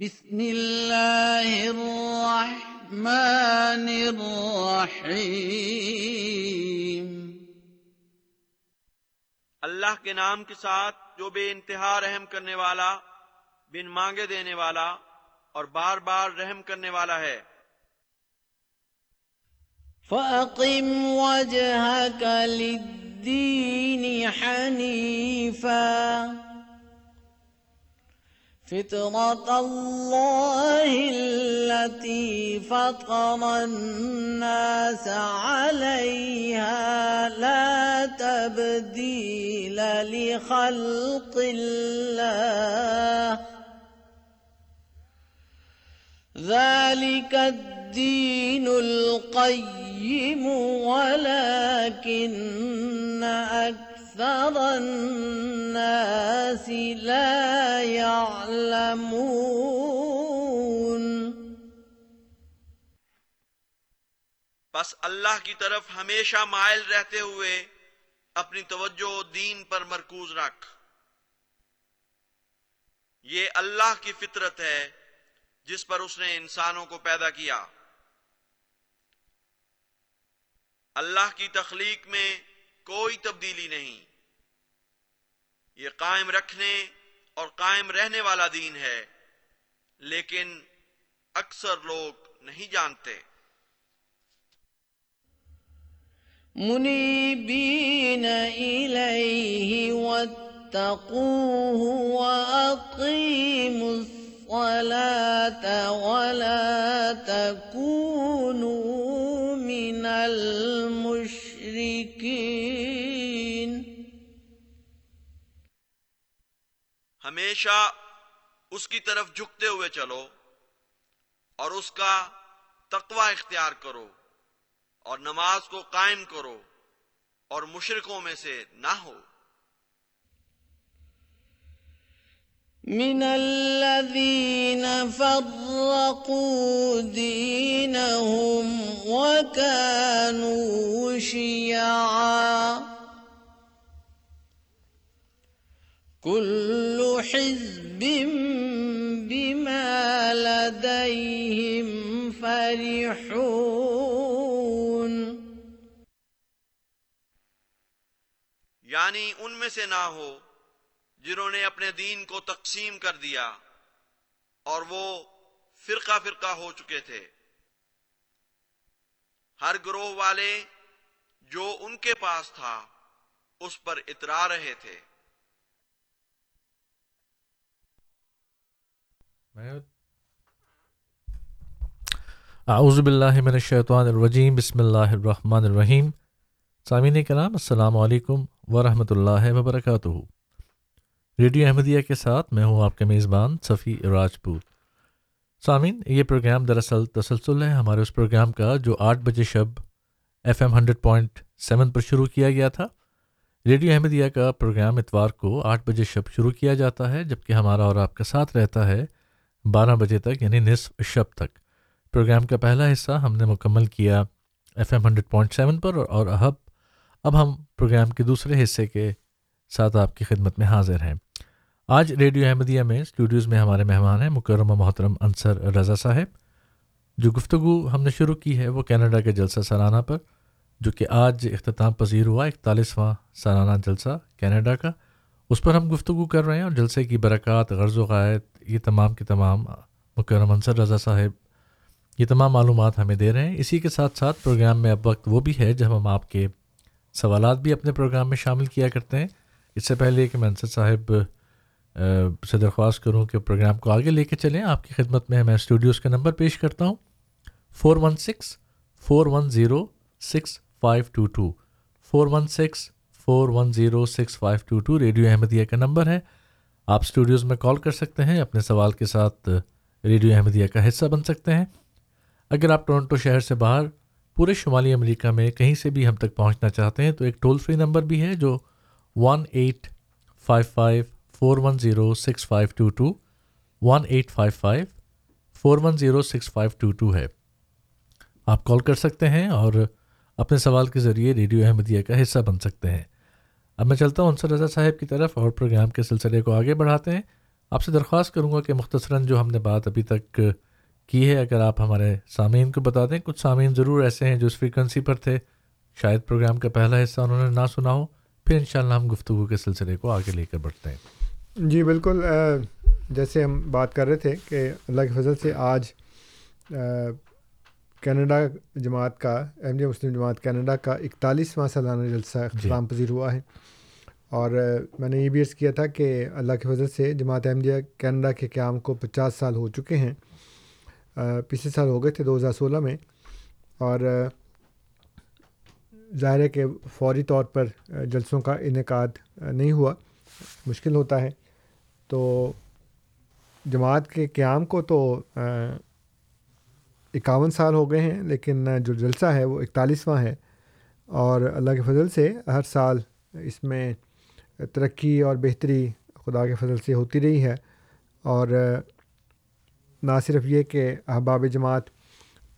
بسم الله الرحمن الرحيم۔ اللہ کے نام کے ساتھ جو بے انتہا رحم کرنے والا بن مانگے دینے والا اور بار بار رحم کرنے والا ہے۔ فأقم وجهك للدين حنيفا۔ فطرة الله التي فطر الناس عليها لا تبديل لخلق الله. ذلك الدين القيم، ولكن أكثر الناس لا يعلمون۔ بس اللہ کی طرف ہمیشہ مائل رہتے ہوئے اپنی توجہ دین پر مرکوز رکھ۔ یہ اللہ کی فطرت ہے جس پر اس نے انسانوں کو پیدا کیا۔ اللہ کی تخلیق میں کوئی تبدیلی نہیں۔ یہ قائم رکھنے اور قائم رہنے والا دین ہے، لیکن اکثر لوگ نہیں جانتے۔ منيبين إليه واتقوه وأقيموا الصلاة ولا تكونوا من المشركين ہمیشہ اس کی طرف جھکتے ہوئے چلو اور اس کا تقوی اختیار کرو اور نماز کو قائم کرو اور مشرکوں میں سے نہ ہو۔ من الذين فرقوا دينهم وكانوا شيعا كل حزب بما لديهم فرحون یعنی ان میں سے نہ ہو جنہوں نے اپنے دین کو تقسیم کر دیا اور وہ فرقہ فرقہ ہو چکے تھے۔ ہر گروہ والے جو ان کے پاس تھا، اس پر اترا رہے تھے۔ اعوذ باللہ من الشیطان الرجیم، بسم اللہ الرحمن الرحیم۔ سامعین کرام، السلام علیکم ورحمۃ اللہ وبرکاتہ۔ ریڈیو احمدیہ کے ساتھ میں ہوں آپ کے میزبان صفی راجپوت۔ سامعین، یہ پروگرام دراصل تسلسل ہے۔ ہمارے اس پروگرام کا جو آٹھ بجے شب F M hundred point seven پر شروع کیا گیا تھا، ریڈیو احمدیہ کا پروگرام اتوار کو آٹھ بجے شب شروع کیا جاتا ہے، جبکہ ہمارا اور آپ کا ساتھ رہتا ہے بارہ بجے تک یعنی نصف شب تک۔ پروگرام کا پہلا حصہ ہم نے مکمل کیا F M hundred point seven پر اور اب اب ہم پروگرام کے دوسرے حصے کے ساتھ آپ کی خدمت میں حاضر ہیں۔ آج ریڈیو احمدیہ میں اسٹوڈیوز میں ہمارے مہمان ہیں مکرمہ محترم انصر رضا صاحب۔ جو گفتگو ہم نے شروع کی ہے وہ کینیڈا کے جلسہ سالانہ پر، جو کہ آج اختتام پذیر ہوا، اکتالیسواں سالانہ جلسہ کینیڈا کا۔ اس پر ہم گفتگو کر رہے ہیں اور جلسے کی برکات، غرض و قائد یہ تمام کے تمام مکرم انصر رضا صاحب، یہ تمام معلومات ہمیں دے رہے ہیں۔ اسی کے ساتھ ساتھ پروگرام میں اب وقت وہ بھی ہے جب ہم آپ کے سوالات بھی اپنے پروگرام میں شامل کیا کرتے ہیں۔ اس سے پہلے کہ میں انصر صاحب سے درخواست کروں کہ پروگرام کو آگے لے کے چلیں، آپ کی خدمت میں میں اسٹوڈیوز کا نمبر پیش کرتا ہوں۔ Four one six four one zero six five two two four one six, four one zero, six five two two, radio Ahmadiyya کا نمبر ہے۔ آپ اسٹوڈیوز میں کال کر سکتے ہیں، اپنے سوال کے ساتھ ریڈیو احمدیہ کا حصہ بن سکتے ہیں۔ اگر آپ ٹورنٹو شہر سے باہر، پورے شمالی امریکہ میں کہیں سے بھی ہم تک پہنچنا چاہتے ہیں، تو ایک ٹول فری نمبر بھی ہے جو one eight five five four one zero six five two two one eight five five four one zero six five two two ہے۔ آپ کال کر سکتے ہیں اور اپنے سوال کے ذریعے ریڈیو احمدیہ کا حصہ بن سکتے ہیں۔ اب میں چلتا ہوں انصر رضا صاحب کی طرف اور پروگرام کے سلسلے کو آگے بڑھاتے ہیں۔ آپ سے درخواست کروں گا کہ مختصراً جو ہم نے بات ابھی تک کی ہے، اگر آپ ہمارے سامعین کو بتا دیں، کچھ سامعین ضرور ایسے ہیں جو اس فریکوینسی پر تھے۔ شاید پروگرام کا پہلا حصہ انہوں نے نہ سنا ہو، پھر انشاءاللہ ہم گفتگو کے سلسلے کو آگے لے کر بڑھتے ہیں۔ جی بالکل جیسے ہم بات کر رہے تھے کہ اللہ کے فضل سے آج کینیڈا جماعت کا احمدیہ مسلم جماعت کینیڈا کا اکتالیسواں سالانہ جلسہ اختتام جی۔ پذیر ہوا ہے۔ اور میں نے یہ بھی عرض کیا تھا کہ اللہ کے فضل سے جماعت احمدیہ کینیڈا کے قیام کو پچاس سال ہو چکے ہیں۔ پچھلے سال ہو گئے تھے دو ہزار سولہ میں۔ اور ظاہر ہے کہ فوری طور پر جلسوں کا انعقاد نہیں ہوا مشکل ہوتا ہے۔ تو جماعت کے قیام کو تو اکاون سال ہو گئے ہیں، لیکن جو جلسہ ہے وہ اکتالیسواں ہے۔ اور اللہ کے فضل سے ہر سال اس میں ترقی اور بہتری خدا کے فضل سے ہوتی رہی ہے۔ اور نہ صرف یہ کہ احباب جماعت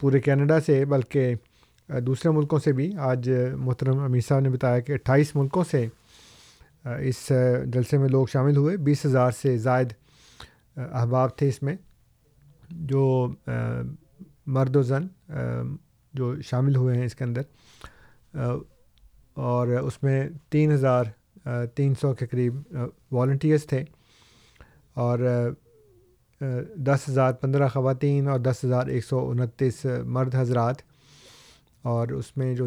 پورے کینیڈا سے، بلکہ دوسرے ملکوں سے بھی آج محترم امیر صاحب نے بتایا کہ اٹھائیس ملکوں سے اس جلسے میں لوگ شامل ہوئے۔ بیس ہزار سے زائد احباب تھے اس میں، جو مرد و زن جو شامل ہوئے ہیں اس کے اندر اور اس میں تین ہزار تین سو کے قریب والنٹیئرس تھے، اور دس ہزار پندرہ خواتین اور دس ہزار ایک سو انتیس مرد حضرات، اور اس میں جو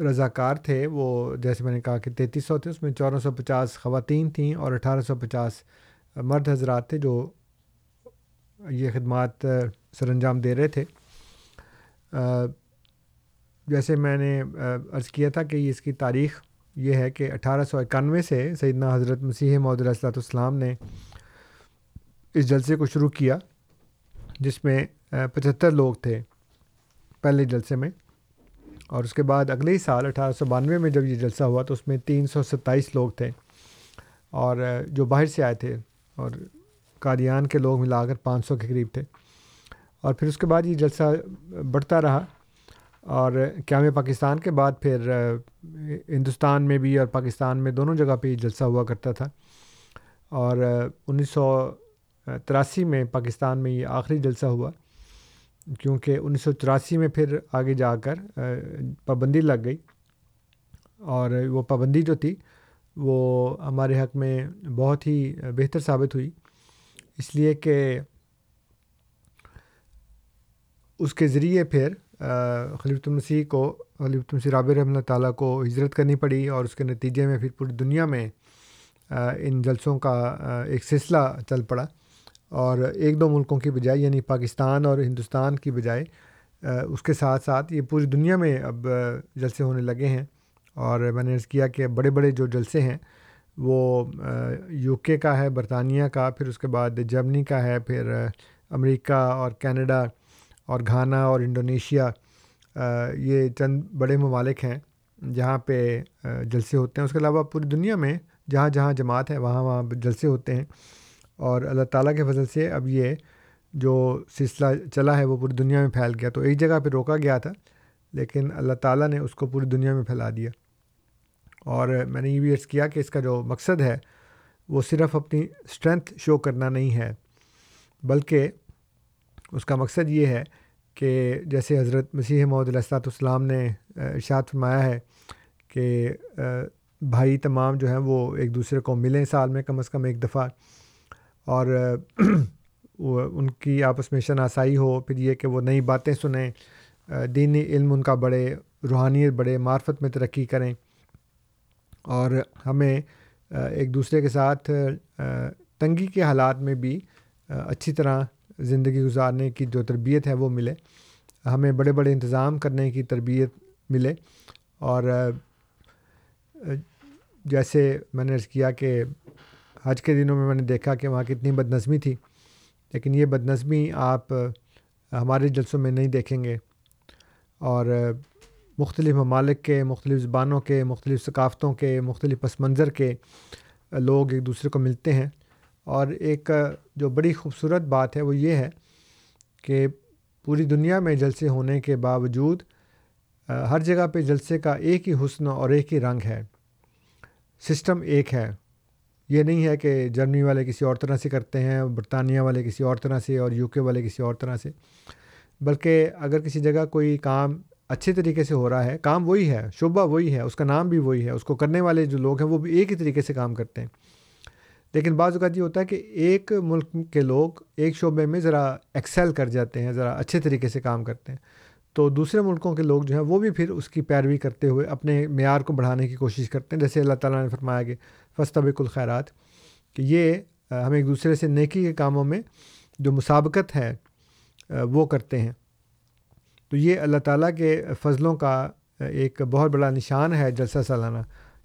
رضاکار تھے، وہ جیسے میں نے کہا کہ تینتیس سو تھے، اس میں چودہ سو پچاس خواتین تھیں اور اٹھارہ سو پچاس مرد حضرات تھے جو یہ خدمات سر انجام دے رہے تھے۔ جیسے میں نے عرض کیا تھا کہ اس کی تاریخ یہ ہے کہ اٹھارہ سو اکانوے سے سیدنا حضرت مسیح محدود علیہ السلام نے اس جلسے کو شروع کیا، جس میں پچہتر لوگ تھے پہلے جلسے میں۔ اور اس کے بعد اگلے ہی سال اٹھارہ سو بانوے میں جب یہ جلسہ ہوا تو اس میں تین سو ستائیس لوگ تھے۔ اور جو باہر سے آئے تھے اور قادیان کے لوگ ملا کر پانچ سو کے قریب تھے۔ اور پھر اس کے بعد یہ جلسہ بڑھتا رہا۔ اور قیام پاکستان کے بعد پھر ہندوستان میں بھی اور پاکستان میں دونوں جگہ پہ یہ جلسہ ہوا کرتا تھا۔ اور انیس سو تراسی میں پاکستان میں یہ آخری جلسہ ہوا۔ کیونکہ انیس سو چوراسی میں پھر آگے جا کر پابندی لگ گئی۔ اور وہ پابندی جو تھی، وہ ہمارے حق میں بہت ہی بہتر ثابت ہوئی۔ اس لیے کہ اس کے ذریعے پھر خلیفۃ المسیح کو، خلیفۃ المسیح راب رحمۃ اللہ تعالیٰ کو ہجرت کرنی پڑی اور اس کے نتیجے میں پھر پوری دنیا میں ان جلسوں کا ایک سلسلہ چل پڑا اور ایک دو ملکوں کی بجائے یعنی پاکستان اور ہندوستان کی بجائے اس کے ساتھ ساتھ یہ پوری دنیا میں اب جلسے ہونے لگے ہیں اور میں نے عرض کیا کہ بڑے بڑے جو جلسے ہیں وہ یو کے کا ہے، برطانیہ کا، پھر اس کے بعد جرمنی کا ہے، پھر امریکہ اور کینیڈا اور گھانا اور انڈونیشیا یہ چند بڑے ممالک ہیں جہاں پہ جلسے ہوتے ہیں۔ اس کے علاوہ پوری دنیا میں جہاں جہاں جماعت ہے، وہاں وہاں جلسے ہوتے ہیں۔ اور اللہ تعالیٰ کے فضل سے اب یہ جو سلسلہ چلا ہے، وہ پوری دنیا میں پھیل گیا۔ تو ایک جگہ پہ روکا گیا تھا، لیکن اللہ تعالیٰ نے اس کو پوری دنیا میں پھیلا دیا۔ اور میں نے یہ بھی عرض کیا کہ اس کا جو مقصد ہے وہ صرف اپنی اسٹرینتھ شو کرنا نہیں ہے، بلکہ اس کا مقصد یہ ہے کہ جیسے حضرت مسیح محدود علیہ السلام نے ارشاد فرمایا ہے کہ بھائی تمام جو ہیں وہ ایک دوسرے کو ملیں سال میں کم از کم ایک دفعہ، اور ان کی آپس میں شناسائی ہو، پھر یہ کہ وہ نئی باتیں سنیں دینی علم ان کا بڑھے روحانیت بڑھے معرفت میں ترقی کریں۔ اور ہمیں ایک دوسرے کے ساتھ تنگی کے حالات میں بھی اچھی طرح زندگی گزارنے کی جو تربیت ہے وہ ملے۔ ہمیں بڑے بڑے انتظام کرنے کی تربیت ملے۔ اور جیسے میں نے عرض کیا کہ حج کے دنوں میں میں نے دیکھا کہ وہاں کتنی بد نظمی تھی۔ لیکن یہ بد نظمی آپ ہمارے جلسوں میں نہیں دیکھیں گے۔ اور مختلف ممالک کے، مختلف زبانوں کے، مختلف ثقافتوں کے، مختلف پس منظر کے لوگ ایک دوسرے کو ملتے ہیں۔ اور ایک جو بڑی خوبصورت بات ہے وہ یہ ہے کہ پوری دنیا میں جلسے ہونے کے باوجود، ہر جگہ پہ جلسے کا ایک ہی حسن اور ایک ہی رنگ ہے۔ سسٹم ایک ہے۔ یہ نہیں ہے کہ جرمنی والے کسی اور طرح سے کرتے ہیں، برطانیہ والے کسی اور طرح سے اور یو کے والے کسی اور طرح سے۔ بلکہ اگر کسی جگہ کوئی کام اچھے طریقے سے ہو رہا ہے، کام وہی ہے، شعبہ وہی ہے، اس کا نام بھی وہی ہے، اس کو کرنے والے جو لوگ ہیں وہ بھی ایک ہی طریقے سے کام کرتے ہیں۔ لیکن بعض اوقات یہ ہوتا ہے کہ ایک ملک کے لوگ ایک شعبے میں ذرا ایکسیل کر جاتے ہیں، ذرا اچھے طریقے سے کام کرتے ہیں۔ تو دوسرے ملکوں کے لوگ جو ہیں وہ بھی پھر اس کی پیروی کرتے ہوئے اپنے معیار کو بڑھانے کی کوشش کرتے ہیں۔ جیسے اللہ تعالیٰ نے فرمایا کہ فسطبق الخیرات، کہ یہ، ہم ایک دوسرے سے نیکی کے کاموں میں جو مسابقت ہے وہ کرتے ہیں۔ تو یہ اللہ تعالیٰ کے فضلوں کا ایک بہت بڑا نشان ہے جلسہ سالانہ۔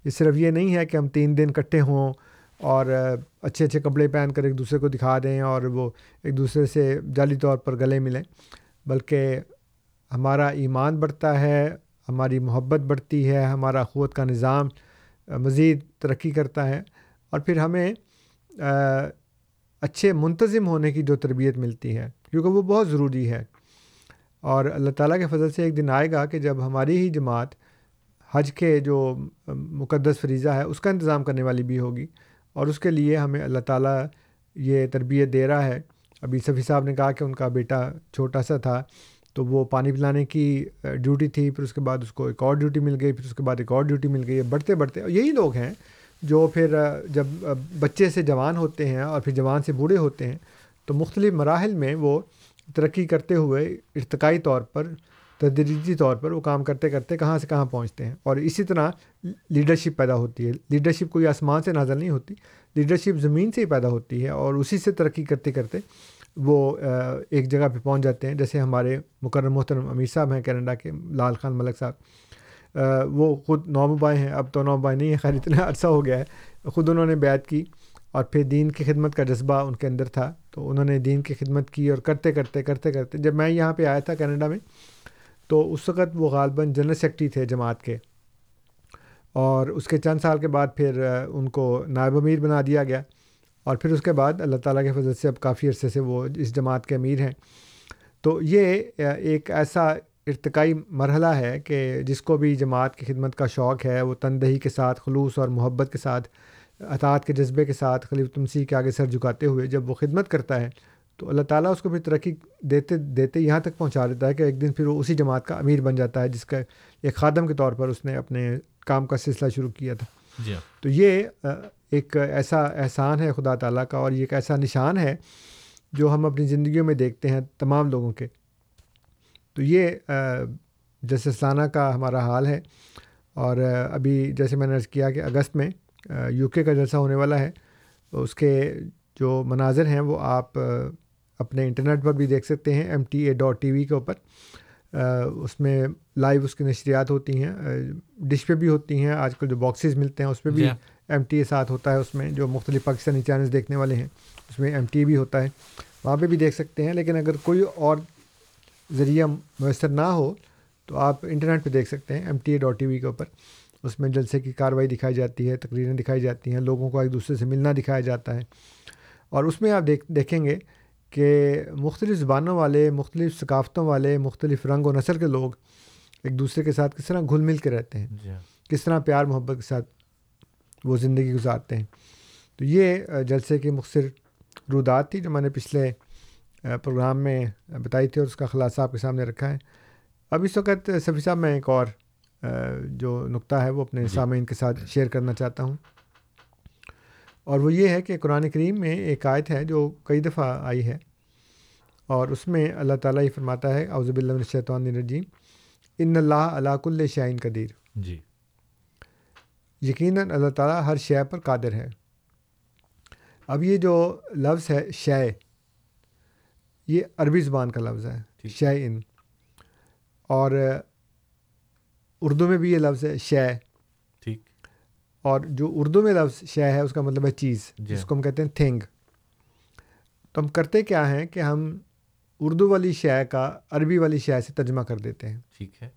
یہ صرف یہ نہیں ہے کہ ہم تین دن کٹھے ہوں اور اچھے اچھے کپڑے پہن کر ایک دوسرے کو دکھا دیں اور وہ ایک دوسرے سے جعلی طور پر گلے ملیں، بلکہ ہمارا ایمان بڑھتا ہے، ہماری محبت بڑھتی ہے، ہمارا قوت کا نظام مزید ترقی کرتا ہے۔ اور پھر ہمیں اچھے منتظم ہونے کی جو تربیت ملتی ہے، کیونکہ وہ بہت ضروری ہے۔ اور اللہ تعالیٰ کے فضل سے ایک دن آئے گا کہ جب ہماری ہی جماعت حج کے جو مقدس فریضہ ہے، اس کا انتظام کرنے والی بھی ہوگی۔ اور اس کے لیے ہمیں اللہ تعالیٰ یہ تربیت دے رہا ہے۔ ابھی صفی صاحب نے کہا کہ ان کا بیٹا چھوٹا سا تھا، تو وہ پانی پلانے کی ڈیوٹی تھی، پھر اس کے بعد اس کو ایک اور ڈیوٹی مل گئی، پھر اس کے بعد ایک اور ڈیوٹی مل گئی۔ بڑھتے بڑھتے یہی لوگ ہیں جو پھر جب بچے سے جوان ہوتے ہیں اور پھر جوان سے بوڑھے ہوتے ہیں، تو مختلف مراحل میں وہ ترقی کرتے ہوئے ارتقائی طور پر، تدریجی طور پر وہ کام کرتے کرتے کہاں سے کہاں پہنچتے ہیں۔ اور اسی طرح لیڈرشپ پیدا ہوتی ہے۔ لیڈرشپ کوئی آسمان سے نازل نہیں ہوتی لیڈرشپ زمین سے ہی پیدا ہوتی ہے اور اسی سے ترقی کرتے کرتے وہ ایک جگہ پہ پہنچ جاتے ہیں۔ جیسے ہمارے مکرم محترم امیر صاحب ہیں کینیڈا کے، لال خان ملک صاحب۔ وہ خود نومبائے ہیں، اب تو نومبائے نہیں ہے خیر اتنا عرصہ ہو گیا ہے۔ خود انہوں نے بیعت کی اور پھر دین کی خدمت کا جذبہ ان کے اندر تھا۔ تو انہوں نے دین کی خدمت کی اور کرتے کرتے کرتے کرتے جب میں یہاں پہ آیا تھا کینیڈا میں، تو اس وقت وہ غالباً جنرل سیکٹری تھے جماعت کے۔ اور اس کے چند سال کے بعد پھر ان کو نائب امیر بنا دیا گیا۔ اور پھر اس کے بعد اللہ تعالیٰ کے فضل سے اب کافی عرصے سے وہ اس جماعت کے امیر ہیں۔ تو یہ ایک ایسا ارتقائی مرحلہ ہے کہ جس کو بھی جماعت کی خدمت کا شوق ہے، وہ تندہی کے ساتھ، خلوص اور محبت کے ساتھ اطاعت کے جذبے کے ساتھ خلیف تمسی کے آگے سر جھکاتے ہوئے جب وہ خدمت کرتا ہے تو اللہ تعالیٰ اس کو پھر ترقی دیتے دیتے یہاں تک پہنچا دیتا ہے کہ ایک دن پھر وہ اسی جماعت کا امیر بن جاتا ہے جس کا ایک خادم کے طور پر اس نے اپنے کام کا سلسلہ شروع کیا تھا جی ہاں۔ تو یہ ایک ایسا احسان ہے خدا تعالیٰ کا اور یہ ایک ایسا نشان ہے جو ہم اپنی زندگیوں میں دیکھتے ہیں تمام لوگوں کے تو یہ جیسے سالانہ کا ہمارا حال ہے اور ابھی جیسے میں نے عرض کیا کہ اگست میں یو کے کا جلسہ ہونے والا ہے۔ اس کے جو مناظر ہیں وہ آپ اپنے انٹرنیٹ پر بھی دیکھ سکتے ہیں۔ M T A dot T V کے اوپر۔ اس میں لائیو اس کی نشریات ہوتی ہیں۔ ڈش پہ بھی ہوتی ہیں۔ آج کل جو باکسز ملتے ہیں اس پہ بھی ایم ٹی اے ساتھ ہوتا ہے۔ اس میں جو مختلف پاکستانی چینلز دیکھنے والے ہیں اس میں ایم ٹی اے بھی ہوتا ہے۔ وہاں پہ بھی دیکھ سکتے ہیں۔ لیکن اگر کوئی اور ذریعہ میسر نہ ہو تو آپ انٹرنیٹ پہ دیکھ سکتے ہیں۔ M T A dot T V کے اوپر۔ اس میں جلسے کی کاروائی دکھائی جاتی ہے تقریریں دکھائی جاتی ہیں لوگوں کو ایک دوسرے سے ملنا دکھایا جاتا ہے۔ اور اس میں آپ دیکھ دیکھیں گے کہ مختلف زبانوں والے مختلف ثقافتوں والے مختلف رنگ و نسل کے لوگ ایک دوسرے کے ساتھ کس طرح گھل مل کے رہتے ہیں جی ہاں۔ کس طرح پیار محبت کے ساتھ وہ زندگی گزارتے ہیں۔ تو یہ جلسے کی مختصر رودات تھی جو میں نے پچھلے پروگرام میں بتائی تھی اور اس کا خلاصہ آپ کے سامنے رکھا ہے۔ اب اس وقت سفی صاحب میں ایک اور جو نقطہ ہے وہ اپنے جی۔ سامعین کے ساتھ شیئر کرنا چاہتا ہوں۔ اور وہ یہ ہے کہ قرآن کریم میں ایک آیت ہے جو کئی دفعہ آئی ہے اور اس میں اللہ تعالیٰ یہ فرماتا ہے اوزب اللہ الشیطان الرجیم ان اللہ علاق الشعین قدیر۔ جی۔ یقیناً اللہ تعالیٰ ہر شے پر قادر ہے۔ اب یہ جو لفظ ہے شے یہ عربی زبان کا لفظ ہے۔ شے ان۔ اور اردو میں بھی یہ لفظ ہے شے۔ ٹھیک۔ اور جو اردو میں لفظ شے ہے اس کا مطلب ہے چیز جی۔ جس کو ہم کہتے ہیں تھنگ۔ تو ہم کرتے کیا ہیں کہ ہم اردو والی شے کا عربی والی شے سے ترجمہ کر دیتے ہیں۔ ٹھیک ہے۔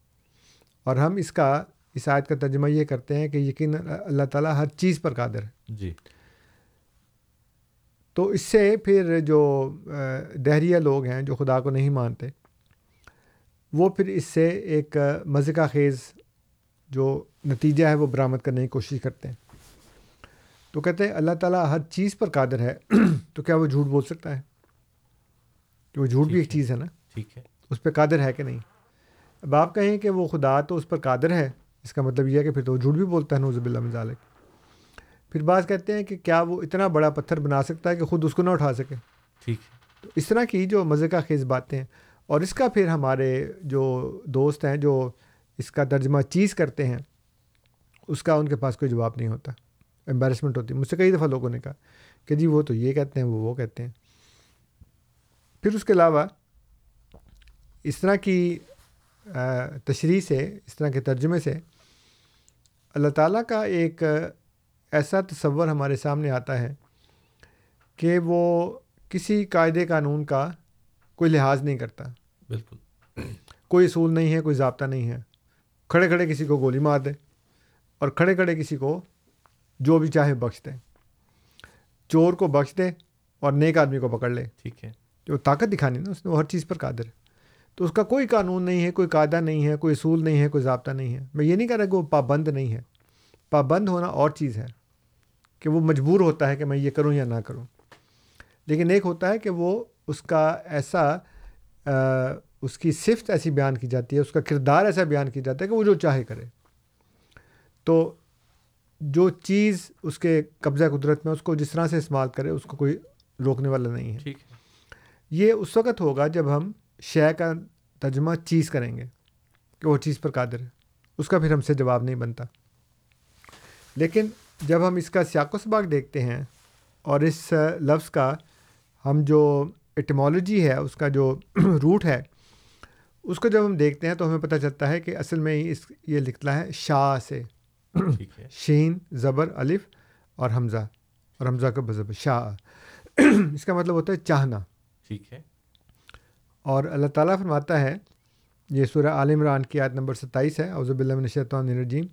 اور ہم اس کا اس آیت کا ترجمہ یہ کرتے ہیں کہ یقین اللہ تعالیٰ ہر چیز پر قادر۔ ہے جی۔ تو اس سے پھر جو دہریہ لوگ ہیں جو خدا کو نہیں مانتے وہ پھر اس سے ایک مزے کا خیز جو نتیجہ ہے وہ برآمد کرنے کی کوشش کرتے ہیں۔ تو کہتے ہیں اللہ تعالیٰ ہر چیز پر قادر ہے تو کیا وہ جھوٹ بول سکتا ہے؟ کہ وہ جھوٹ بھی ایک چیز ہے نا؟ ٹھیک ہے۔ اس پہ قادر ہے کہ نہیں؟ اب آپ کہیں کہ وہ خدا تو اس پر قادر ہے اس کا مطلب یہ ہے کہ پھر تو وہ جھوٹ بھی بولتا ہے نوزب اللہ مظالک پھر بعض کہتے ہیں کہ کیا وہ اتنا بڑا پتھر بنا سکتا ہے کہ خود اس کو نہ اٹھا سکے؟ ٹھیک تو اس طرح کی جو مزے کا خیز باتیں ہیں اور اس کا پھر ہمارے جو دوست ہیں، جو اس کا ترجمہ چیز کرتے ہیں، اس کا ان کے پاس کوئی جواب نہیں ہوتا۔ امبیرسمنٹ ہوتی۔ ہے مجھ سے کئی دفعہ لوگوں نے کہا کہ جی وہ تو یہ کہتے ہیں، وہ وہ کہتے ہیں۔ پھر اس کے علاوہ اس طرح کی تشریح سے، اس طرح کے ترجمے سے اللہ تعالیٰ کا ایک ایسا تصور ہمارے سامنے آتا ہے کہ وہ کسی قاعدے قانون کا کوئی لحاظ نہیں کرتا۔ بالکل۔ کوئی اصول نہیں ہے کوئی ضابطہ نہیں ہے۔ کھڑے کھڑے کسی کو گولی مار دے اور کھڑے کھڑے کسی کو جو بھی چاہے بخش دے۔ چور کو بخش دے اور نیک آدمی کو پکڑ لے۔ ٹھیک ہے۔ جو طاقت دکھانی نا اس نے وہ ہر چیز پر قادر ہے۔ تو اس کا کوئی قانون نہیں ہے کوئی قاعدہ نہیں ہے کوئی اصول نہیں ہے کوئی ضابطہ نہیں ہے۔ میں یہ نہیں کہہ رہا کہ وہ پابند نہیں ہے۔ پابند ہونا اور چیز ہے کہ وہ مجبور ہوتا ہے کہ میں یہ کروں یا نہ کروں۔ لیکن ایک ہوتا ہے کہ وہ اس کا ایسا اس کی صفت ایسی بیان کی جاتی ہے اس کا کردار ایسا بیان کیا جاتا ہے کہ وہ جو چاہے کرے۔ تو جو چیز اس کے قبضہ قدرت میں اس کو جس طرح سے استعمال کرے اس کو کوئی روکنے والا نہیں ہے۔ یہ اس وقت ہوگا جب ہم شے کا ترجمہ چیز کریں گے کہ وہ چیز پر قادر ہے۔ اس کا پھر ہم سے جواب نہیں بنتا۔ لیکن جب ہم اس کا سیاق و سباق دیکھتے ہیں اور اس لفظ کا ہم جو ایٹمالوجی ہے اس کا جو روٹ ہے اس کو جب ہم دیکھتے ہیں تو ہمیں پتہ چلتا ہے کہ اصل میں اس یہ لکھتا ہے شاہ سے۔ شین زبر الف اور حمزہ اور حمزہ کا بذب شاہ۔ اس کا مطلب ہوتا ہے چاہنا۔ ٹھیک ہے۔ اور اللہ تعالیٰ فرماتا ہے یہ سورہ عال عمران کی عادت نمبر ستائیس ہے اوزب اللہ نشیطان الرجیم۔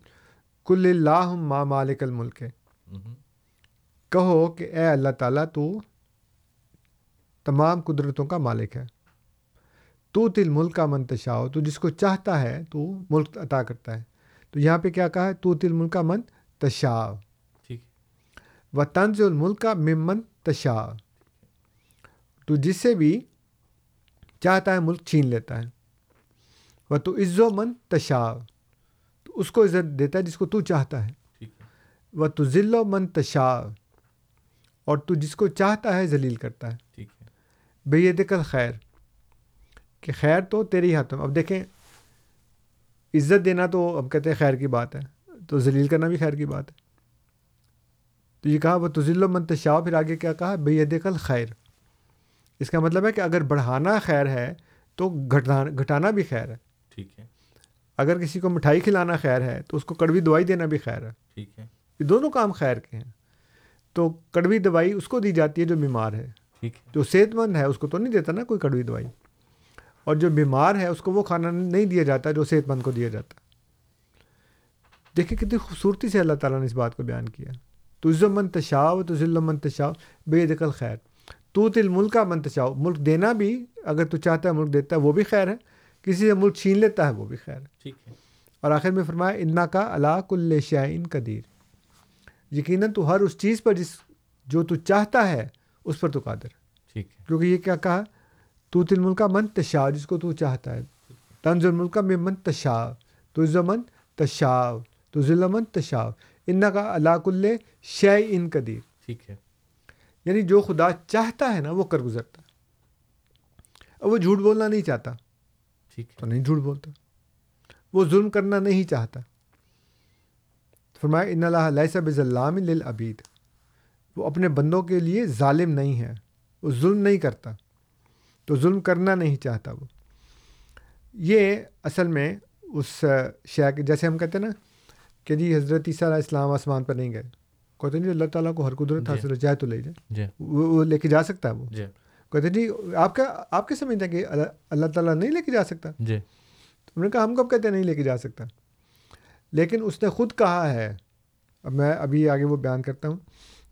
کل اللہ ما مالک الملک۔ کہو کہ اے اللہ تعالیٰ تو تمام قدرتوں کا مالک ہے۔ تو تل ملک کا منتشا ہو تو جس کو چاہتا ہے تو ملک عطا کرتا ہے۔ تو یہاں پہ کیا کہا ہے؟ تو تل ملک کا من تشا ٹھیک۔ و طنز الملک کا ممن تشا تو جس سے بھی چاہتا ہے ملک چھین لیتا ہے۔ وہ تو عز و من تشا تو اس کو عزت دیتا ہے جس کو تو چاہتا ہے۔ وہ تو ذل و من تشا اور تو جس کو چاہتا ہے ذلیل کرتا ہے۔ ٹھیک۔ ہے بے دقل خیر کہ خیر تو تیری ہاتھ میں۔ اب دیکھیں عزت دینا تو اب کہتے ہیں خیر کی بات ہے تو ذلیل کرنا بھی خیر کی بات ہے۔ تو یہ کہا وہ تزل و منتشا پھر آگے کیا کہا؟ بے کل خیر۔ اس کا مطلب ہے کہ اگر بڑھانا خیر ہے تو گھٹانا گھٹانا بھی خیر ہے۔ ٹھیک ہے۔ اگر کسی کو مٹھائی کھلانا خیر ہے تو اس کو کڑوی دوائی دینا بھی خیر ہے۔ ٹھیک ہے۔ یہ دونوں کام خیر کے ہیں۔ تو کڑوی دوائی اس کو دی جاتی ہے جو بیمار ہے۔ ٹھیک جو صحت مند ہے اس کو تو نہیں دیتا نا کوئی کڑوی دوائی۔ اور جو بیمار ہے اس کو وہ کھانا نہیں دیا جاتا جو صحت مند کو دیا جاتا۔ دیکھیں کتنی خوبصورتی سے اللہ تعالیٰ نے اس بات کو بیان کیا۔ تو عز و منتشاؤ تو ذل و منتشاؤ بے دقل خیر۔ تو تل ملک کا منتشاؤ ملک دینا بھی اگر تو چاہتا ہے ملک دیتا ہے وہ بھی خیر ہے۔ کسی سے ملک چھین لیتا ہے وہ بھی خیر ہے۔ ٹھیک ہے۔ اور آخر میں فرمایا انا کا اللہ کل شائن قدیر۔ یقیناً تو ہر اس چیز پر جس جو تو چاہتا ہے اس پر تو قادر ٹھیک ہے۔ کیونکہ یہ کیا کہا؟ تو تل ملک کا من تشا جس کو تو چاہتا ہے۔ تنز الملک کا میں من تشا تو عز من تشاو تو ذل من تشاو انا کا اللہ کل شع ان قدیر۔ ٹھیک ہے۔ یعنی جو خدا چاہتا ہے نا وہ کر گزرتا ہے۔ اب وہ جھوٹ بولنا نہیں چاہتا۔ ٹھیک تو نہیں جھوٹ بولتا۔ وہ ظلم کرنا نہیں چاہتا۔ فرمایا ان اللہ علیہ سب ضلع للعبید۔ وہ اپنے بندوں کے لیے ظالم نہیں ہے وہ ظلم نہیں کرتا تو ظلم کرنا نہیں چاہتا وہ۔ یہ اصل میں اس شے کے جیسے ہم کہتے ہیں نا کہ جی حضرت عیسیٰ علیہ السلام آسمان پر نہیں گئے کہتے ہیں جی اللہ تعالیٰ کو ہر قدرت جی۔ حاصل ہے چاہے تو لے جائے۔ جی۔ وہ وہ لے کے جا سکتا ہے وہ؟ جی۔ کہتے ہیں جی آپ کا آپ کیا سمجھتے ہیں کہ اللہ- اللہ تعالیٰ نہیں لے کے جا سکتا؟ جی۔ تو انہوں نے کہا ہم کب کہتے ہیں نہیں لے کے جا سکتا؟ لیکن اس نے خود کہا ہے اب میں ابھی آگے وہ بیان کرتا ہوں۔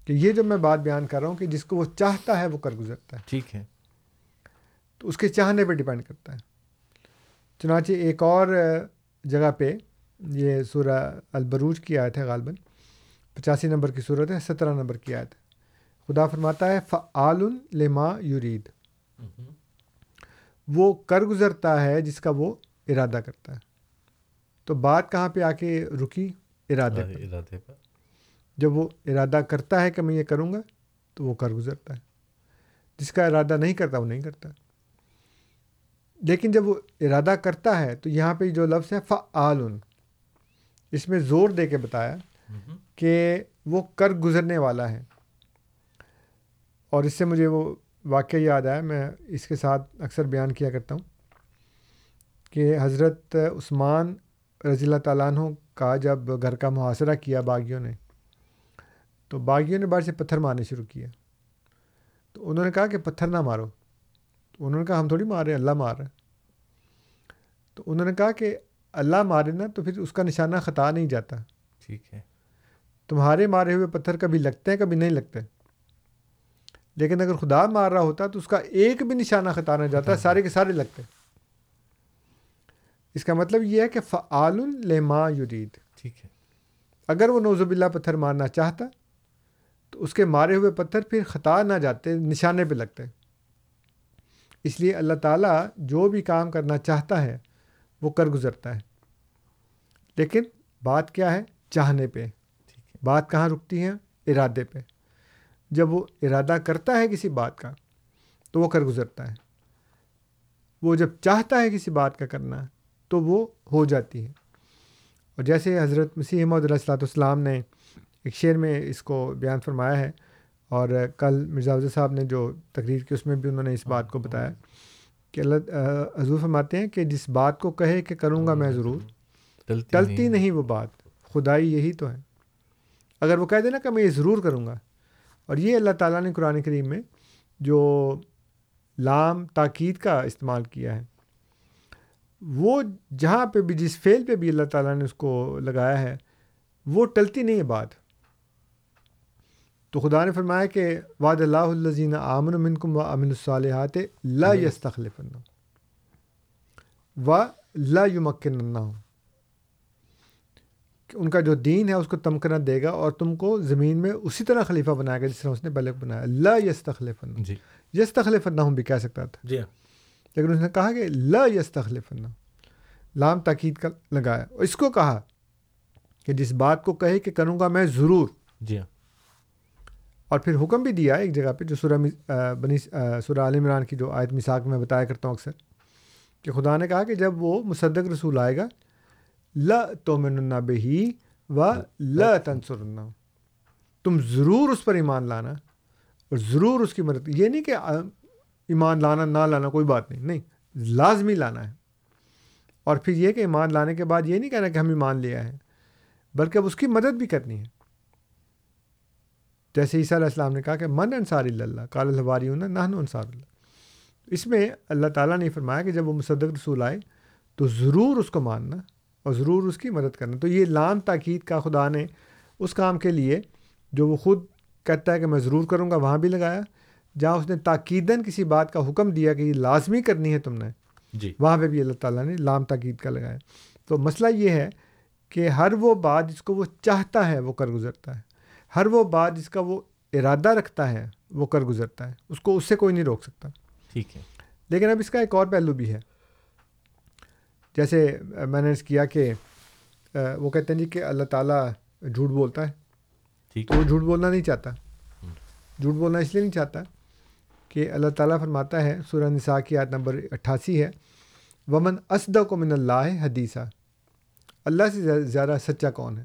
کہ یہ جو میں بات بیان کر رہا ہوں کہ جس کو وہ چاہتا ہے وہ کر گزرتا ہے۔ ٹھیک ہے۔ تو اس کے چاہنے پہ ڈپینڈ کرتا ہے۔ چنانچہ ایک اور جگہ پہ یہ سورہ البروج کی آیت ہے غالباً۔ پچاسی نمبر کی صورت ہے سترہ نمبر کی آیت ہے۔ خدا فرماتا ہے فعال لما یرید۔ وہ کر گزرتا ہے جس کا وہ ارادہ کرتا ہے۔ تو بات کہاں پہ آ کے رکی؟ ارادے ارادے پر۔ جب وہ ارادہ کرتا ہے کہ میں یہ کروں گا تو وہ کر گزرتا ہے۔ جس کا ارادہ نہیں کرتا وہ نہیں کرتا۔ لیکن جب وہ ارادہ کرتا ہے تو یہاں پہ جو لفظ ہے فعال اس میں زور دے کے بتایا کہ وہ کر گزرنے والا ہے۔ اور اس سے مجھے وہ واقعہ یاد آیا میں اس کے ساتھ اکثر بیان کیا کرتا ہوں کہ حضرت عثمان رضی اللہ تعالیٰ عنہ کا جب گھر کا محاصرہ کیا باغیوں نے تو باغیوں نے باہر سے پتھر مارنے شروع کیا تو انہوں نے کہا کہ پتھر نہ مارو۔ تو انہوں نے کہا ہم تھوڑی مار رہے ہیں اللہ مار رہا ہے۔ تو انہوں نے کہا کہ اللہ مارے نا تو پھر اس کا نشانہ خطا نہیں جاتا۔ ٹھیک ہے۔ تمہارے مارے ہوئے پتھر کبھی لگتے ہیں کبھی نہیں لگتے۔ لیکن اگر خدا مار رہا ہوتا تو اس کا ایک بھی نشانہ خطا نہ جاتا سارے کے سارے لگتے۔ اس کا مطلب یہ ہے کہ فعال لما یرید۔ ٹھیک ہے۔ اگر وہ نوزب اللہ پتھر مارنا چاہتا تو اس کے مارے ہوئے پتھر پھر خطا نہ جاتے، نشانے پہ لگتے۔ اس لیے اللہ تعالیٰ جو بھی کام کرنا چاہتا ہے، وہ کر گزرتا ہے۔ لیکن بات کیا ہے؟ چاہنے پہ۔ ٹھیک ہے بات کہاں رکتی ہے ارادے پہ۔ جب وہ ارادہ کرتا ہے کسی بات کا، تو وہ کر گزرتا ہے۔ وہ جب چاہتا ہے کسی بات کا کرنا، تو وہ ہو جاتی ہے۔ اور جیسے حضرت مسیح محمد علیہ السلاۃ والسلام نے ایک شعر میں اس کو بیان فرمایا ہے اور کل مرزا افضل صاحب نے جو تقریر کی اس میں بھی انہوں نے اس بات کو بتایا کہ اللہ حضور فرماتے ہیں کہ جس بات کو کہے کہ کروں گا میں ضرور ٹلتی نہیں وہ بات خدائی یہی تو ہے۔ اگر وہ کہہ دے نا کہ میں یہ ضرور کروں گا۔ اور یہ اللہ تعالیٰ نے قرآن کریم میں جو لام تاکید کا استعمال کیا ہے وہ جہاں پہ بھی جس فعل پہ بھی اللہ تعالیٰ نے اس کو لگایا ہے وہ ٹلتی نہیں ہے بات۔ تو خدا نے فرمایا کہ وعد اللہ الزین آمن منکم و امن الصالحات لا یستخلف و لا یمکن کہ ان کا جو دین ہے اس کو تمکنہ دے گا اور تم کو زمین میں اسی طرح خلیفہ بنائے گا جس طرح اس نے پہلے بنایا۔ لا یس تخلیف جی۔ یس تخلیف ہوں بھی کہہ سکتا تھا۔ جی۔ لیکن اس نے کہا کہ لا یس تخلیف لام تاکید کا لگایا۔ اور اس کو کہا کہ جس بات کو کہے کہ کروں گا میں ضرور۔ جی۔ ہاں اور پھر حکم بھی دیا ایک جگہ پہ، جو سورہ بنی سورہ عال عمران کی جو آیت مساق میں بتایا کرتا ہوں اکثر، کہ خدا نے کہا کہ جب وہ مصدق رسول آئے گا، لا تو من بہی و لا تنسر تم ضرور اس پر ایمان لانا اور ضرور اس کی مدد، یہ نہیں کہ ایمان لانا، نہ لانا، کوئی بات نہیں نہیں، لازمی لانا ہے۔ اور پھر یہ کہ ایمان لانے کے بعد یہ نہیں کہنا کہ ہم ایمان لیا ہے بلکہ اب اس کی مدد بھی کرنی ہے۔ جیسے عیسیٰ علیہ السلام نے کہا کہ من انصار اللہ کال الواری ہوں نہ انصار اللہ۔ اس میں اللہ تعالیٰ نے فرمایا کہ جب وہ مصدق رسول آئے تو ضرور اس کو ماننا اور ضرور اس کی مدد کرنا۔ تو یہ لام تاکید کا خدا نے اس کام کے لیے جو وہ خود کہتا ہے کہ میں ضرور کروں گا وہاں بھی لگایا۔ جہاں اس نے تاکیدن کسی بات کا حکم دیا کہ یہ لازمی کرنی ہے تم نے جی۔ وہاں پہ بھی اللہ تعالیٰ نے لام تاکید کا لگایا۔ تو مسئلہ یہ ہے کہ ہر وہ بات جس کو وہ چاہتا ہے وہ کر گزرتا ہے۔ ہر وہ بات جس کا وہ ارادہ رکھتا ہے وہ کر گزرتا ہے۔ اس کو اس سے کوئی نہیں روک سکتا۔ ٹھیک ہے۔ لیکن اب اس کا ایک اور پہلو بھی ہے۔ جیسے میں نے کیا کہ وہ کہتے ہیں جی کہ اللہ تعالیٰ جھوٹ بولتا ہے۔ ٹھیک وہ جھوٹ بولنا نہیں چاہتا۔ جھوٹ بولنا اس لیے نہیں چاہتا کہ اللہ تعالیٰ فرماتا ہے سورہ نساء کی آیت نمبر اٹھاسی ہے۔ ومن اسد کو من اللہ حدیثہ اللہ سے زیادہ سچا کون ہے؟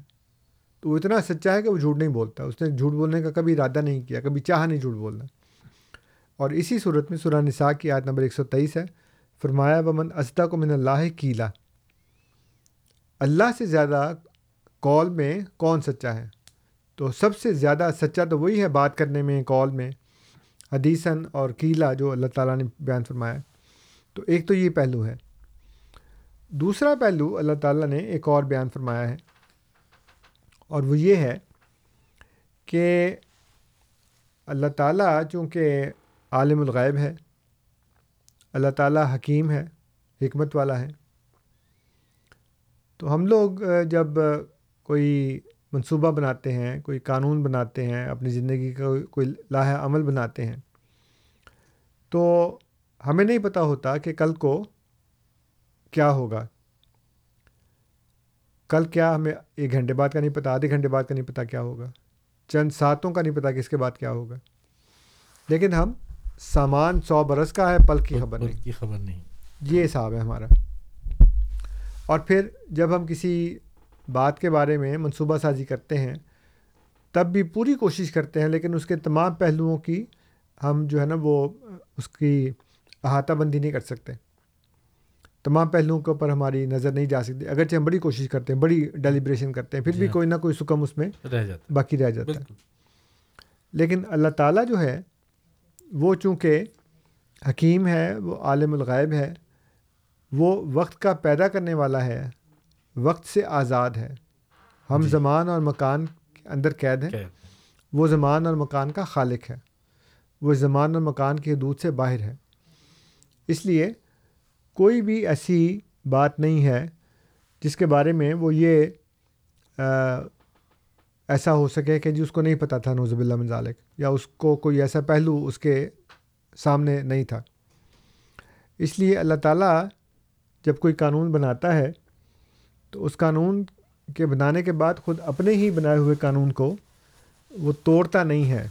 تو وہ اتنا سچا ہے کہ وہ جھوٹ نہیں بولتا۔ اس نے جھوٹ بولنے کا کبھی ارادہ نہیں کیا، کبھی چاہا نہیں جھوٹ بولنا۔ اور اسی صورت میں سورہ نساء کی آیت نمبر ایک سو تیئیس ہے، فرمایا، ومن اسدا کو من اللہ کیلا اللہ سے زیادہ کال میں کون سچا ہے؟ تو سب سے زیادہ سچا تو وہی ہے بات کرنے میں کال میں۔ حدیثاً اور کیلا جو اللہ تعالیٰ نے بیان فرمایا۔ تو ایک تو یہ پہلو ہے۔ دوسرا پہلو اللہ تعالیٰ نے ایک اور بیان فرمایا ہے۔ اور وہ یہ ہے کہ اللہ تعالیٰ چونکہ عالم الغیب ہے، اللہ تعالیٰ حکیم ہے، حکمت والا ہے۔ تو ہم لوگ جب کوئی منصوبہ بناتے ہیں، کوئی قانون بناتے ہیں، اپنی زندگی کا کوئی لاہ عمل بناتے ہیں، تو ہمیں نہیں پتہ ہوتا کہ کل کو کیا ہوگا۔ کل کیا ہمیں ایک گھنٹے بعد کا نہیں پتہ آدھے گھنٹے بعد کا نہیں پتہ کیا ہوگا؟ چند ساتوں کا نہیں پتہ کہ اس کے بعد کیا ہوگا؟ لیکن ہم سامان سو برس کا ہے پل کی خبر نہیں۔ کی خبر نہیں۔ یہ حساب ہے ہمارا۔ اور پھر جب ہم کسی بات کے بارے میں منصوبہ سازی کرتے ہیں تب بھی پوری کوشش کرتے ہیں لیکن اس کے تمام پہلوؤں کی ہم جو ہے نا وہ اس کی احاطہ بندی نہیں کر سکتے۔ تمام پہلوؤں کے اوپر ہماری نظر نہیں جا سکتی۔ اگرچہ ہم بڑی کوشش کرتے ہیں بڑی ڈیلیبریشن کرتے ہیں پھر بھی ہاں۔ کوئی نہ کوئی سکم اس میں رہ جاتا باقی رہ جاتا ہے۔ لیکن اللہ تعالیٰ جو ہے وہ چونکہ حکیم ہے وہ عالم الغیب ہے وہ وقت کا پیدا کرنے والا ہے وقت سے آزاد ہے۔ ہم جی۔ زمان اور مکان کے اندر قید ہیں۔ وہ زمان اور مکان کا خالق ہے۔ وہ زمان اور مکان کی حدود سے باہر ہے۔ اس لیے کوئی بھی ایسی بات نہیں ہے جس کے بارے میں وہ یہ ایسا ہو سکے کہ جی اس کو نہیں پتہ تھا نوزب اللہ منظالک یا اس کو کوئی ایسا پہلو اس کے سامنے نہیں تھا۔ اس لیے اللہ تعالیٰ جب کوئی قانون بناتا ہے تو اس قانون کے بنانے کے بعد خود اپنے ہی بنائے ہوئے قانون کو وہ توڑتا نہیں ہے۔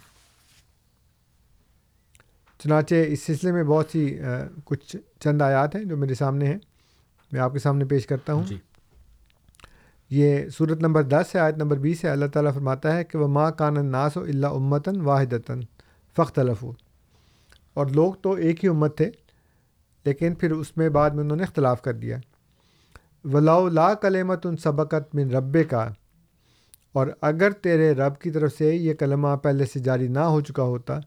چنانچہ اس سلسلے میں بہت سی کچھ چند آیات ہیں جو میرے سامنے ہیں۔ میں آپ کے سامنے پیش کرتا ہوں۔ جی۔ یہ صورت نمبر دس ہے آیت نمبر بیس ہے۔ اللہ تعالیٰ فرماتا ہے کہ وہ ماں کان ناس و اللہ امتاً واحدتاً فخت الف اور لوگ تو ایک ہی امت تھے لیکن پھر اس میں بعد میں انہوں نے اختلاف کر دیا۔ ولاء لا کلمت ان سبقت من رب کا اور اگر تیرے رب کی طرف سے یہ کلمہ پہلے سے جاری نہ ہو چکا ہوتا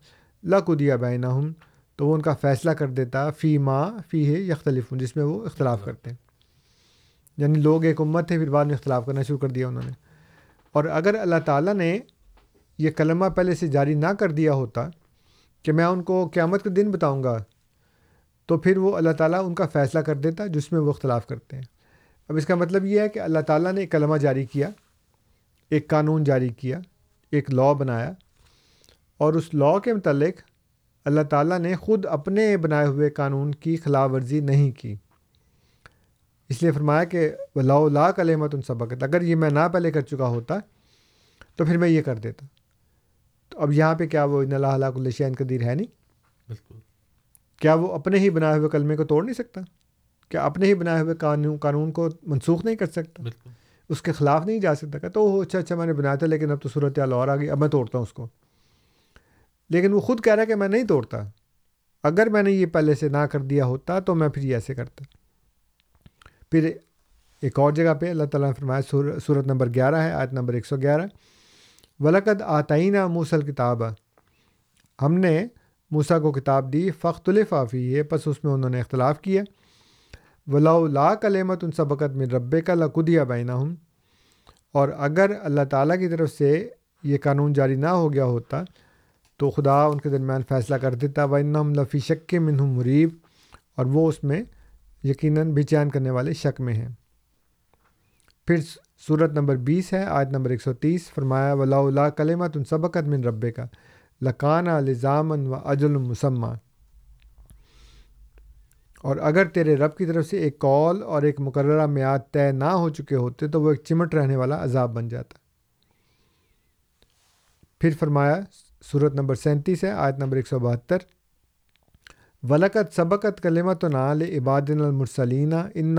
لا دیا بینا ہوں تو وہ ان کا فیصلہ کر دیتا فی ماں فی ہے یختلف جس میں وہ اختلاف کرتے ہیں۔ یعنی لوگ ایک امت تھے، پھر بعد میں اختلاف کرنا شروع کر دیا انہوں نے۔ اور اگر اللہ تعالیٰ نے یہ کلمہ پہلے سے جاری نہ کر دیا ہوتا کہ میں ان کو قیامت کے دن بتاؤں گا، تو پھر وہ اللہ تعالیٰ ان کا فیصلہ کر دیتا جس میں وہ اختلاف کرتے ہیں۔ اب اس کا مطلب یہ ہے کہ اللہ تعالیٰ نے ایک کلمہ جاری کیا، ایک قانون جاری کیا، ایک لاء بنایا اور اس لاء کے متعلق اللہ تعالیٰ نے خود اپنے بنائے ہوئے قانون کی خلاف ورزی نہیں کی۔ اس لیے فرمایا کہ لا لا کلمت ان سبقت۔ اگر یہ میں نہ پہلے کر چکا ہوتا تو پھر میں یہ کر دیتا۔ تو اب یہاں پہ کیا وہ ان اللہ علیہ الشین قدیر ہے نہیں؟ بالکل۔ کیا وہ اپنے ہی بنائے ہوئے کلمے کو توڑ نہیں سکتا؟ کیا اپنے ہی بنائے ہوئے قانون قانون کو منسوخ نہیں کر سکتا؟ بالکل۔ اس کے خلاف نہیں جا سکتا کہ تو اچھا اچھا میں نے بنایا تھا لیکن اب تو صورت حال اور آ گئی اب میں توڑتا ہوں اس کو۔ لیکن وہ خود کہہ رہا ہے کہ میں نہیں توڑتا۔ اگر میں نے یہ پہلے سے نہ کر دیا ہوتا تو میں پھر یہ ایسے کرتا۔ پھر ایک اور جگہ پہ اللہ تعالیٰ نے فرمایا صورت نمبر گیارہ ہے، آیت نمبر ایک سو گیارہ۔ ولقد آتعینہ موسل کتاب ہم نے موسا کو کتاب دی فخت الفافی ہے پس اس میں انہوں نے اختلاف کیا۔ ولا لا کلیمت ان سبقت میں رب کا لقدیہ بینا ہوں اور اگر اللہ تعالیٰ کی طرف سے یہ قانون جاری نہ ہو گیا ہوتا تو خدا ان کے درمیان فیصلہ کر دیتا وََ لفی شک کے منہ مریب اور وہ اس میں یقیناً بے چین کرنے والے شک میں ہیں۔ پھر صورت نمبر بیس ہے آج نمبر ایک سو تیس، فرمایا ولا اللہ کلیمت ان سبقت من رب کا لکانہ لزامن و اجل المسمہ اور اگر تیرے رب کی طرف سے ایک کال اور ایک مقررہ میعاد طے نہ ہو چکے ہوتے، تو وہ ایک چمٹ رہنے والا عذاب بن جاتا۔ پھر فرمایا صورت نمبر سینتیس ہے، آیت نمبر ایک سو بہتر۔ ولکت سبقت کلمت و نال عبادن المرسلینہ ان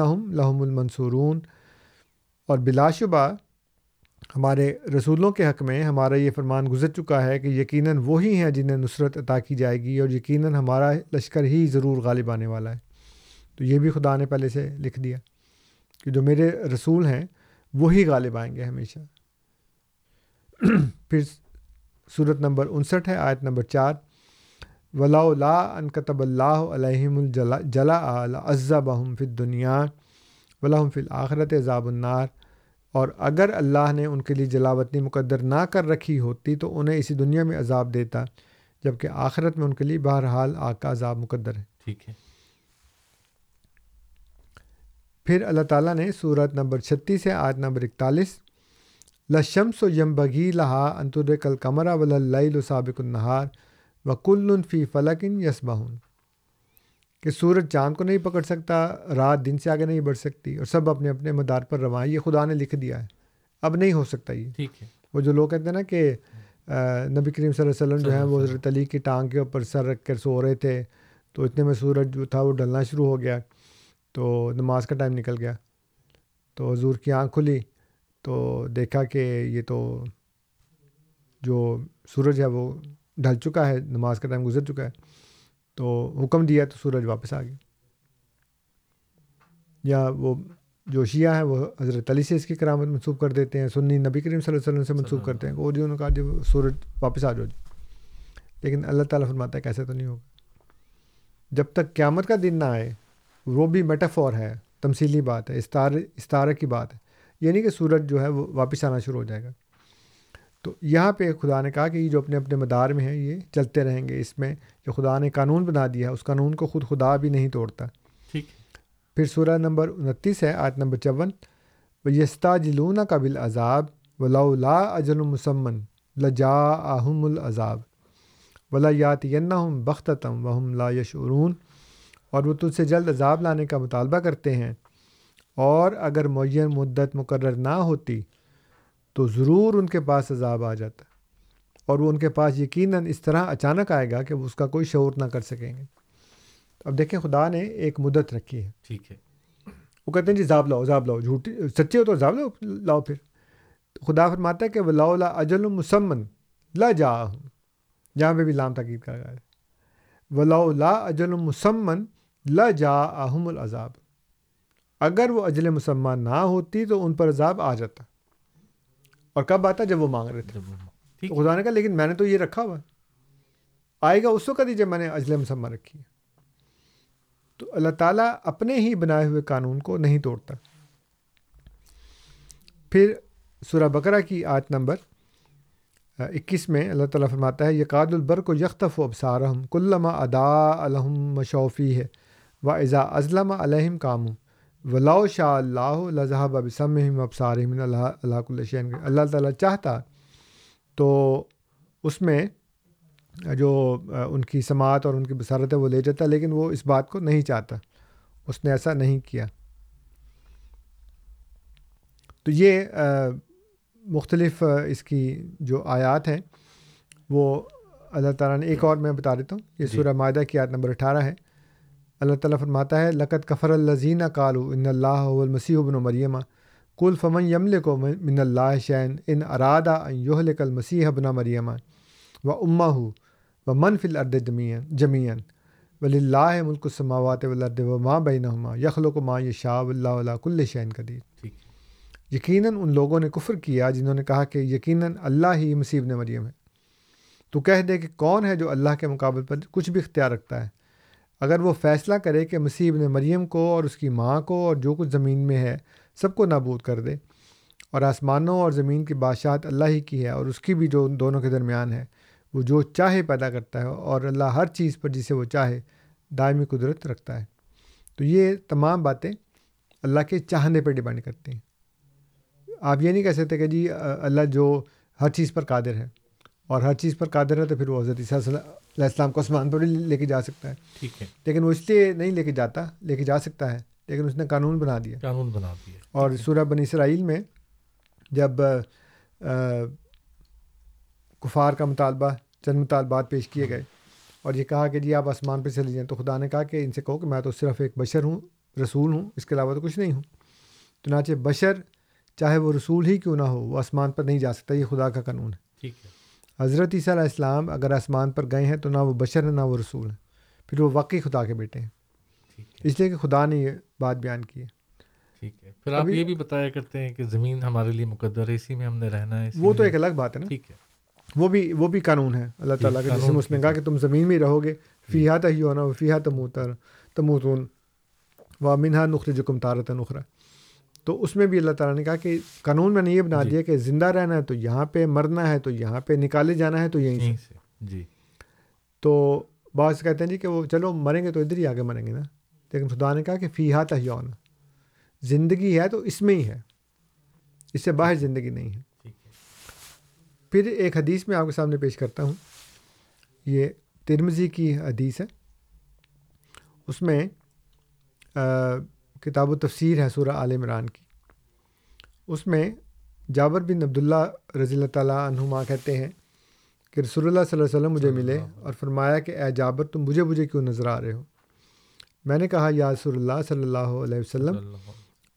صورت نمبر انسٹھ ہے آیت نمبر چار۔ ولا ان کتب اللہ علیہم الجلا جلا عزا بہم فی دنیا ولاحم فی الآخرت ضاب النار۔ اور اگر اللہ نے ان کے لیے جلاوطنی مقدر نہ کر رکھی ہوتی تو انہیں اسی دنیا میں عذاب دیتا جبکہ آخرت میں ان کے لیے بہرحال آگ کا عذاب مقدر ہے۔ ٹھیک ہے۔ پھر اللہ تعالیٰ نے صورت نمبر چھتیس ہے آج نمبر اکتالیس لشمس و یم بگی لہا انتر کل قمرہ و تو دیکھا کہ یہ تو جو سورج ہے وہ ڈھل چکا ہے، نماز کا ٹائم گزر چکا ہے، تو حکم دیا تو سورج واپس آ گیا۔ یا وہ جو شیعہ ہیں وہ حضرت علی سے اس کی کرامت منسوخ کر دیتے ہیں، سنی نبی کریم صلی اللہ علیہ وسلم سے منسوخ کرتے ہیں وہ جو انہوں نے کہا جو سورج واپس آ جاؤ جی لیکن اللہ تعالیٰ فرماتا ہے کیسے تو نہیں ہوگا۔ جب تک قیامت کا دن نہ آئے، وہ بھی میٹافور ہے، تمثیلی بات ہے، استار، استارہ کی بات ہے۔ یعنی کہ سورج جو ہے وہ واپس آنا شروع ہو جائے گا۔ تو یہاں پہ خدا نے کہا کہ یہ جو اپنے اپنے مدار میں ہیں یہ چلتے رہیں گے۔ اس میں جو خدا نے قانون بنا دیا ہے اس قانون کو خود خدا بھی نہیں توڑتا۔ ٹھیک۔ پھر سورہ نمبر انتیس ہے آیت نمبر چون۔ و یستا جلون قبل عذاب و لا اجل مسمن لجا آہم العذاب ولا یات ینہم بختم وہم لا یشعرون اور وہ تجھ سے جلد عذاب لانے کا مطالبہ کرتے ہیں۔ اور اگر معین مدت مقرر نہ ہوتی تو ضرور ان کے پاس عذاب آ جاتا اور وہ ان کے پاس یقیناً اس طرح اچانک آئے گا کہ وہ اس کا کوئی شعور نہ کر سکیں گے۔ اب دیکھیں خدا نے ایک مدت رکھی ہے۔ ٹھیک ہے۔ وہ کہتے ہیں جی زاب لاؤ زاب لاؤ جھوٹی سچے ہو تو زاب لاؤ لاؤ پھر۔ خدا فرماتا ہے کہ وہ لا اجل مسمن لا جا جہاں پہ بھی لام تقید کر رہا ہے۔ ولا لا اجل مسمن لا جا آہم العذاب۔ اگر وہ اجل مسلمان نہ ہوتی تو ان پر عذاب آ جاتا۔ اور کب آتا؟ جب وہ مانگ رہے تھے۔ خدا نے کہا لیکن میں نے تو یہ رکھا ہوا۔ آئے گا اس وقت ہی جب میں نے اجل مسمہ رکھی۔ ہے تو اللہ تعالیٰ اپنے ہی بنائے ہوئے قانون کو نہیں توڑتا۔ پھر سورہ بکرا کی آیت نمبر اکیس میں اللہ تعالیٰ فرماتا ہے یہ قاد البر کو یکتف و ابسارحم کلّہ ادا الحم مشوفی ہے و اضا ازلم علیہم کام ولاء شاء اللہ لذہب ابسم ابسار اللہ اللہ الشین اللہ تعالیٰ چاہتا تو اس میں جو ان کی سماعت اور ان کی بصارت ہے وہ لے جاتا لیکن وہ اس بات کو نہیں چاہتا۔ اس نے ایسا نہیں کیا۔ تو یہ مختلف اس کی جو آیات ہیں وہ اللہ تعالیٰ نے ایک اور میں بتا دیتا ہوں۔ یہ جی۔ سورہ معاہدہ کی آیت نمبر اٹھارہ ہے۔ اللہ تعالیٰ فرماتا ہے لقت کفر الزین کالو ان اللہ المسیح بن و مریم۔ کل فمن یمل کو من اللہ شین ان ارادہ یوہل کل مسیح بنا مریم و امہ ہو و من فل ارد جمین جمین ولی اللہ ملک السماوات ولرد و ماں بین ہما یخل کو ماں یہ شاہ اللہ علیہ کل شین قدیر۔ یقیناً ان لوگوں نے کفر کیا جنہوں نے کہا کہ یقیناً اللہ ہی مسیب نے مریم ہے۔ تو کہہ دے کہ کون ہے جو اللہ کے مقابل پر کچھ بھی اختیار رکھتا ہے؟ اگر وہ فیصلہ کرے کہ مسیب نے مریم کو اور اس کی ماں کو اور جو کچھ زمین میں ہے، سب کو نابود کر دے۔ اور آسمانوں اور زمین کی بادشاہت اللہ ہی کی ہے اور اس کی بھی جو دونوں کے درمیان ہے، وہ جو چاہے پیدا کرتا ہے اور اللہ ہر چیز پر جسے وہ چاہے دائمی قدرت رکھتا ہے۔ تو یہ تمام باتیں اللہ کے چاہنے پر ڈپینڈ کرتی ہیں۔ آپ یہ نہیں کہہ سکتے کہ جی اللہ جو ہر چیز پر قادر ہے اور ہر چیز پر قادر ہے تو پھر وہ حضرت عیسیٰ علیہ السلام کو آسمان پر بھی لے کے جا سکتا ہے۔ ٹھیک ہے۔ لیکن وہ اس لیے نہیں لے کے جاتا لے کے جا سکتا ہے لیکن اس نے قانون بنا دیا۔ قانون بنا دیا۔ اور سورہ بنی اسرائیل میں جب کفار کا مطالبہ چند مطالبات پیش کیے گئے اور یہ کہا کہ جی آپ آسمان پہ چلے جائیں تو خدا نے کہا کہ ان سے کہو کہ میں تو صرف ایک بشر ہوں رسول ہوں اس کے علاوہ تو کچھ نہیں ہوں۔ چنانچہ بشر چاہے وہ رسول ہی کیوں نہ ہو وہ آسمان پر نہیں جا سکتا یہ خدا کا قانون ہے۔ ٹھیک ہے۔ حضرت عیسیٰ علیہ السلام اگر آسمان پر گئے ہیں تو نہ وہ بشر ہیں نہ وہ رسول ہیں۔ پھر وہ واقعی خدا کے بیٹے ہیں۔ اس لیے کہ خدا نے یہ بات بیان کی ہے۔ ٹھیک ہے۔ پھر آپ یہ بھی بتایا کرتے ہیں کہ زمین ہمارے لیے مقدر ہے اسی میں ہم نے رہنا ہے وہ تو ایک الگ بات ہے نا۔ ٹھیک ہے۔ وہ بھی وہ بھی قانون ہے۔ اللہ تعالیٰ کا جس قانون میں اس نے کہا کہ تم زمین میں رہو گے۔ فیحا تہی ہونا وہ فیحا تموتر تموتون و منہا نخر جکم تارت نخرا تو اس میں بھی اللہ تعالیٰ نے کہا کہ قانون میں نے یہ بنا جی۔ دیا کہ زندہ رہنا ہے تو یہاں پہ مرنا ہے تو یہاں پہ نکالے جانا ہے تو یہیں سے۔ جی۔ تو بعض کہتے ہیں جی کہ وہ چلو مریں گے تو ادھر ہی آگے مریں گے نا۔ لیکن خدا نے کہا کہ فیحا تہیون زندگی ہے تو اس میں ہی ہے۔ اس سے باہر زندگی نہیں ہے۔ پھر ایک حدیث میں آپ کے سامنے پیش کرتا ہوں۔ یہ ترمزی کی حدیث ہے۔ اس میں آ، کتاب و تفسیر ہے سورہ عال عمران کی۔ اس میں جابر بن عبداللہ رضی اللہ تعالیٰ عنہما کہتے ہیں کہ رسول اللہ صلی اللہ علیہ وسلم مجھے ملے اور فرمایا کہ اے جابر تم مجھے مجھے کیوں نظر آ رہے ہو؟ میں نے کہا یا رسول اللہ صلی اللہ علیہ وسلم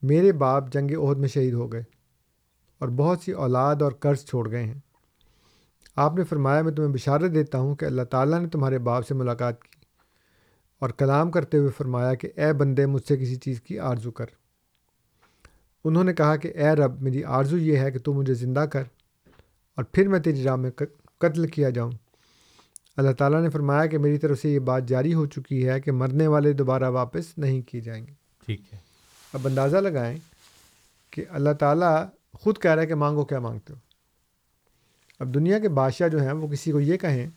میرے باپ جنگ عہد میں شہید ہو گئے اور بہت سی اولاد اور قرض چھوڑ گئے ہیں۔ آپ نے فرمایا میں تمہیں بشارت دیتا ہوں کہ اللہ تعالیٰ نے تمہارے باپ سے ملاقات کی۔ اور کلام کرتے ہوئے فرمایا کہ اے بندے مجھ سے کسی چیز کی آرزو کر۔ انہوں نے کہا کہ اے رب میری آرزو یہ ہے کہ تو مجھے زندہ کر اور پھر میں تیری راہ میں قتل کیا جاؤں۔ اللہ تعالیٰ نے فرمایا کہ میری طرف سے یہ بات جاری ہو چکی ہے کہ مرنے والے دوبارہ واپس نہیں کیے جائیں گے۔ ٹھیک ہے۔ اب اندازہ لگائیں کہ اللہ تعالیٰ خود کہہ رہا ہے کہ مانگو کیا مانگتے ہو۔ اب دنیا کے بادشاہ جو ہیں وہ کسی کو یہ کہیں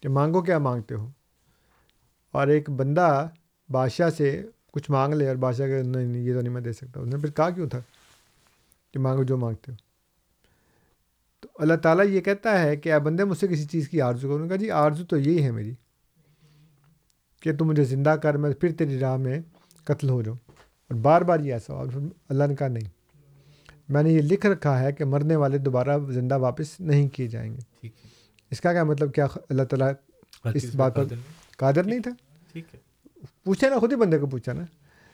کہ مانگو کیا مانگتے ہو۔ اور ایک بندہ بادشاہ سے کچھ مانگ لے اور بادشاہ کہ نہیں نہیں یہ تو نہیں میں دے سکتا۔ اس نے پھر کہا کیوں تھا کہ مانگو جو مانگتے ہو؟ تو اللہ تعالیٰ یہ کہتا ہے کہ اے بندے مجھ سے کسی چیز کی آرزو کروں کہا جی آرزو تو یہی ہے میری کہ تم مجھے زندہ کر میں پھر تیری راہ میں قتل ہو جاؤں۔ اور بار بار یہ ایسا ہوا۔ اور پھر اللہ نے کہا نہیں میں نے یہ لکھ رکھا ہے کہ مرنے والے دوبارہ زندہ واپس نہیں کیے جائیں گے۔ اس کا کیا مطلب؟ کیا اللہ تعالیٰ اس بات پر۔ قادر نہیں تھا؟ ٹھیک ہے۔ پوچھا نا خود ہی بندے کو پوچھا نا۔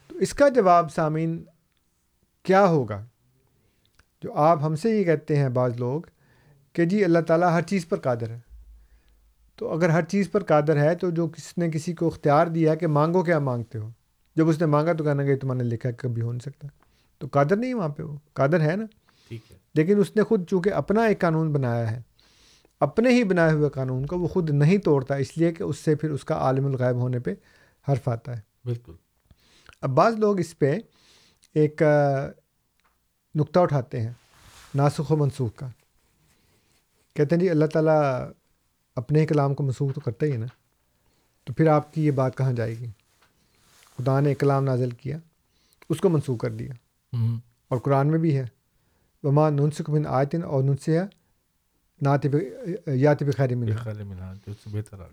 تو اس کا جواب سامعین کیا ہوگا؟ جو آپ ہم سے یہ کہتے ہیں بعض لوگ کہ جی اللہ تعالیٰ ہر چیز پر قادر ہے۔ تو اگر ہر چیز پر قادر ہے تو جو کس نے کسی کو اختیار دیا ہے کہ مانگو کیا مانگتے ہو۔ جب اس نے مانگا تو کہنا کہ تمہارے لکھا کبھی ہو نہیں سکتا۔ تو قادر نہیں وہاں پہ وہ۔ قادر ہے نا۔ ٹھیک ہے۔ لیکن اس نے خود چونکہ اپنا ایک قانون بنایا ہے اپنے ہی بنائے ہوئے قانون کو وہ خود نہیں توڑتا اس لیے کہ اس سے پھر اس کا عالم الغائب ہونے پہ حرف آتا ہے۔ بالکل۔ اب بعض لوگ اس پہ ایک نقطہ اٹھاتے ہیں ناسخ و منسوخ کا۔ کہتے ہیں جی اللہ تعالیٰ اپنے کلام کو منسوخ تو کرتا ہی ہے نا۔ تو پھر آپ کی یہ بات کہاں جائے گی؟ خدا نے کلام نازل کیا اس کو منسوخ کر دیا۔ اور قرآن میں بھی ہے۔ وما ننسک من آیتن اور ننسیا ناتب یاتب خیر ملا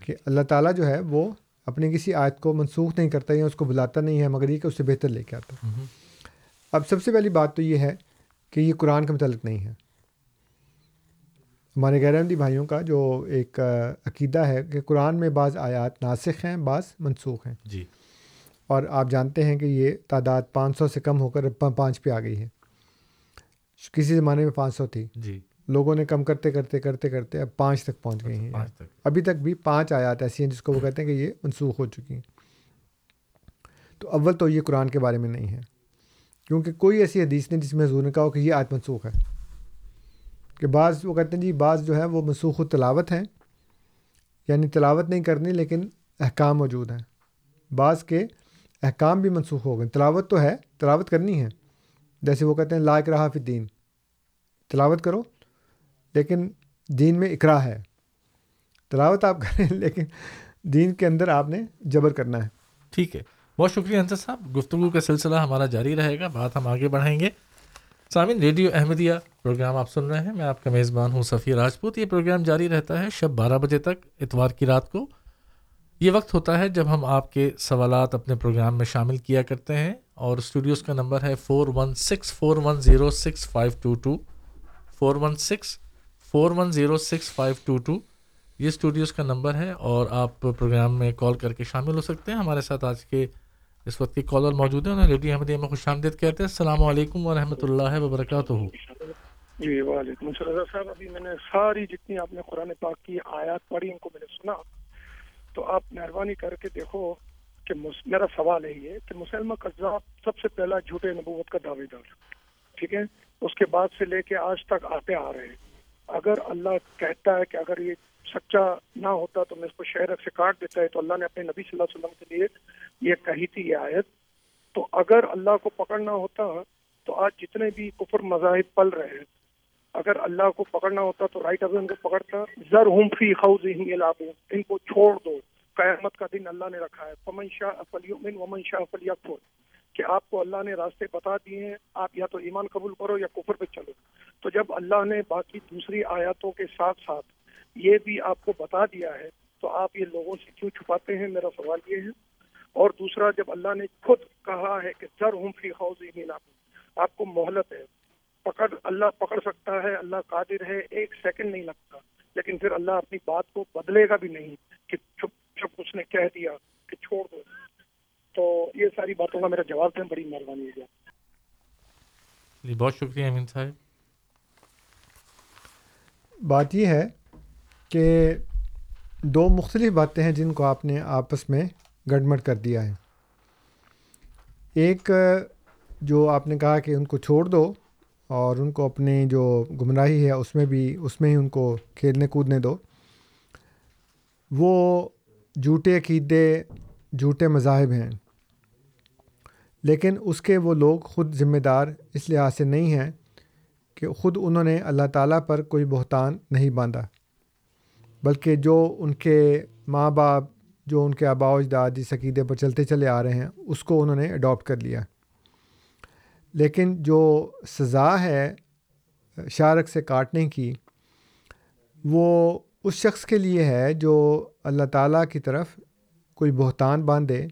کہ اللہ تعالیٰ جو ہے وہ اپنی کسی آیت کو منسوخ نہیں کرتا یا اس کو بلاتا نہیں ہے مگر یہ کہ اس سے بہتر لے کے آتا۔ اب سب سے پہلی بات تو یہ ہے کہ یہ قرآن کے متعلق نہیں ہے۔ ہمارے غیر احمدی بھائیوں کا جو ایک عقیدہ ہے کہ قرآن میں بعض آیات ناسخ ہیں بعض منسوخ ہیں۔ جی۔ اور آپ جانتے ہیں کہ یہ تعداد پانچ سو سے کم ہو کر پانچ پہ آ گئی ہے۔ کسی زمانے میں پانچ سو تھی۔ جی۔ لوگوں نے کم کرتے کرتے کرتے کرتے اب پانچ تک پہنچ گئی ہیں۔ ابھی تک بھی پانچ آیات ایسی ہیں جس کو وہ کہتے ہیں کہ یہ منسوخ ہو چکی ہیں۔ تو اول تو یہ قرآن کے بارے میں نہیں ہے۔ کیونکہ کوئی ایسی حدیث نہیں جس میں حضور نے کہا ہو کہ یہ آیت منسوخ ہے۔ کہ بعض وہ کہتے ہیں جی بعض جو ہے وہ منسوخ و تلاوت ہیں۔ یعنی تلاوت نہیں کرنی لیکن احکام موجود ہیں۔ بعض کے احکام بھی منسوخ ہو گئے۔ تلاوت تو ہے تلاوت کرنی ہے۔ جیسے وہ کہتے ہیں لا اکراہ فی دین تلاوت کرو لیکن دین میں اقرا ہے۔ تلاوت آپ کریں، لیکن دین کے اندر آپ نے جبر کرنا ہے۔ ٹھیک ہے۔ بہت شکریہ انصر صاحب۔ گفتگو کا سلسلہ ہمارا جاری رہے گا، بات ہم آگے بڑھائیں گے۔ سامعین، ریڈیو احمدیہ پروگرام آپ سن رہے ہیں۔ میں آپ کا میزبان ہوں صفی راجپوت۔ یہ پروگرام جاری رہتا ہے شب بارہ بجے تک اتوار کی رات کو۔ یہ وقت ہوتا ہے جب ہم آپ کے سوالات اپنے پروگرام میں شامل کیا کرتے ہیں۔ اور اسٹوڈیوز کا نمبر ہے four one six, four one zero six, five two two. Four one six four one zero six five two two یہ اسٹوڈیوز کا نمبر ہے اور آپ پروگرام میں کال کر کے شامل ہو سکتے ہیں۔ ہمارے ساتھ آج کے اس وقت کے کالر موجود ہیں۔ انہیں ریڈیو احمدیہ میں خوش آمدید کہتے ہیں۔ السلام علیکم ورحمۃ اللہ وبرکاتہ۔ جی وعلیکم السلام۔ صاحب، ابھی میں نے ساری جتنی آپ نے قرآن پاک کی آیات پڑھی، ان کو میں نے سنا۔ تو آپ مہربانی کر کے دیکھو کہ میرا سوال ہے یہ کہ مسلمہ قذاب سب سے پہلا جھوٹے نبوت کا دعوے دار ٹھیک ہے؟ اس کے بعد سے لے کے آج تک آتے آ رہے ہیں۔ اگر اللہ کہتا ہے کہ اگر یہ سچا نہ ہوتا تو میں اس کو شہر سے کاٹ دیتا ہے، تو اللہ نے اپنے نبی صلی اللہ علیہ وسلم کے لیے یہ کہی تھی یہ آیت۔ تو اگر اللہ کو پکڑنا ہوتا تو آج جتنے بھی کفر مذاہب پل رہے ہیں، اگر اللہ کو پکڑنا ہوتا تو رائٹ اب ان کو پکڑتا۔ زر ہم فی خوز ان کو چھوڑ دو۔ قیامت کا دن اللہ نے رکھا ہے۔ پمن شاہ فلیومن ومن شاہ فلیکفر۔ کہ آپ کو اللہ نے راستے بتا دیے ہیں، آپ یا تو ایمان قبول کرو یا کفر پہ چلو۔ تو جب اللہ نے باقی دوسری آیاتوں کے ساتھ ساتھ یہ بھی آپ کو بتا دیا ہے، تو آپ یہ لوگوں سے کیوں چھپاتے ہیں؟ میرا سوال یہ ہے۔ اور دوسرا، جب اللہ نے خود کہا ہے کہ زر ہم فی خوز آپ کو مہلت ہے۔ پکڑ، اللہ پکڑ سکتا ہے، اللہ قادر ہے، ایک سیکنڈ نہیں لگتا۔ لیکن پھر اللہ اپنی بات کو بدلے گا بھی نہیں کہ چھپ چھپ اس نے کہہ دیا کہ چھوڑ دو۔ تو یہ ساری باتوں کا میرا جواب دیں، بڑی مہربانی ہوگا جی بہت شکریہ امین صاحب۔ بات یہ ہے کہ دو مختلف باتیں ہیں جن کو آپ نے آپس میں گڑمڑ کر دیا ہے۔ ایک، جو آپ نے کہا کہ ان کو چھوڑ دو اور ان کو اپنی جو گمراہی ہے اس میں بھی، اس میں ہی ان کو کھیلنے کودنے دو، وہ جھوٹے عقیدے، جھوٹے مذاہب ہیں۔ لیکن اس کے وہ لوگ خود ذمہ دار اس لحاظ سے نہیں ہیں کہ خود انہوں نے اللہ تعالیٰ پر کوئی بہتان نہیں باندھا، بلکہ جو ان کے ماں باپ، جو ان کے آبا و اجداد، جس عقیدے پر چلتے چلے آ رہے ہیں، اس کو انہوں نے اڈاپٹ کر لیا۔ لیکن جو سزا ہے شارک سے کاٹنے کی، وہ اس شخص کے لیے ہے جو اللہ تعالیٰ کی طرف کوئی بہتان باندھے،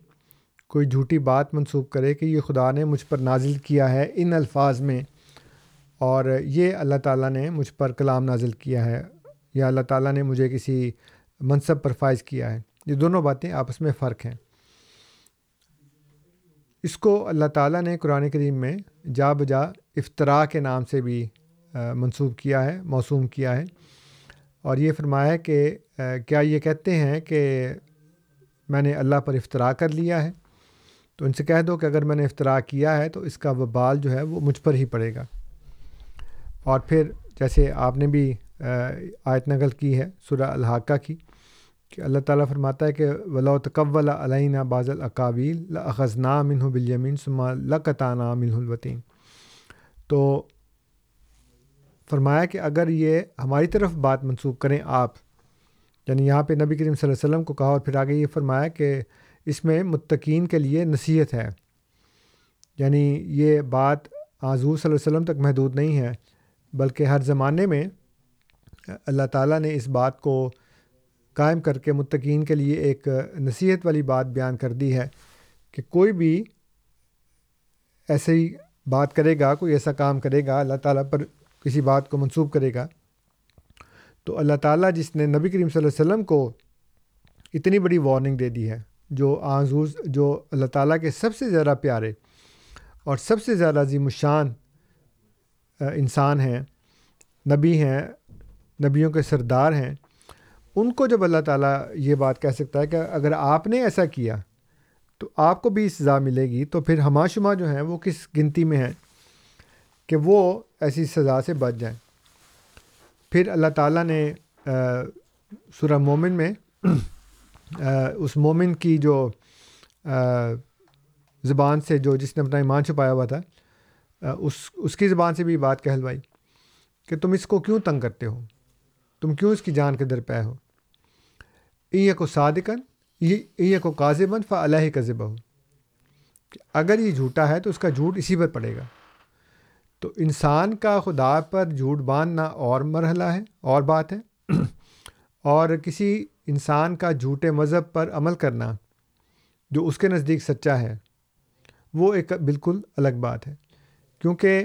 کوئی جھوٹی بات منسوخ کرے کہ یہ خدا نے مجھ پر نازل کیا ہے ان الفاظ میں۔ اور یہ اللہ تعالیٰ نے مجھ پر کلام نازل کیا ہے، یا اللہ تعالیٰ نے مجھے کسی منصب پر فائز کیا ہے۔ یہ دونوں باتیں آپس میں فرق ہیں۔ اس کو اللہ تعالیٰ نے قرآن کریم میں جا بجا افطرا کے نام سے بھی منسوخ کیا ہے، موسوم کیا ہے۔ اور یہ فرمایا کہ کیا یہ کہتے ہیں کہ میں نے اللہ پر افطرا کر لیا ہے؟ تو ان سے کہہ دو کہ اگر میں نے افطرا کیا ہے تو اس کا وبال جو ہے وہ مجھ پر ہی پڑے گا۔ اور پھر جیسے آپ نے بھی آیت نقل کی ہے سورہ الحاقہ کی، کہ اللہ تعالیٰ فرماتا ہے کہ ولا تقول علینہ باز الاقابیل اخذنا منہ بالیمین سما لقطانہ منہ الوطین تو فرمایا کہ اگر یہ ہماری طرف بات منسوخ کریں آپ یعنی یہاں پہ نبی کریم صلی اللہ علیہ وسلم کو کہا اور پھر آگے یہ فرمایا کہ اس میں متقین کے لیے نصیحت ہے۔ یعنی یہ بات حضور صلی اللہ علیہ وسلم تک محدود نہیں ہے۔ بلکہ ہر زمانے میں اللہ تعالیٰ نے اس بات کو قائم کر کے متقین کے لیے ایک نصیحت والی بات بیان کر دی ہے کہ کوئی بھی ایسے ہی بات کرے گا، کوئی ایسا کام کرے گا، اللہ تعالیٰ پر کسی بات کو منسوخ کرے گا، تو اللہ تعالیٰ جس نے نبی کریم صلی اللہ علیہ وسلم کو اتنی بڑی وارننگ دے دی ہے، جو آزوز جو اللہ تعالیٰ کے سب سے زیادہ پیارے اور سب سے زیادہ عظیم الشان انسان ہیں، نبی ہیں، نبیوں کے سردار ہیں۔ ان کو جب اللہ تعالیٰ یہ بات کہہ سکتا ہے کہ اگر آپ نے ایسا کیا تو آپ کو بھی سزا ملے گی، تو پھر ہما شمہ جو ہیں وہ کس گنتی میں ہیں کہ وہ ایسی سزا سے بچ جائیں۔ پھر اللہ تعالیٰ نے سورہ مومن میں اس مومن کی جو زبان سے جو جس نے اپنا ایمان چھپایا ہوا تھا اس اس کی زبان سے بھی بات کہلوائی کہ تم اس کو کیوں تنگ کرتے ہو؟ تم کیوں اس کی جان کے در پہ ہو؟ ای کو صادقن یہ کو کاذبن فا اللہ کا ذبح ہو اگر یہ جھوٹا ہے تو اس کا جھوٹ اسی پر پڑے گا۔ تو انسان کا خدا پر جھوٹ باندھنا اور مرحلہ ہے، اور بات ہے۔ اور کسی انسان کا جھوٹے مذہب پر عمل کرنا جو اس کے نزدیک سچا ہے، وہ ایک بالکل الگ بات ہے۔ کیونکہ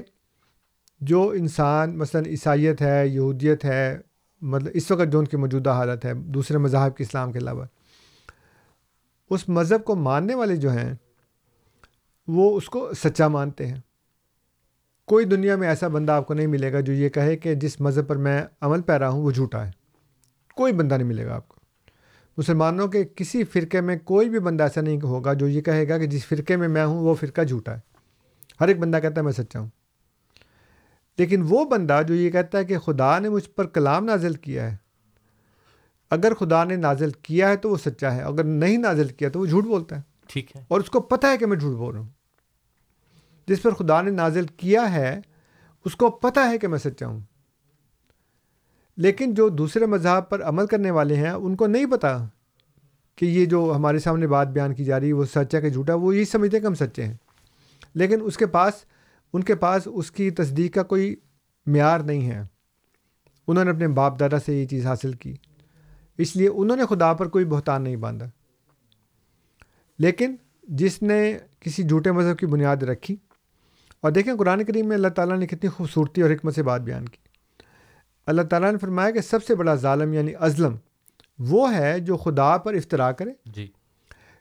جو انسان مثلا عیسائیت ہے، یہودیت ہے مطلب اس وقت جو ان کی موجودہ حالت ہے، دوسرے مذاہب کے اسلام کے علاوہ، اس مذہب کو ماننے والے جو ہیں، وہ اس کو سچا مانتے ہیں۔ کوئی دنیا میں ایسا بندہ آپ کو نہیں ملے گا جو یہ کہے کہ جس مذہب پر میں عمل پہ رہا ہوں، وہ جھوٹا ہے۔ کوئی بندہ نہیں ملے گا آپ کو۔ مسلمانوں کے کسی فرقے میں کوئی بھی بندہ ایسا نہیں ہوگا جو یہ کہے گا کہ جس فرقے میں میں ہوں، وہ فرقہ جھوٹا ہے۔ ہر ایک بندہ کہتا ہے میں سچا ہوں۔ لیکن وہ بندہ جو یہ کہتا ہے کہ خدا نے مجھ پر کلام نازل کیا ہے اگر خدا نے نازل کیا ہے تو وہ سچا ہے اگر نہیں نازل کیا تو وہ جھوٹ بولتا ہے۔ ٹھیک ہے۔ اور اس کو پتہ ہے کہ میں جھوٹ بول رہا ہوں۔ جس پر خدا نے نازل کیا ہے اس کو پتہ ہے کہ میں سچا ہوں۔ لیکن جو دوسرے مذہب پر عمل کرنے والے ہیں ان کو نہیں پتہ کہ یہ جو ہمارے سامنے بات بیان کی جا رہی ہے وہ سچا کہ جھوٹا وہ یہی سمجھتے کہ ہم سچے ہیں۔ لیکن اس کے پاس ان کے پاس اس کی تصدیق کا کوئی معیار نہیں ہے۔ انہوں نے اپنے باپ دادا سے یہ چیز حاصل کی۔ اس لیے انہوں نے خدا پر کوئی بہتان نہیں باندھا۔ لیکن جس نے کسی جھوٹے مذہب کی بنیاد رکھی اور دیکھیں قرآن کریم میں اللہ تعالیٰ نے کتنی خوبصورتی اور حکمت سے بات بیان کی۔ اللہ تعالیٰ نے فرمایا کہ سب سے بڑا ظالم یعنی ازلم وہ ہے جو خدا پر افطرا کرے جی۔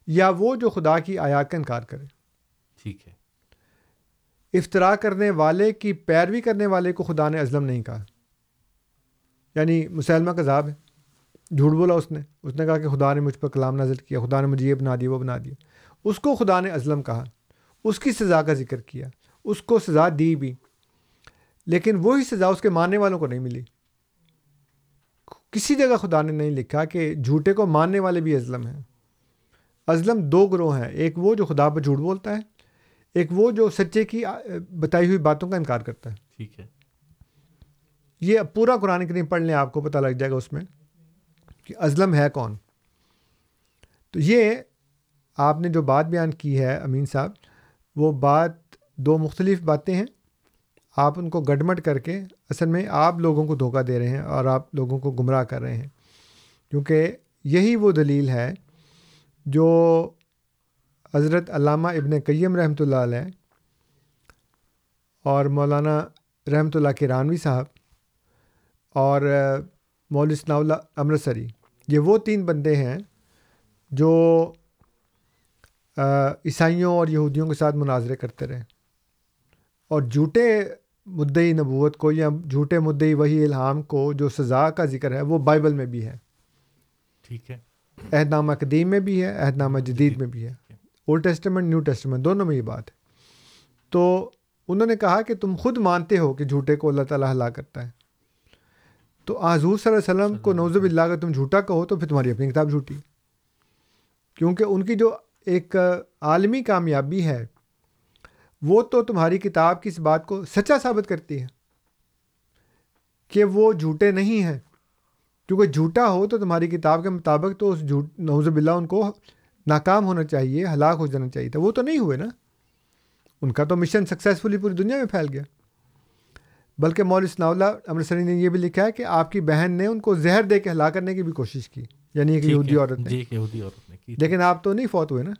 یا وہ جو خدا کی آیات کا انکار کرے۔ ٹھیک ہے۔ افطرا کرنے والے کی پیروی کرنے والے کو خدا نے ازلم نہیں کہا۔ یعنی مسلمہ کا ہے۔ جھوٹ بولا اس نے۔ اس نے کہا کہ خدا نے مجھ پر کلام نازل کیا، خدا نے مجھے یہ بنا دیا، وہ بنا دیا۔ اس کو خدا نے ازلم کہا۔ اس کی سزا کا ذکر کیا۔ اس کو سزا دی بھی۔ لیکن وہی سزا اس کے ماننے والوں کو نہیں ملی۔ کسی جگہ خدا نے نہیں لکھا کہ جھوٹے کو ماننے والے بھی ازلم ہیں۔ ازلم دو گروہ ہیں۔ ایک وہ جو خدا پر جھوٹ بولتا ہے ایک وہ جو سچے کی بتائی ہوئی باتوں کا انکار کرتا ہے۔ ٹھیک ہے۔ یہ پورا قرآن کریم پڑھ لیں آپ کو پتہ لگ جائے گا اس میں کہ ازلم ہے کون۔ تو یہ آپ نے جو بات بیان کی ہے امین صاحب وہ بات دو مختلف باتیں ہیں۔ آپ ان کو گڈمٹ کر کے اصل میں آپ لوگوں کو دھوکہ دے رہے ہیں اور آپ لوگوں کو گمراہ کر رہے ہیں۔ کیونکہ یہی وہ دلیل ہے جو حضرت علامہ ابن قیم رحمۃ اللہ علیہ اور مولانا رحمۃ اللہ کے رانوی صاحب اور مول اللہ امرتسری یہ وہ تین بندے ہیں جو عیسائیوں اور یہودیوں کے ساتھ مناظرے کرتے رہے۔ اور جھوٹے مدعی نبوت کو یا جھوٹے مدعی وہی الہام کو جو سزا کا ذکر ہے وہ بائبل میں بھی ہے۔ ٹھیک ہے۔ عہد نامہ قدیم میں بھی ہے عہد نامہ جدید میں بھی ہے۔ اولڈ ٹیسٹمنٹ نیو ٹیسٹمنٹ دونوں میں یہ بات ہے۔ تو انہوں نے کہا کہ تم خود مانتے ہو کہ جھوٹے کو اللہ تعالیٰ ہلا کرتا ہے۔ تو حضور صلی اللہ علیہ وسلم کو نوزب اللہ اگر تم جھوٹا کہو تو پھر تمہاری اپنی کتاب جھوٹی کیونکہ ان کی جو ایک عالمی کامیابی ہے، وہ تو تمہاری کتاب کی اس بات کو سچا ثابت کرتی ہے کہ وہ جھوٹے نہیں ہیں۔ کیونکہ جھوٹا ہو تو تمہاری کتاب کے مطابق تو اس جھوٹ نوز باللہ ان کو ناکام ہونا چاہیے ہلاک ہو جانا چاہیے تھا۔ وہ تو نہیں ہوئے نا۔ ان کا تو مشن سکسیزفلی پوری دنیا میں پھیل گیا۔ بلکہ مول اللہ امرتسری نے یہ بھی لکھا ہے کہ آپ کی بہن نے ان کو زہر دے کے ہلاک کرنے کی بھی کوشش کی یعنی ایک یہودی عورت نے۔ جی یہودی عورت نے لیکن آپ تو نہیں فوت ہوئے نا۔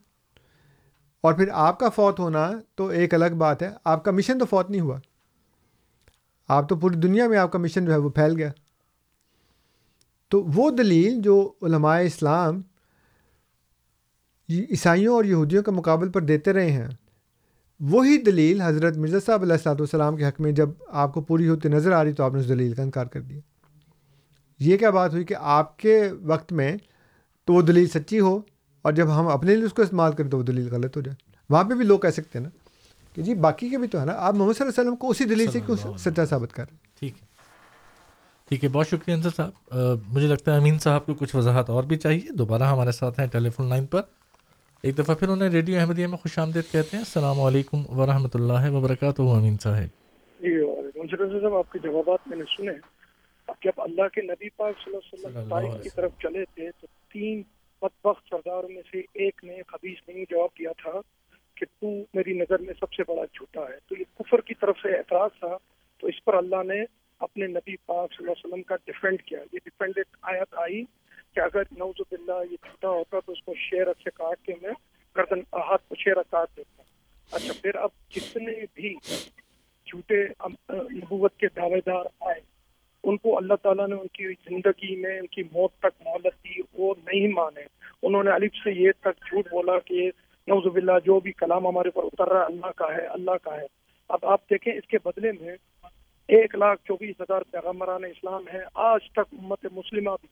اور پھر آپ کا فوت ہونا تو ایک الگ بات ہے۔ آپ کا مشن تو فوت نہیں ہوا۔ آپ تو پوری دنیا میں آپ کا مشن جو ہے وہ پھیل گیا۔ تو وہ دلیل جو علماء اسلام عیسائیوں اور یہودیوں کے مقابل پر دیتے رہے ہیں۔ وہی دلیل حضرت مرزا صاحب علیہ السلاۃ والسلام کے حق میں جب آپ کو پوری ہوتی نظر آ رہی تو آپ نے اس دلیل کا انکار کر دیا۔ یہ کیا بات ہوئی کہ آپ کے وقت میں تو وہ دلیل سچی ہو اور جب ہم اپنے لیے اس کو استعمال کریں تو وہ دلیل غلط ہو جائے۔ وہاں پہ بھی لوگ کہہ سکتے ہیں نا کہ جی باقی کے بھی تو ہے نا آپ محمد صلی اللہ علیہ وسلم کو اسی دلیل سے کیوں سچا ثابت کر رہے ہیں؟ ٹھیک ہے۔ ٹھیک ہے بہت شکریہ انصر صاحب۔ مجھے لگتا ہے امین صاحب کو کچھ وضاحت اور بھی چاہیے۔ دوبارہ ہمارے ساتھ ہیں ٹیلی فون لائن پر۔ ایک دفعہ پھر انہیں ریڈیو احمدیہ میں خوش آمدید کہتے ہیں السلام علیکم ورحمۃ اللہ وبرکاتہ امین صاحب۔ جی وعلیکم صاحب آپ کے جوابات میں نے سنے جب اللہ کے نبی پاک صلی اللہ علیہ وسلم کی طرف چلے تھے تو تین بدبخت سرداروں میں سے ایک نے خبیص نہیں جواب دیا تھا کہ تو میری نظر میں سب سے بڑا جھوٹا ہے۔ تو یہ کفر کی طرف سے اعتراض تھا تو اس پر اللہ نے اپنے نبی پاک صلی اللہ علیہ وسلم کا ڈیفینڈ کیا۔ یہ ڈیفینڈ آیت آئی کہ اگر نوز باللہ یہ جھوٹا ہوتا تو اس کو شیر سے کاٹ کے میں گردن ہاتھ کو شیر کاٹ دیتا۔ اچھا پھر اب جتنے بھی جھوٹے نبوت کے دعوے دار آئے، ان کو اللہ تعالیٰ نے ان کی زندگی میں ان کی موت تک مہلت دی، وہ نہیں مانے۔ انہوں نے الف سے یہ تک جھوٹ بولا کہ نوز باللہ جو بھی کلام ہمارے پر اتر رہا ہے، اللہ کا ہے، اللہ کا ہے۔ اب آپ دیکھیں اس کے بدلے میں ایک لاکھ چوبیس ہزار پیغمبران اسلام ہے آج تک امت مسلمہ بھی۔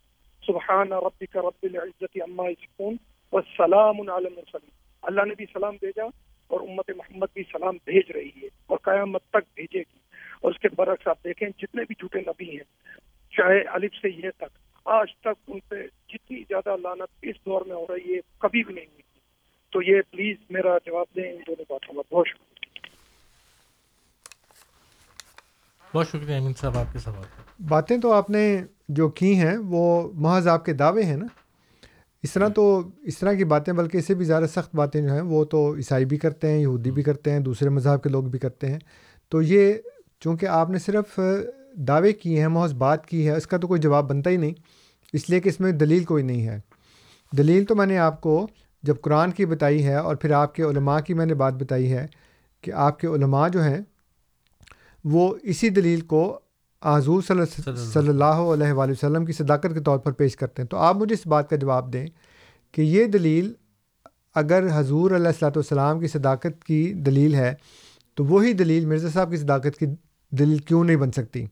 سبحان ربی کا رب العزت اما سکون و سلام عالم اللہ نے بھی سلام بھیجا اور امت محمد بھی سلام بھیج رہی ہے اور قیامت تک بھیجے گی۔ اور اس کے برعکس آپ دیکھیں جتنے بھی جھوٹے نبی ہیں، چاہے الف سے یہ تک، آج تک ان پہ جتنی زیادہ لانت اس دور میں ہو رہی ہے، کبھی بھی نہیں ہوئی۔ تو یہ پلیز میرا جواب دیں، ان دونوں باتوں کا بہت شکریہ۔ بہت شکریہ امین صاحب، آپ کے سوال باتیں تو آپ نے جو کی ہیں، وہ محض آپ کے دعوے ہیں نا؟ اس طرح تو اس طرح کی باتیں، بلکہ اس سے بھی زیادہ سخت باتیں جو ہیں، وہ تو عیسائی بھی کرتے ہیں، یہودی بھی کرتے ہیں، دوسرے مذہب کے لوگ بھی کرتے ہیں۔ تو یہ چونکہ آپ نے صرف دعوے کیے ہیں، محض بات کی ہے، اس کا تو کوئی جواب بنتا ہی نہیں۔ اس لیے کہ اس میں دلیل کوئی نہیں ہے۔ دلیل تو میں نے آپ کو جب قرآن کی بتائی ہے اور پھر آپ کے علماء کی میں نے بات بتائی ہے کہ آپ کے علماء جو ہیں وہ اسی دلیل کو حضور صلی اللہ علیہ وآلہ وسلم کی صداقت کے طور پر پیش کرتے ہیں۔ تو آپ مجھے اس بات کا جواب دیں کہ یہ دلیل اگر حضور علیہ السلاۃ والسلام کی صداقت کی دلیل ہے تو وہی دلیل مرزا صاحب کی صداقت کی دلیل کیوں نہیں بن سکتی؟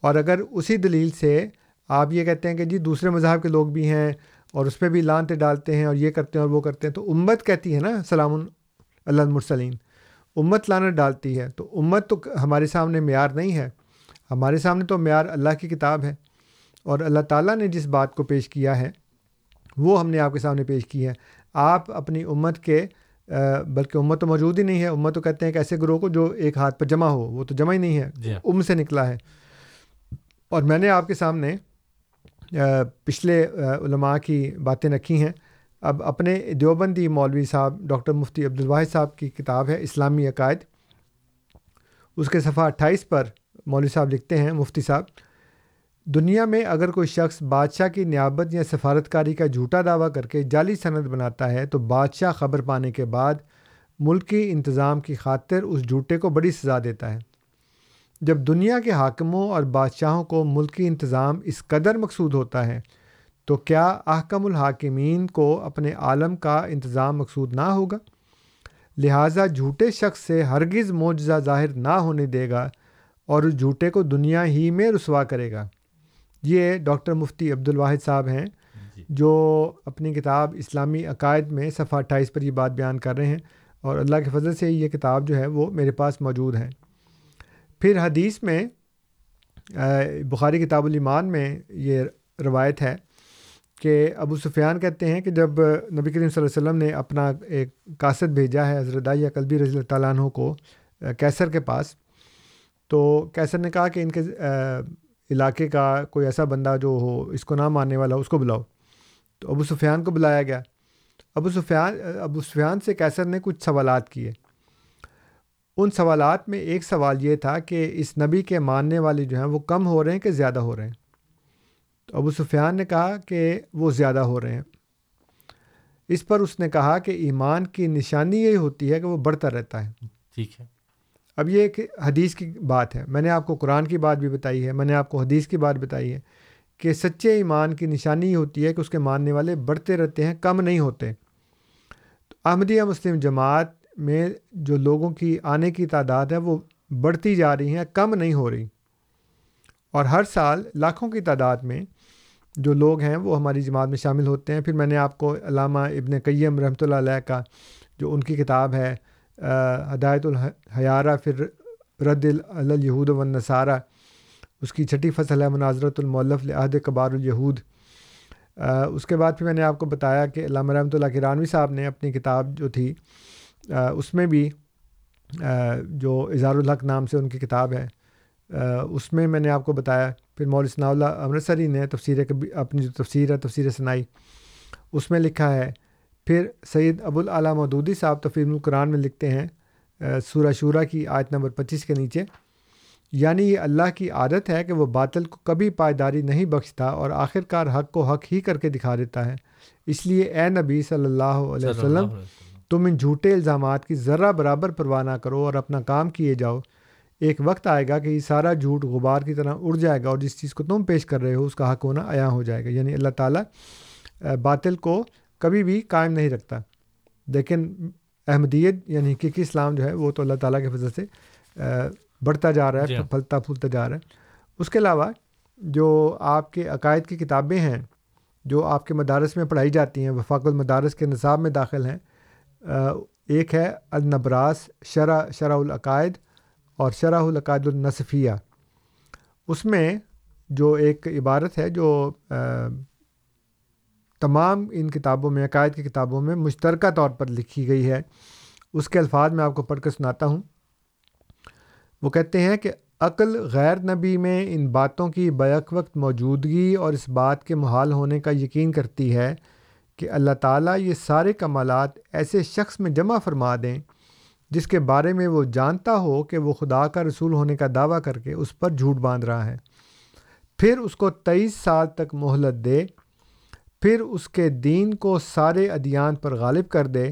اور اگر اسی دلیل سے آپ یہ کہتے ہیں کہ جی دوسرے مذہب کے لوگ بھی ہیں اور اس پہ بھی لانتے ڈالتے ہیں اور یہ کرتے ہیں اور وہ کرتے ہیں تو امت کہتی ہے نا سلام اللہ المرسلین۔ امت لانت ڈالتی ہے۔ تو امت تو ہمارے سامنے معیار نہیں ہے۔ ہمارے سامنے تو معیار اللہ کی کتاب ہے۔ اور اللہ تعالیٰ نے جس بات کو پیش کیا ہے وہ ہم نے آپ کے سامنے پیش کی ہے۔ آپ اپنی امت کے بلکہ امت تو موجود ہی نہیں ہے۔ امت تو کہتے ہیں کہ ایسے گروہ کو جو ایک ہاتھ پہ جمع ہو وہ تو جمع ہی نہیں ہے۔ جی ام سے نکلا ہے۔ اور میں نے آپ کے سامنے پچھلے علماء کی باتیں رکھی ہیں۔ اب اپنے دیوبندی مولوی صاحب ڈاکٹر مفتی عبدالواحد صاحب کی کتاب ہے اسلامی عقائد۔ اس کے صفحہ اٹھائیس پر مولوی صاحب لکھتے ہیں، مفتی صاحب، دنیا میں اگر کوئی شخص بادشاہ کی نیابت یا سفارتکاری کا جھوٹا دعویٰ کر کے جعلی صنعت بناتا ہے تو بادشاہ خبر پانے کے بعد ملکی انتظام کی خاطر اس جھوٹے کو بڑی سزا دیتا ہے۔ جب دنیا کے حاکموں اور بادشاہوں کو ملکی انتظام اس قدر مقصود ہوتا ہے تو کیا احکم الحاکمین کو اپنے عالم کا انتظام مقصود نہ ہوگا؟ لہٰذا جھوٹے شخص سے ہرگز معجزہ ظاہر نہ ہونے دے گا اور اس جھوٹے کو دنیا ہی میں رسوا کرے گا۔ یہ ڈاکٹر مفتی عبد الواحد صاحب ہیں جی۔ جو اپنی کتاب اسلامی عقائد میں صفحہ اٹھائیس پر یہ بات بیان کر رہے ہیں اور اللہ کے فضل سے یہ کتاب جو ہے وہ میرے پاس موجود ہے۔ پھر حدیث میں بخاری کتاب الایمان میں یہ روایت ہے کہ ابو سفیان کہتے ہیں کہ جب نبی کریم صلی اللہ علیہ وسلم نے اپنا ایک قاصد بھیجا ہے حضرت یا قلبی رضی اللہ تعالیٰ عنہ کو کیسر کے پاس، تو کیسر نے کہا کہ ان کے علاقے کا کوئی ایسا بندہ جو ہو، اس کو نہ ماننے والا ہو اس کو بلاؤ۔ تو ابو سفیان کو بلایا گیا۔ ابو سفیان ابو سفیان سے کیسر نے کچھ سوالات کیے۔ ان سوالات میں ایک سوال یہ تھا کہ اس نبی کے ماننے والے جو ہیں وہ کم ہو رہے ہیں کہ زیادہ ہو رہے ہیں؟ ابو سفیان نے کہا کہ وہ زیادہ ہو رہے ہیں۔ اس پر اس نے کہا کہ ایمان کی نشانی یہی ہوتی ہے کہ وہ بڑھتا رہتا ہے۔ ٹھیک ہے۔ اب یہ ایک حدیث کی بات ہے۔ میں نے آپ کو قرآن کی بات بھی بتائی ہے میں نے آپ کو حدیث کی بات بتائی ہے کہ سچے ایمان کی نشانی یہ ہوتی ہے کہ اس کے ماننے والے بڑھتے رہتے ہیں کم نہیں ہوتے۔ تو احمدیہ مسلم جماعت میں جو لوگوں کی آنے کی تعداد ہے وہ بڑھتی جا رہی ہیں کم نہیں ہو رہی۔ اور ہر سال لاکھوں کی تعداد میں جو لوگ ہیں وہ ہماری جماعت میں شامل ہوتے ہیں۔ پھر میں نے آپ کو علامہ ابن قیم رحمۃ اللہ علیہ کا جو ان کی کتاب ہے ہدایت الحیارہ پھر رد الہود و نصارہ اس کی چھٹی فصل ہے مناظرت المولف لعہد کبار الہود اس کے بعد پھر میں نے آپ کو بتایا کہ علامہ رحمۃ اللہ کی رانوی صاحب نے اپنی کتاب جو تھی اس میں بھی جو اظہار الحق نام سے ان کی کتاب ہے اس میں میں نے آپ کو بتایا پھر مول ثناء اللہ امرتسری نے تفسیر اپنی جو تفسیر ہے تفسیر سنائی اس میں لکھا ہے۔ پھر سید ابو العلیٰ مودودی صاحب تفیم القرآن میں لکھتے ہیں سورہ شورہ کی آیت نمبر پچیس کے نیچے۔ یعنی یہ اللہ کی عادت ہے کہ وہ باطل کو کبھی پائیداری نہیں بخشتا اور آخر کار حق کو حق ہی کر کے دکھا دیتا ہے۔ اس لیے اے نبی صلی اللہ علیہ وسلم۔ تم ان جھوٹے الزامات کی ذرہ برابر پرواہ نہ کرو اور اپنا کام کیے جاؤ۔ ایک وقت آئے گا کہ یہ سارا جھوٹ غبار کی طرح اڑ جائے گا اور جس چیز کو تم پیش کر رہے ہو اس کا حق ہونا عیاں ہو جائے گا۔ یعنی اللہ تعالیٰ باطل کو کبھی بھی قائم نہیں رکھتا۔ لیکن احمدیت یعنی حقیقی اسلام جو ہے وہ تو اللہ تعالیٰ کے فضل سے بڑھتا جا رہا ہے جی ہاں۔ پھلتا پھولتا جا رہا ہے۔ اس کے علاوہ جو آپ کے عقائد کی کتابیں ہیں جو آپ کے مدارس میں پڑھائی جاتی ہیں وفاق المدارس کے نصاب میں داخل ہیں ایک ہے النبراس شرح شرح العقائد۔ اور شرح العقائد النصفیہ۔ اس میں جو ایک عبارت ہے جو تمام ان کتابوں میں، عقائد کی کتابوں میں مشترکہ طور پر لکھی گئی ہے۔ اس کے الفاظ میں آپ کو پڑھ کر سناتا ہوں۔ وہ کہتے ہیں کہ عقل غیر نبی میں ان باتوں کی بیک وقت موجودگی اور اس بات کے محال ہونے کا یقین کرتی ہے کہ اللہ تعالیٰ یہ سارے کمالات ایسے شخص میں جمع فرما دیں جس کے بارے میں وہ جانتا ہو کہ وہ خدا کا رسول ہونے کا دعویٰ کر کے اس پر جھوٹ باندھ رہا ہے۔ پھر اس کو تیئیس سال تک مہلت دے، پھر اس کے دین کو سارے ادیان پر غالب کر دے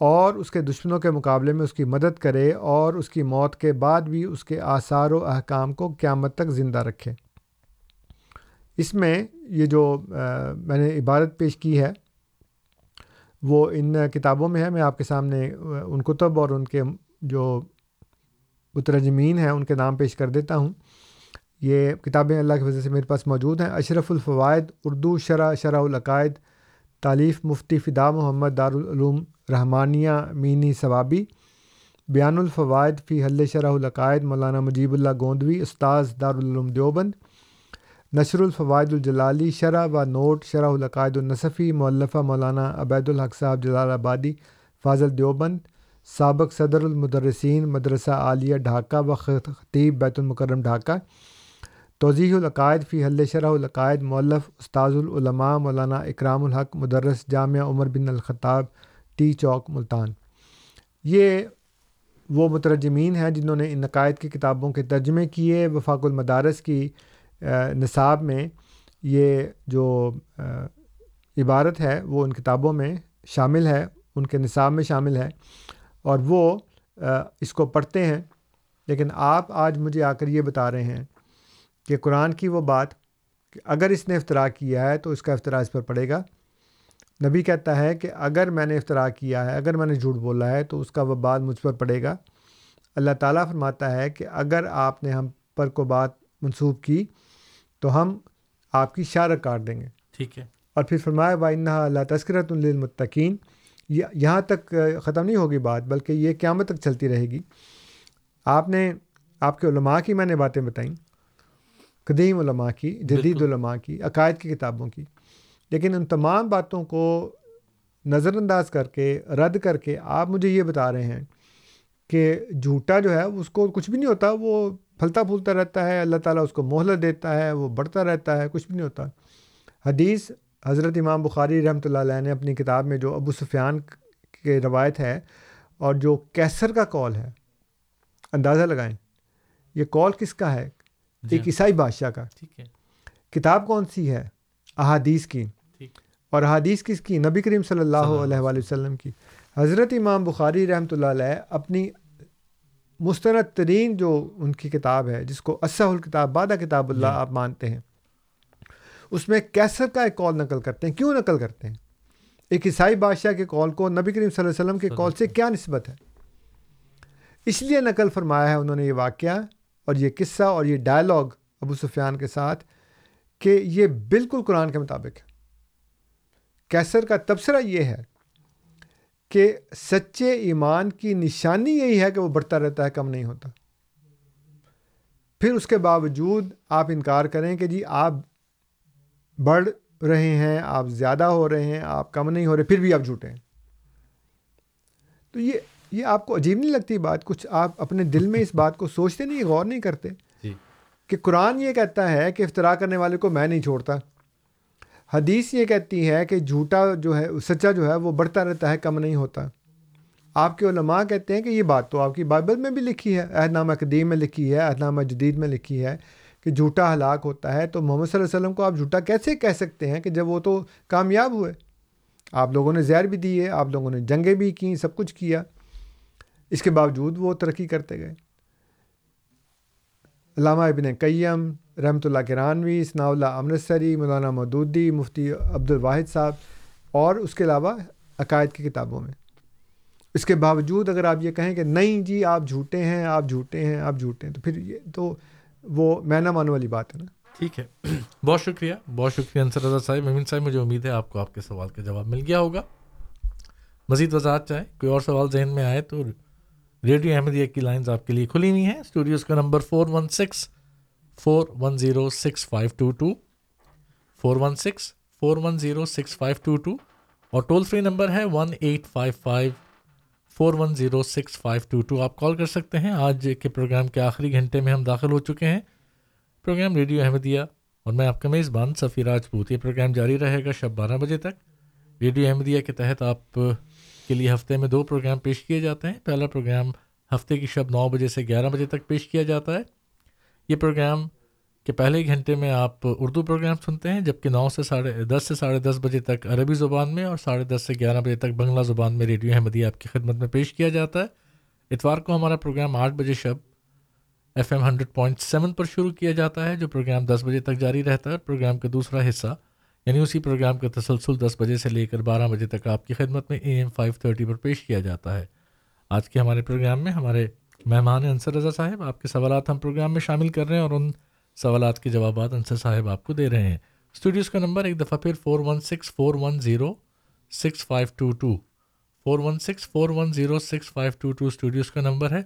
اور اس کے دشمنوں کے مقابلے میں اس کی مدد کرے اور اس کی موت کے بعد بھی اس کے آثار و احکام کو قیامت تک زندہ رکھے۔ اس میں یہ جو میں نے عبارت پیش کی ہے وہ ان کتابوں میں ہے، میں آپ کے سامنے، ان کتب اور ان کے جو مترجمین ہیں، ان کے نام پیش کر دیتا ہوں۔ یہ کتابیں اللہ کی وجہ سے میرے پاس موجود ہیں۔ اشرف الفوائد، اردو شرح شرح العقائد تعلیف مفتی فدا محمد دارالعلوم، رحمانیہ مینی ثوابی، بیان الفوائد فی حل شرح العقائد، مولانا مجیب اللہ گوندوی، استاذ دارالعلوم دیوبند نشر الفوائد الجلالی شرح و نوٹ شرح العقائد النصفی مولفہ مولانا عبید الحق صاحب جلال آبادی، فاضل دیوبند، سابق صدر المدرسین مدرسہ عالیہ ڈھاکہ و خطیب بیت المکرم ڈھاکہ، توضیح العقائد فی حل شرح العقائد مولف استاذ العلماء مولانا اکرام الحق، مدرس جامعہ عمر بن الخطاب، ٹی چوک، ملتان۔ یہ وہ مترجمین ہیں جنہوں نے ان عقائد کی کتابوں کے ترجمے کیے، وفاق المدارس کی نصاب میں یہ جو عبارت ہے، وہ ان کتابوں میں شامل ہے، ان کے نصاب میں شامل ہے، اور وہ اس کو پڑھتے ہیں۔ لیکن آپ آج مجھے آ کر یہ بتا رہے ہیں کہ قرآن کی وہ بات، کہ اگر اس نے افطرا کیا ہے تو اس کا افطرا اس پر پڑے گا۔ نبی کہتا ہے کہ اگر میں نے افطرا کیا ہے، اگر میں نے جھوٹ بولا ہے تو اس کا وہ بات مجھ پر پڑے گا۔ اللہ تعالیٰ فرماتا ہے کہ اگر آپ نے ہم پر کو بات منسوخ کی تو ہم آپ کی شارہ کاٹ دیں گے۔ ٹھیک ہے۔ اور پھر فرمایا با اللہ تذکرت المطقین یہاں تک ختم نہیں ہوگی بات بلکہ یہ قیامت تک چلتی رہے گی۔ آپ نے آپ کے علماء کی میں نے باتیں بتائیں قدیم علماء کی جدید علماء کی عقائد کی کتابوں کی۔ لیکن ان تمام باتوں کو نظر انداز کر کے رد کر کے آپ مجھے یہ بتا رہے ہیں کہ جھوٹا جو ہے اس کو کچھ بھی نہیں ہوتا وہ پھلتا پھولتا رہتا ہے اللہ تعالیٰ اس کو مہلت دیتا ہے وہ بڑھتا رہتا ہے کچھ بھی نہیں ہوتا۔ حدیث حضرت امام بخاری رحمۃ اللہ علیہ نے اپنی کتاب میں جو ابو سفیان کے روایت ہے اور جو کیسر کا کال ہے اندازہ لگائیں۔ یہ کال کس کا ہے؟ جی۔ ایک عیسائی بادشاہ کا۔ ٹھیک ہے۔ کتاب کون سی ہے؟ احادیث کی۔ اور احادیث کس کی؟ نبی کریم صلی اللہ علیہ وآلہ وسلم کی۔ حضرت امام بخاری رحمۃ اللہ علیہ اپنی مستند ترین جو ان کی کتاب ہے جس کو اسح الکتاب بادہ کتاب اللہ جی۔ آپ مانتے ہیں اس میں کیسر کا ایک کال نقل کرتے ہیں۔ کیوں نقل کرتے ہیں؟ ایک عیسائی بادشاہ کے کال کو نبی کریم صلی اللہ علیہ وسلم کے کال سے کیا نسبت ہے؟ اس لیے نقل فرمایا ہے انہوں نے یہ واقعہ اور یہ قصہ اور یہ ڈائلاگ ابو سفیان کے ساتھ کہ یہ بالکل قرآن کے مطابق ہے۔ کیسر کا تبصرہ یہ ہے کہ سچے ایمان کی نشانی یہی ہے کہ وہ بڑھتا رہتا ہے کم نہیں ہوتا۔ پھر اس کے باوجود آپ انکار کریں کہ جی آپ بڑھ رہے ہیں آپ زیادہ ہو رہے ہیں آپ کم نہیں ہو رہے پھر بھی آپ جھوٹے ہیں۔ تو یہ یہ آپ کو عجیب نہیں لگتی بات؟ کچھ آپ اپنے دل میں اس بات کو سوچتے نہیں غور نہیں کرتے جی۔ کہ قرآن یہ کہتا ہے کہ افطرا کرنے والے کو میں نہیں چھوڑتا۔ حدیث یہ کہتی ہے کہ جھوٹا جو ہے، سچا جو ہے، وہ بڑھتا رہتا ہے، کم نہیں ہوتا۔ آپ کے علماء کہتے ہیں کہ یہ بات تو آپ کی بائبل میں بھی لکھی ہے، عہد نامہ قدیم میں لکھی ہے، عہد نامہ جدید میں لکھی ہے کہ جھوٹا ہلاک ہوتا ہے۔ تو محمد صلی اللہ علیہ وسلم کو آپ جھوٹا کیسے کہہ سکتے ہیں کہ جب وہ تو کامیاب ہوئے؟ آپ لوگوں نے زہر بھی دی ہے، آپ لوگوں نے جنگیں بھی کیں، سب کچھ کیا۔ اس کے باوجود وہ ترقی کرتے گئے۔ علامہ ابن قیم رحمۃ اللہ کرانوی ثناء اللہ امرتسری، مولانا مودودی، مفتی عبد الواحد صاحب، اور اس کے علاوہ عقائد کی کتابوں میں۔ اس کے باوجود اگر آپ یہ کہیں کہ نہیں جی آپ جھوٹے ہیں، آپ جھوٹے ہیں، آپ جھوٹے ہیں، تو پھر یہ تو وہ میں نہ ماننے والی بات ہے نا۔ ٹھیک ہے۔ بہت شکریہ۔ بہت شکریہ انصر رضا صاحب۔ امین صاحب، مجھے امید ہے آپ کو آپ کے سوال کا جواب مل گیا ہوگا۔ مزید وضاحت چاہیں، کوئی اور سوال ذہن میں آئے تو ریڈیو احمدیہ کی لائنز آپ کے لیے کھلی ہوئی ہیں۔ اسٹوڈیوز کا number four one six four one zero six five two two four one six four one zero six five two two اور ٹول فری نمبر ہے one eight five five four one zero six five two two آپ call کر سکتے ہیں. آج کے programme کے آخری گھنٹے میں ہم داخل ہو چکے ہیں. پروگرام ریڈیو احمدیہ اور میں آپ کا میزبان سفیر راجپوت یہ پروگرام جاری رہے گا شب بارہ بجے تک. ریڈیو احمدیہ کے تحت آپ کے لیے ہفتے میں دو پروگرام پیش کیے جاتے ہیں. پہلا پروگرام ہفتے کی شب نو بجے سے گیارہ بجے تک پیش کیا جاتا ہے. یہ پروگرام کے پہلے گھنٹے میں آپ اردو پروگرام سنتے ہیں، جبکہ نو سے ساڑھے دس سے ساڑھے دس بجے تک عربی زبان میں اور ساڑھے دس سے گیارہ بجے تک بنگلہ زبان میں ریڈیو احمدیہ آپ کی خدمت میں پیش کیا جاتا ہے۔ اتوار کو ہمارا پروگرام آٹھ بجے شب F M hundred point seven پر شروع کیا جاتا ہے، جو پروگرام دس بجے تک جاری رہتا ہے پروگرام کا دوسرا حصہ یعنی اسی پروگرام کا تسلسل دس بجے سے لے کر بارہ بجے تک آپ کی خدمت میں اے ایم فائیو تھرٹی پر پیش کیا جاتا ہے۔ آج کے ہمارے پروگرام میں ہمارے مہمان انصر رضا صاحب، آپ کے سوالات ہم پروگرام میں شامل کر رہے ہیں اور ان سوالات کے جوابات انصر صاحب آپ کو دے رہے ہیں۔ اسٹوڈیوز کا نمبر ایک دفعہ پھر four one six four one zero six five two two four one six four one zero six five two two studios کا نمبر ہے۔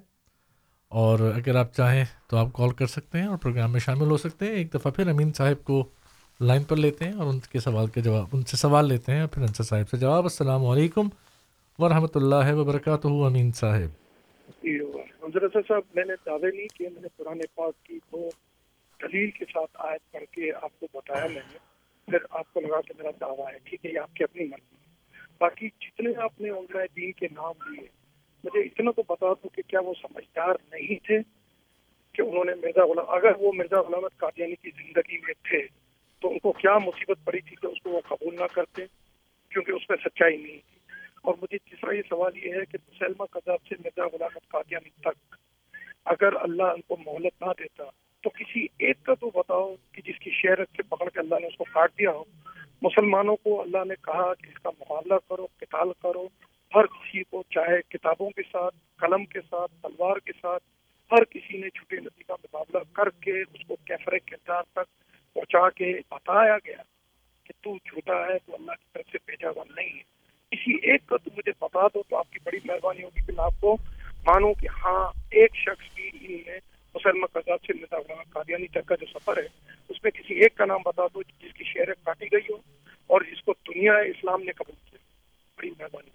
اور اگر آپ چاہیں تو آپ کال کر سکتے ہیں اور پروگرام میں شامل ہو سکتے ہیں۔ ایک دفعہ پھر امین صاحب کو لائن پر لیتے ہیں اور ان کے سوال کے جواب، ان سے سوال لیتے ہیں اور پھر انصر صاحب سے جواب۔ السلام علیکم ورحمۃ اللہ وبرکاتہ، امین صاحب۔ حضرت صاحب، میں نے دعوے نہیں کیے میں نے قرآن پاک کی دو دلیل کے ساتھ آیت پڑھ کے آپ کو بتایا میں نے۔ پھر آپ کو لگا کہ میرا دعویٰ ہے، ٹھیک ہے، یہ آپ کی اپنی مرضی باقی جتنے آپ نے علماء دین کے نام لیے، مجھے اتنا تو بتا دو کہ کیا وہ سمجھدار نہیں تھے کہ انہوں نے مرزا غلام، اگر وہ مرزا غلامت قادیانی کی زندگی میں تھے تو ان کو کیا مصیبت پڑی تھی کہ اس کو وہ قبول نہ کرتے؟ کیونکہ اس میں سچائی نہیں تھی۔ اور مجھے تیسرا یہ سوال یہ ہے کہ مسلمہ کذاب سے مرزا غلامت قادیانی تک اگر اللہ ان کو مہلت نہ دیتا، تو کسی ایک کا تو بتاؤ کہ جس کی شہرت سے پکڑ کے اللہ نے اس کو کاٹ دیا ہو۔ مسلمانوں کو اللہ نے کہا کہ اس کا مقابلہ کرو، قتال کرو۔ ہر کسی کو چاہے کتابوں کے ساتھ، قلم کے ساتھ، تلوار کے ساتھ، ہر کسی نے چھٹے نبی کا مقابلہ کر کے اس کو کیفر کردار تک پہنچا کے بتایا گیا کہ تو جھوٹا ہے، تو اللہ کی طرف سے بھیجا ہوا نہیں ہے۔ کسی ایک کا تو مجھے بتا دو تو آپ کی بڑی مہربانی ہوگی کہ میں آپ کو مانوں کہ ہاں ایک شخص بھی ان میں مسلم کذاب سے نظام قادیانی تک کا جو سفر ہے اس میں کسی ایک کا نام بتا دو جس کی شہر کاٹی گئی ہو اور جس کو دنیا اسلام نے قبول کیا۔ بڑی مہربانی۔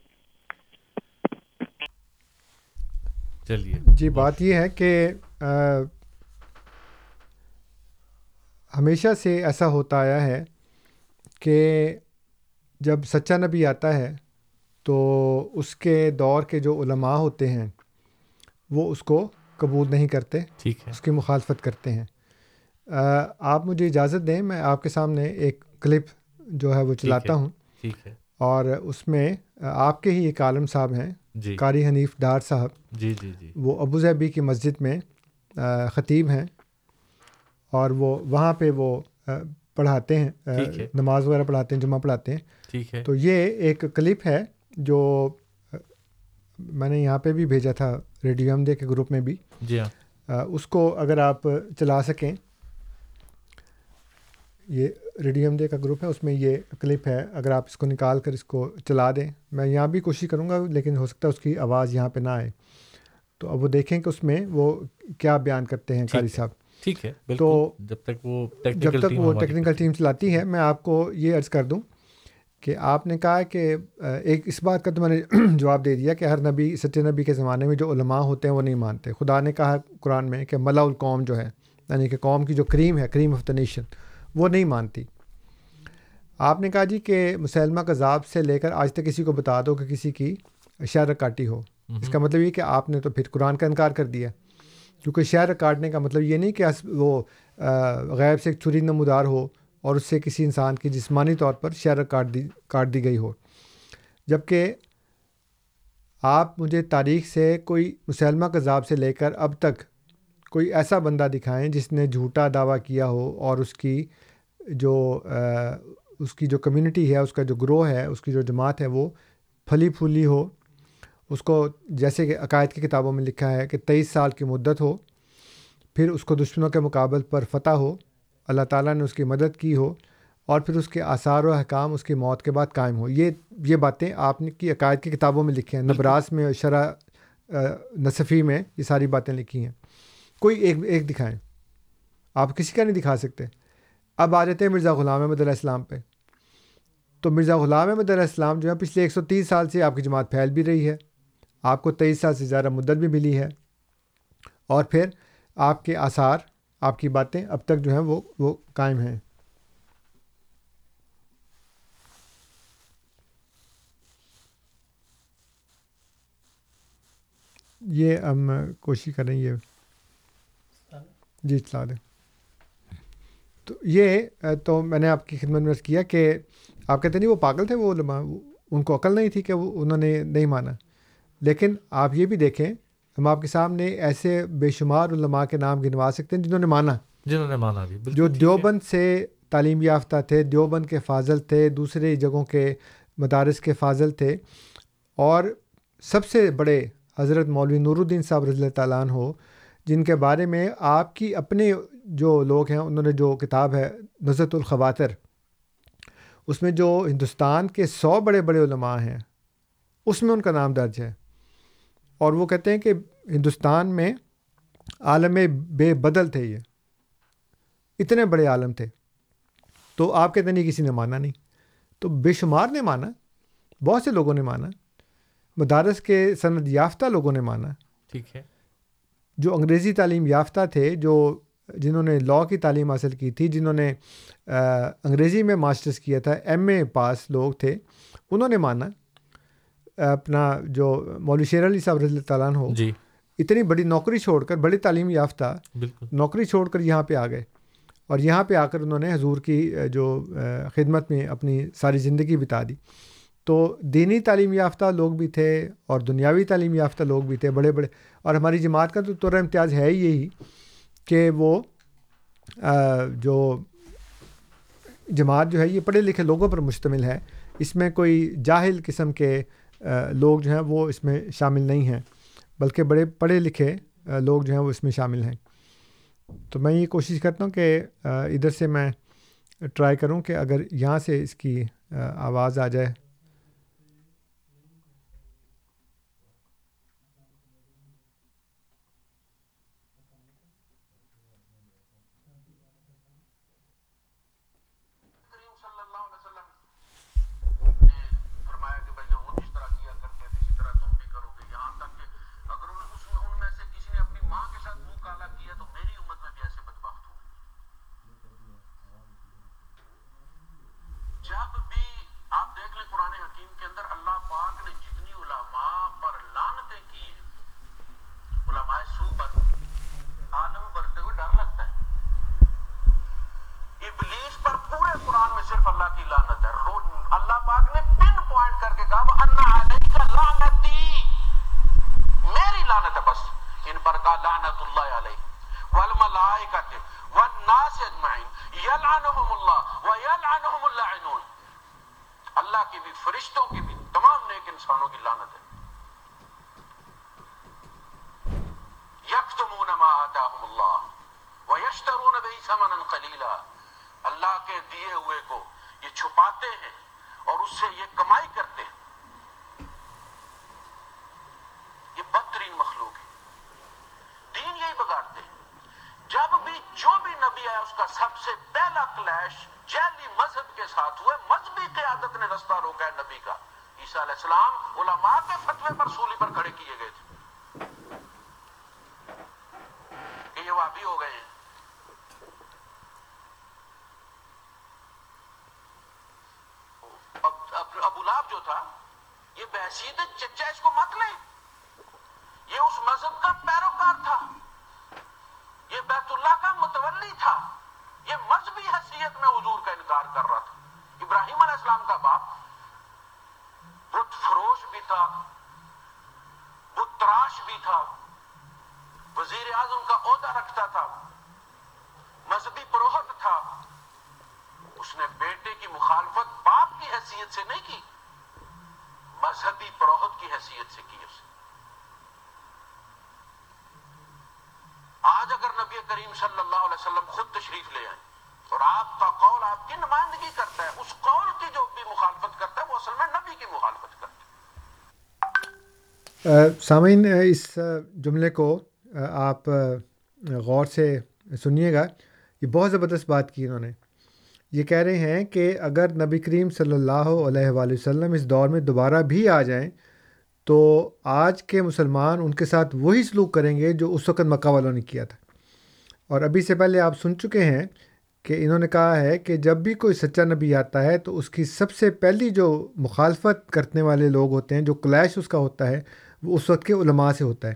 چلیے۔ جی بات یہ ہے کہ ہمیشہ سے ایسا ہوتا آیا ہے کہ جب سچا نبی آتا ہے تو اس کے دور کے جو علماء ہوتے ہیں وہ اس کو قبول نہیں کرتے ٹھیک ہے۔ اس کی مخالفت کرتے ہیں۔ آپ مجھے اجازت دیں میں آپ کے سامنے ایک کلپ جو ہے وہ چلاتا ہوں۔ ٹھیک ہے۔ اور اس میں آپ کے ہی ایک عالم صاحب ہیں جی۔ قاری حنیف ڈار صاحب۔ جی جی جی۔ وہ ابو ظہبی کی مسجد میں خطیب ہیں۔ اور وہ وہاں پہ وہ پڑھاتے ہیں۔ نماز وغیرہ پڑھاتے ہیں جمعہ پڑھاتے ہیں۔ ٹھیک ہے۔ تو یہ ایک کلپ ہے۔ جو میں نے یہاں پہ بھی بھیجا تھا ریڈیو احمدیہ کے گروپ میں بھی۔ جی ہاں۔ اس کو اگر آپ چلا سکیں یہ ریڈیو احمدیہ کا گروپ ہے اس میں یہ کلپ ہے۔ اگر آپ اس کو نکال کر اس کو چلا دیں میں یہاں بھی کوشش کروں گا لیکن ہو سکتا ہے اس کی آواز یہاں پہ نہ آئے۔ تو اب وہ دیکھیں کہ اس میں وہ کیا بیان کرتے ہیں قاری صاحب۔ ٹھیک ہے تو جب تک وہ جب تک وہ ٹیکنیکل ٹیم چلاتی ہے میں آپ کو یہ عرض کر دوں کہ آپ نے کہا کہ ایک اس بات کا تو میں نے جواب دے دیا کہ ہر نبی سچے نبی کے زمانے میں جو علماء ہوتے ہیں وہ نہیں مانتے۔ خدا نے کہا قرآن میں کہ ملا القوم جو ہے یعنی کہ قوم کی جو کریم ہے کریم آف دا نیشن وہ نہیں مانتی۔ آپ نے کہا جی کہ مسلمہ کذاب سے لے کر آج تک کسی کو بتا دو کہ کسی کی شہر کاٹی ہو۔ اس کا مطلب یہ کہ آپ نے تو پھر قرآن کا انکار کر دیا۔ کیونکہ شہر کاٹنے کا مطلب یہ نہیں کہ وہ غیب سے ایک چھری نمودار ہو اور اس سے کسی انسان کی جسمانی طور پر شہر کاٹ دی کاٹ دی گئی ہو۔ جبکہ آپ مجھے تاریخ سے کوئی مسلمہ کذاب سے لے کر اب تک کوئی ایسا بندہ دکھائیں جس نے جھوٹا دعویٰ کیا ہو اور اس کی جو اس کی جو کمیونٹی ہے، اس کا جو گروہ ہے، اس کی جو جماعت ہے، وہ پھلی پھولی ہو۔ اس کو جیسے کہ عقائد کی کتابوں میں لکھا ہے کہ تیئیس سال کی مدت ہو، پھر اس کو دشمنوں کے مقابل پر فتح ہو۔ اللہ تعالیٰ نے اس کی مدد کی ہو اور پھر اس کے آثار و احکام اس کی موت کے بعد قائم ہو۔ یہ یہ باتیں آپ نے کی عقائد کی کتابوں میں لکھی ہیں۔ نبراس میں شرح نصفی میں یہ ساری باتیں لکھی ہیں۔ کوئی ایک ایک دکھائیں۔ آپ کسی کا نہیں دکھا سکتے۔ اب آ جاتے ہیں مرزا غلام احمد علیہ السلام پہ۔ تو مرزا غلام احمد علیہ السلام جو ہے پچھلے ایک سو تیس سال سے آپ کی جماعت پھیل بھی رہی ہے۔ آپ کو تیئیس سال سے زیادہ مدت بھی ملی ہے۔ اور پھر آپ کے آثار آپ کی باتیں اب تک جو ہیں وہ وہ قائم ہیں۔ یہ ہم کوشش کریں، یہ جی چلا دیں تو یہ، تو میں نے آپ کی خدمت میں کیا کہ آپ کہتے نہیں وہ پاگل تھے وہ علماء ان کو عقل نہیں تھی کہ وہ انہوں نے نہیں مانا۔ لیکن آپ یہ بھی دیکھیں ہم آپ کے سامنے ایسے بے شمار علماء کے نام گنوا سکتے ہیں جنہوں نے مانا۔ جنہوں نے مانا بھی جو دیوبند سے تعلیم یافتہ تھے دیوبند کے فاضل تھے دوسرے جگہوں کے مدارس کے فاضل تھے۔ اور سب سے بڑے حضرت مولوی نور الدین صاحب رضی اللہ تعالیٰ ہو جن کے بارے میں آپ کی اپنے جو لوگ ہیں انہوں نے جو کتاب ہے نظرت الخواتر اس میں جو ہندوستان کے سو بڑے بڑے علماء ہیں اس میں ان کا نام درج ہے۔ اور وہ کہتے ہیں کہ ہندوستان میں عالم بے بدل تھے یہ۔ اتنے بڑے عالم تھے۔ تو آپ کہتے نہیں کسی نے مانا نہیں۔ تو بے شمار نے مانا بہت سے لوگوں نے مانا۔ مدارس کے سند یافتہ لوگوں نے مانا۔ ٹھیک ہے۔ جو انگریزی تعلیم یافتہ تھے جو جنہوں نے لاء کی تعلیم حاصل کی تھی جنہوں نے انگریزی میں ماسٹرس کیا تھا ایم اے پاس لوگ تھے انہوں نے مانا۔ اپنا جو مولوی شیر علی صاحب رضی اللہ تعالیٰ ہو جی۔ اتنی بڑی نوکری چھوڑ کر بڑی تعلیم یافتہ بالکل۔ نوکری چھوڑ کر یہاں پہ آ گئے۔ اور یہاں پہ آ کر انہوں نے حضور کی جو خدمت میں اپنی ساری زندگی بتا دی۔ تو دینی تعلیم یافتہ لوگ بھی تھے اور دنیاوی تعلیم یافتہ لوگ بھی تھے بڑے بڑے۔ اور ہماری جماعت کا تو طور امتیاز ہے ہی یہی کہ وہ جو جماعت جو ہے یہ پڑھے لکھے لوگوں پر مشتمل ہے۔ اس میں کوئی جاہل قسم کے لوگ جو ہیں وہ اس میں شامل نہیں ہیں، بلکہ بڑے پڑھے لکھے لوگ جو ہیں وہ اس میں شامل ہیں۔ تو میں یہ کوشش کرتا ہوں کہ ادھر سے میں ٹرائی کروں کہ اگر یہاں سے اس کی آواز آ جائے۔ والملائکۃ والناس اجمعین یلعنهم اللہ ویلعنهم اللاعنون. اللہ کی بھی فرشتوں کی بھی تمام نیک انسانوں کی لعنت ہے یکتمون ما آتاهم اللہ ویشترون به ثمنا قلیلا اللہ کے دیے ہوئے کو یہ چھپاتے ہیں اور اس سے یہ کمائی کرتے ہیں یہ بدترین مخلوق ہے دین یہی بگاڑتے ہیں جب بھی جو بھی نبی آیا اس کا سب سے پہلا کلیش جیلی مذہب کے ساتھ ہوئے، مذہبی قیادت نے رستہ روکا ہے نبی کا۔ عیسیٰ علیہ السلام علماء کے فتوے پر سولی پر کھڑے کیے گئے تھے۔ کہ یہ وابی ہو گئے ہیں اب- اب- ابو لاب جو تھا یہ بحثیت چچا اس کو مت لیں یہ اس مذہب کا پیروکار تھا یہ بیت اللہ کا متولی تھا یہ مذہبی حیثیت میں حضور کا انکار کر رہا تھا ابراہیم علیہ السلام کا باپ بت فروش بھی تھا بت تراش بھی تھا وزیر اعظم کا عہدہ رکھتا تھا مذہبی پروہت تھا اس نے بیٹے کی مخالفت باپ کی حیثیت سے نہیں کی مذہبی پروہت کی حیثیت سے کی اس نے آج اگر نبی کریم صلی اللہ علیہ وسلم خود تشریف لے آئیں۔ اور آپ کا قول آپ کی نمائندگی کرتا ہے، اس قول کی جو بھی مخالفت کرتا ہے، وہ اصل میں نبی کی مخالفت کرتا ہے۔ سامعین اس جملے کو آپ غور سے سنیے گا۔ یہ بہت زبردست بات کی انہوں نے۔ یہ کہہ رہے ہیں کہ اگر نبی کریم صلی اللہ علیہ وآلہ وسلم اس دور میں دوبارہ بھی آ جائیں، تو آج کے مسلمان ان کے ساتھ وہی سلوک کریں گے جو اس وقت مکہ والوں نے کیا تھا۔ اور ابھی سے پہلے آپ سن چکے ہیں کہ انہوں نے کہا ہے کہ جب بھی کوئی سچا نبی آتا ہے تو اس کی سب سے پہلی جو مخالفت کرنے والے لوگ ہوتے ہیں، جو کلیش اس کا ہوتا ہے، وہ اس وقت کے علماء سے ہوتا ہے۔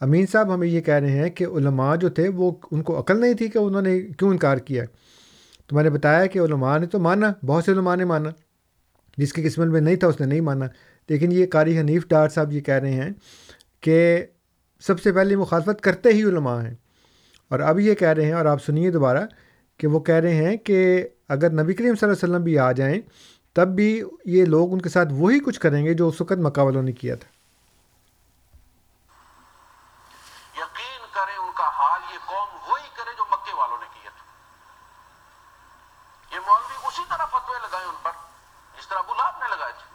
امین صاحب ہمیں یہ کہہ رہے ہیں کہ علماء جو تھے، وہ ان کو عقل نہیں تھی کہ انہوں نے کیوں انکار کیا تو میں نے بتایا کہ علماء نے تو مانا، بہت سے علماء نے مانا، جس کی قسمت میں نہیں تھا، اس نے نہیں مانا۔ لیکن یہ قاری حنیف ڈار صاحب یہ کہہ رہے ہیں کہ سب سے پہلی مخالفت کرتے ہی علماء ہیں۔ اور اب یہ کہہ رہے ہیں اور آپ سنیے دوبارہ کہ وہ کہہ رہے ہیں کہ اگر نبی کریم صلی اللہ علیہ وسلم بھی آ جائیں، تب بھی یہ لوگ ان کے ساتھ وہی کچھ کریں گے جو اس وقت مکہ والوں نے کیا تھا یقین کریں ان کا حال یہ قوم وہی کرے جو مکے والوں نے کیا تھا یہ مولوی اسی طرح فتوے لگائے ان پر جس طرح گلاب نے لگائے تھے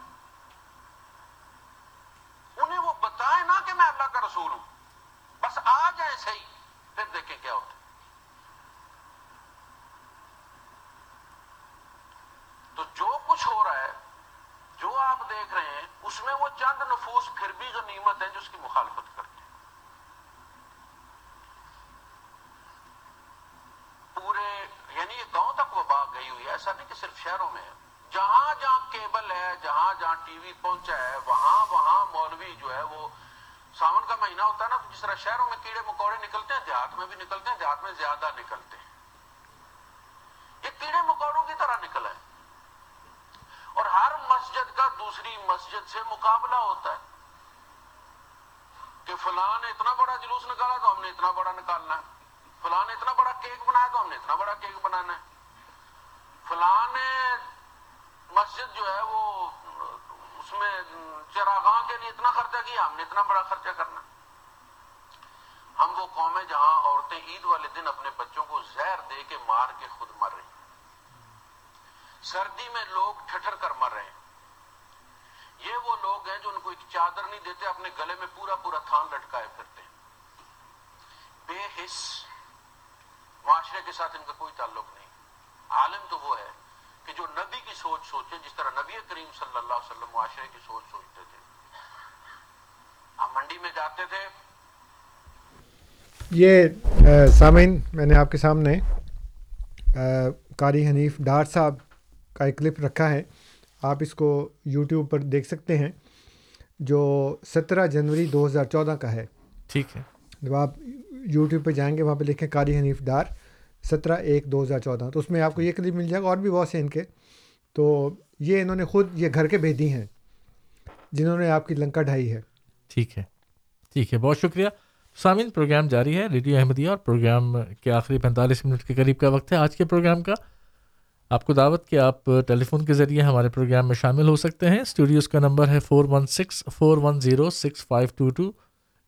انہیں وہ بتائیں نا کہ میں اللہ کا رسول ہوں بس آ جائیں صحیح پھر دیکھیں کیا ہوتا ہے تو جو کچھ ہو رہا ہے جو آپ دیکھ رہے ہیں اس میں وہ چند نفوس پھر بھی غنیمت ہے جو اس کی مخالفت کرتے ہیں پورے یعنی یہ گاؤں تک وبا گئی ہوئی ہے ایسا نہیں کہ صرف شہروں میں ہے جہاں جہاں کیبل ہے جہاں جہاں ٹی وی پہنچا ہے وہاں وہاں مولوی جو ہے وہ ساون کا مہینہ ہوتا ہے نا تو جس طرح شہروں میں کیڑے مکوڑے نکلتے ہیں دیہات میں بھی نکلتے ہیں دیہات میں زیادہ نکلتے ہیں یہ کیڑے مکوڑوں کی طرح نکل ہے اور ہر مسجد کا دوسری مسجد سے مقابلہ ہوتا ہے کہ فلاں نے اتنا بڑا جلوس نکالا تو ہم نے اتنا بڑا نکالنا ہے فلاں نے اتنا بڑا کیک بنایا تو ہم نے اتنا بڑا کیک بنانا ہے فلاں نے مسجد جو ہے وہ اس میں چراغاں کے لیے اتنا خرچہ کیا ہم نے اتنا بڑا خرچہ کرنا۔ ہم وہ قومیں جہاں عورتیں عید والے دن اپنے بچوں کو زہر دے کے مار کے خود مر رہی سردی میں لوگ ٹھٹر کر مر رہے ہیں۔ یہ وہ لوگ ہیں جو ان کو ایک چادر نہیں دیتے، اپنے گلے میں پورا پورا تھان لٹکائے پھرتے ہیں۔ بے حص معاشرے کے ساتھ ان کا کوئی تعلق نہیں۔ عالم تو وہ ہے کہ جو نبی کی سوچ سوچے، جس طرح نبی کریم صلی اللہ علیہ وسلم معاشرے کی سوچ سوچتے تھے ہم منڈی میں جاتے تھے یہ سامعین میں نے آپ کے سامنے قاری حنیف ڈار صاحب کا ایک کلپ رکھا ہے۔ آپ اس کو یوٹیوب پر دیکھ سکتے ہیں جو سترہ جنوری دو ہزار چودہ کا ہے۔ ٹھیک ہے۔ جب آپ یوٹیوب پہ جائیں گے وہاں پہ لکھیں قاری حنیف ڈار سترہ ایک دو ہزار چودہ۔ تو اس میں آپ کو یہ کلپ مل جائے گا اور بھی بہت سے ان کے۔ تو یہ انہوں نے خود یہ گھر کے بھیجی ہیں جنہوں نے آپ کی لنکا ڈھائی ہے۔ ٹھیک ہے۔ ٹھیک ہے، بہت شکریہ۔ سامعین، پروگرام جاری ہے، ریڈیو احمدیہ، اور پروگرام کے آخری پینتالیس منٹ کے قریب کا وقت ہے آج کے پروگرام کا۔ آپ کو دعوت کہ آپ ٹیلی فون کے ذریعے ہمارے پروگرام میں شامل ہو سکتے ہیں۔ اسٹوڈیوز کا نمبر ہے four one six, four one zero, six five two two.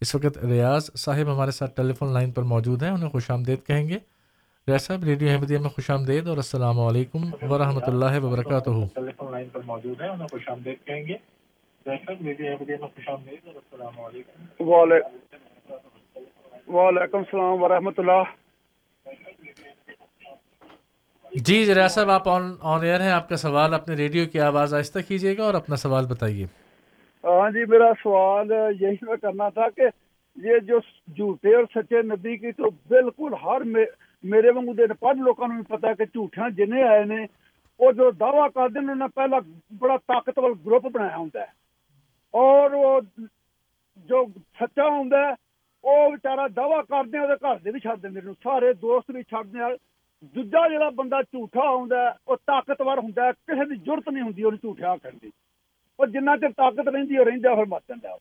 اس وقت ریاض صاحب ہمارے ساتھ ٹیلی فون لائن پر موجود ہیں، انہیں خوش آمدید کہیں گے۔ ریاض صاحب، ریڈیو احمدیہ میں خوش آمدید اور السلام علیکم ورحمۃ اللہ وبرکاتہ۔ وعلیکم السلام ورحمۃ اللہ جی ریاض صاحب آپ آن آن ایئر ہیں۔ آپ کا سوال اپنے ریڈیو کی آواز آہستہ کیجیے گا اور اپنا سوال بتائیے۔ ہاں جی میرا سوال یہی میں کرنا تھا کہ یہ جو جھوٹے اور سچے نبی کی تو بالکل ہر میرے واگ دے پڑھ لوگوں بھی پتا کہ جھوٹیاں جنے آئے نے وہ جو دعویٰ کرتے ہیں انہوں نے پہلا بڑا طاقتور گروپ بنایا اور وہ جو سچا ہوں وہ بچارا دعویٰ کرتے ہیں وہ گھر بھی چڑھ دیں سارے دوست بھی چڑھ دیں دوجا جا بندہ جھوٹا ہوں وہ طاقتور ہوں کسی کی ضرورت نہیں ہوں وہ جھوٹیا آخر کی اور جنہ چر طاقت رہی وہ رہتا پھر مر جا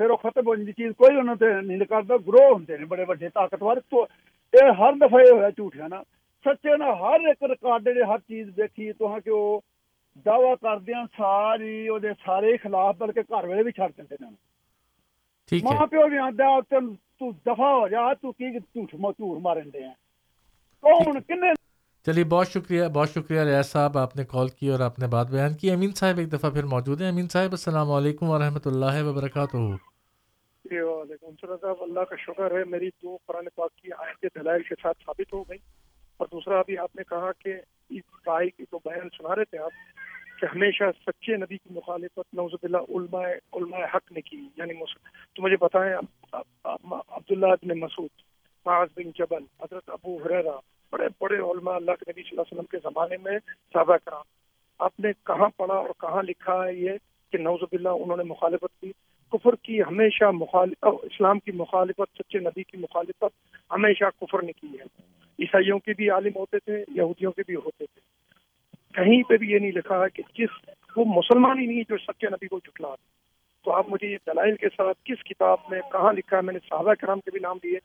پھر وہ ختم ہو جاتی چیز کوئی انہوں نے نہیں کرتا گروہ ہوں بڑے بڑے طاقتور۔ تو یہ ہر دفعہ یہ ہوا جھوٹیا نا۔ سچے نا ہر ایک ریکارڈ ہر چیز دیکھی تو ہاں کہ وہ دعوی کردیا ساری وہ سارے خلاف بلکہ گھر والے بھی چڑ دیں ماں پیو بھی آتا تو دفاع ہو جا تو کی جھوٹ جھوٹ مارن دے ہیں۔ کون؟ کنے؟ چلیے بہت شکریہ بہت شکریہ ریاض صاحب آپ نے کال کی اور آپ نے بات بیان کی۔ امین صاحب ایک دفعہ پھر موجود ہیں۔ امین صاحب السلام علیکم ورحمۃ اللہ وبرکاتہ۔ جی وعلیکم السلام صاحب اللہ کا شکر ہے میری دو قرآن پاک کی آیت دلائل کے ساتھ ثابت ہو گئی اور دوسرا ابھی آپ نے کہا کہ اس بھائی کی تو بیان سنا رہے تھے آپ، کہ ہمیشہ سچے نبی کی مخالفت نوز باللہ، علماء علماء حق نے کی یعنی تو مجھے بتائیں عبداللہ ابن مسعود، معاذ بن جبل، حضرت ابو حریرہ بڑے بڑے علماء اللہ کے نبی صلی اللہ علیہ وسلم کے زمانے میں صحابہ کرام، آپ نے کہاں پڑھا اور کہاں لکھا ہے یہ کہ نوز باللہ انہوں نے مخالفت کی؟ کفر کی ہمیشہ مخالف اسلام کی مخالفت، سچے نبی کی مخالفت ہمیشہ کفر نے کی ہے۔ عیسائیوں کے بھی عالم ہوتے تھے، یہودیوں کے بھی ہوتے تھے۔ کہیں پہ بھی یہ نہیں لکھا ہے کہ جس وہ مسلمان ہی نہیں جو سچے نبی کو جھٹلا تو آپ مجھے یہ دلائل کے ساتھ کس کتاب میں کہاں لکھا ہے؟ میں نے صحابہ کرام کے بھی نام دیے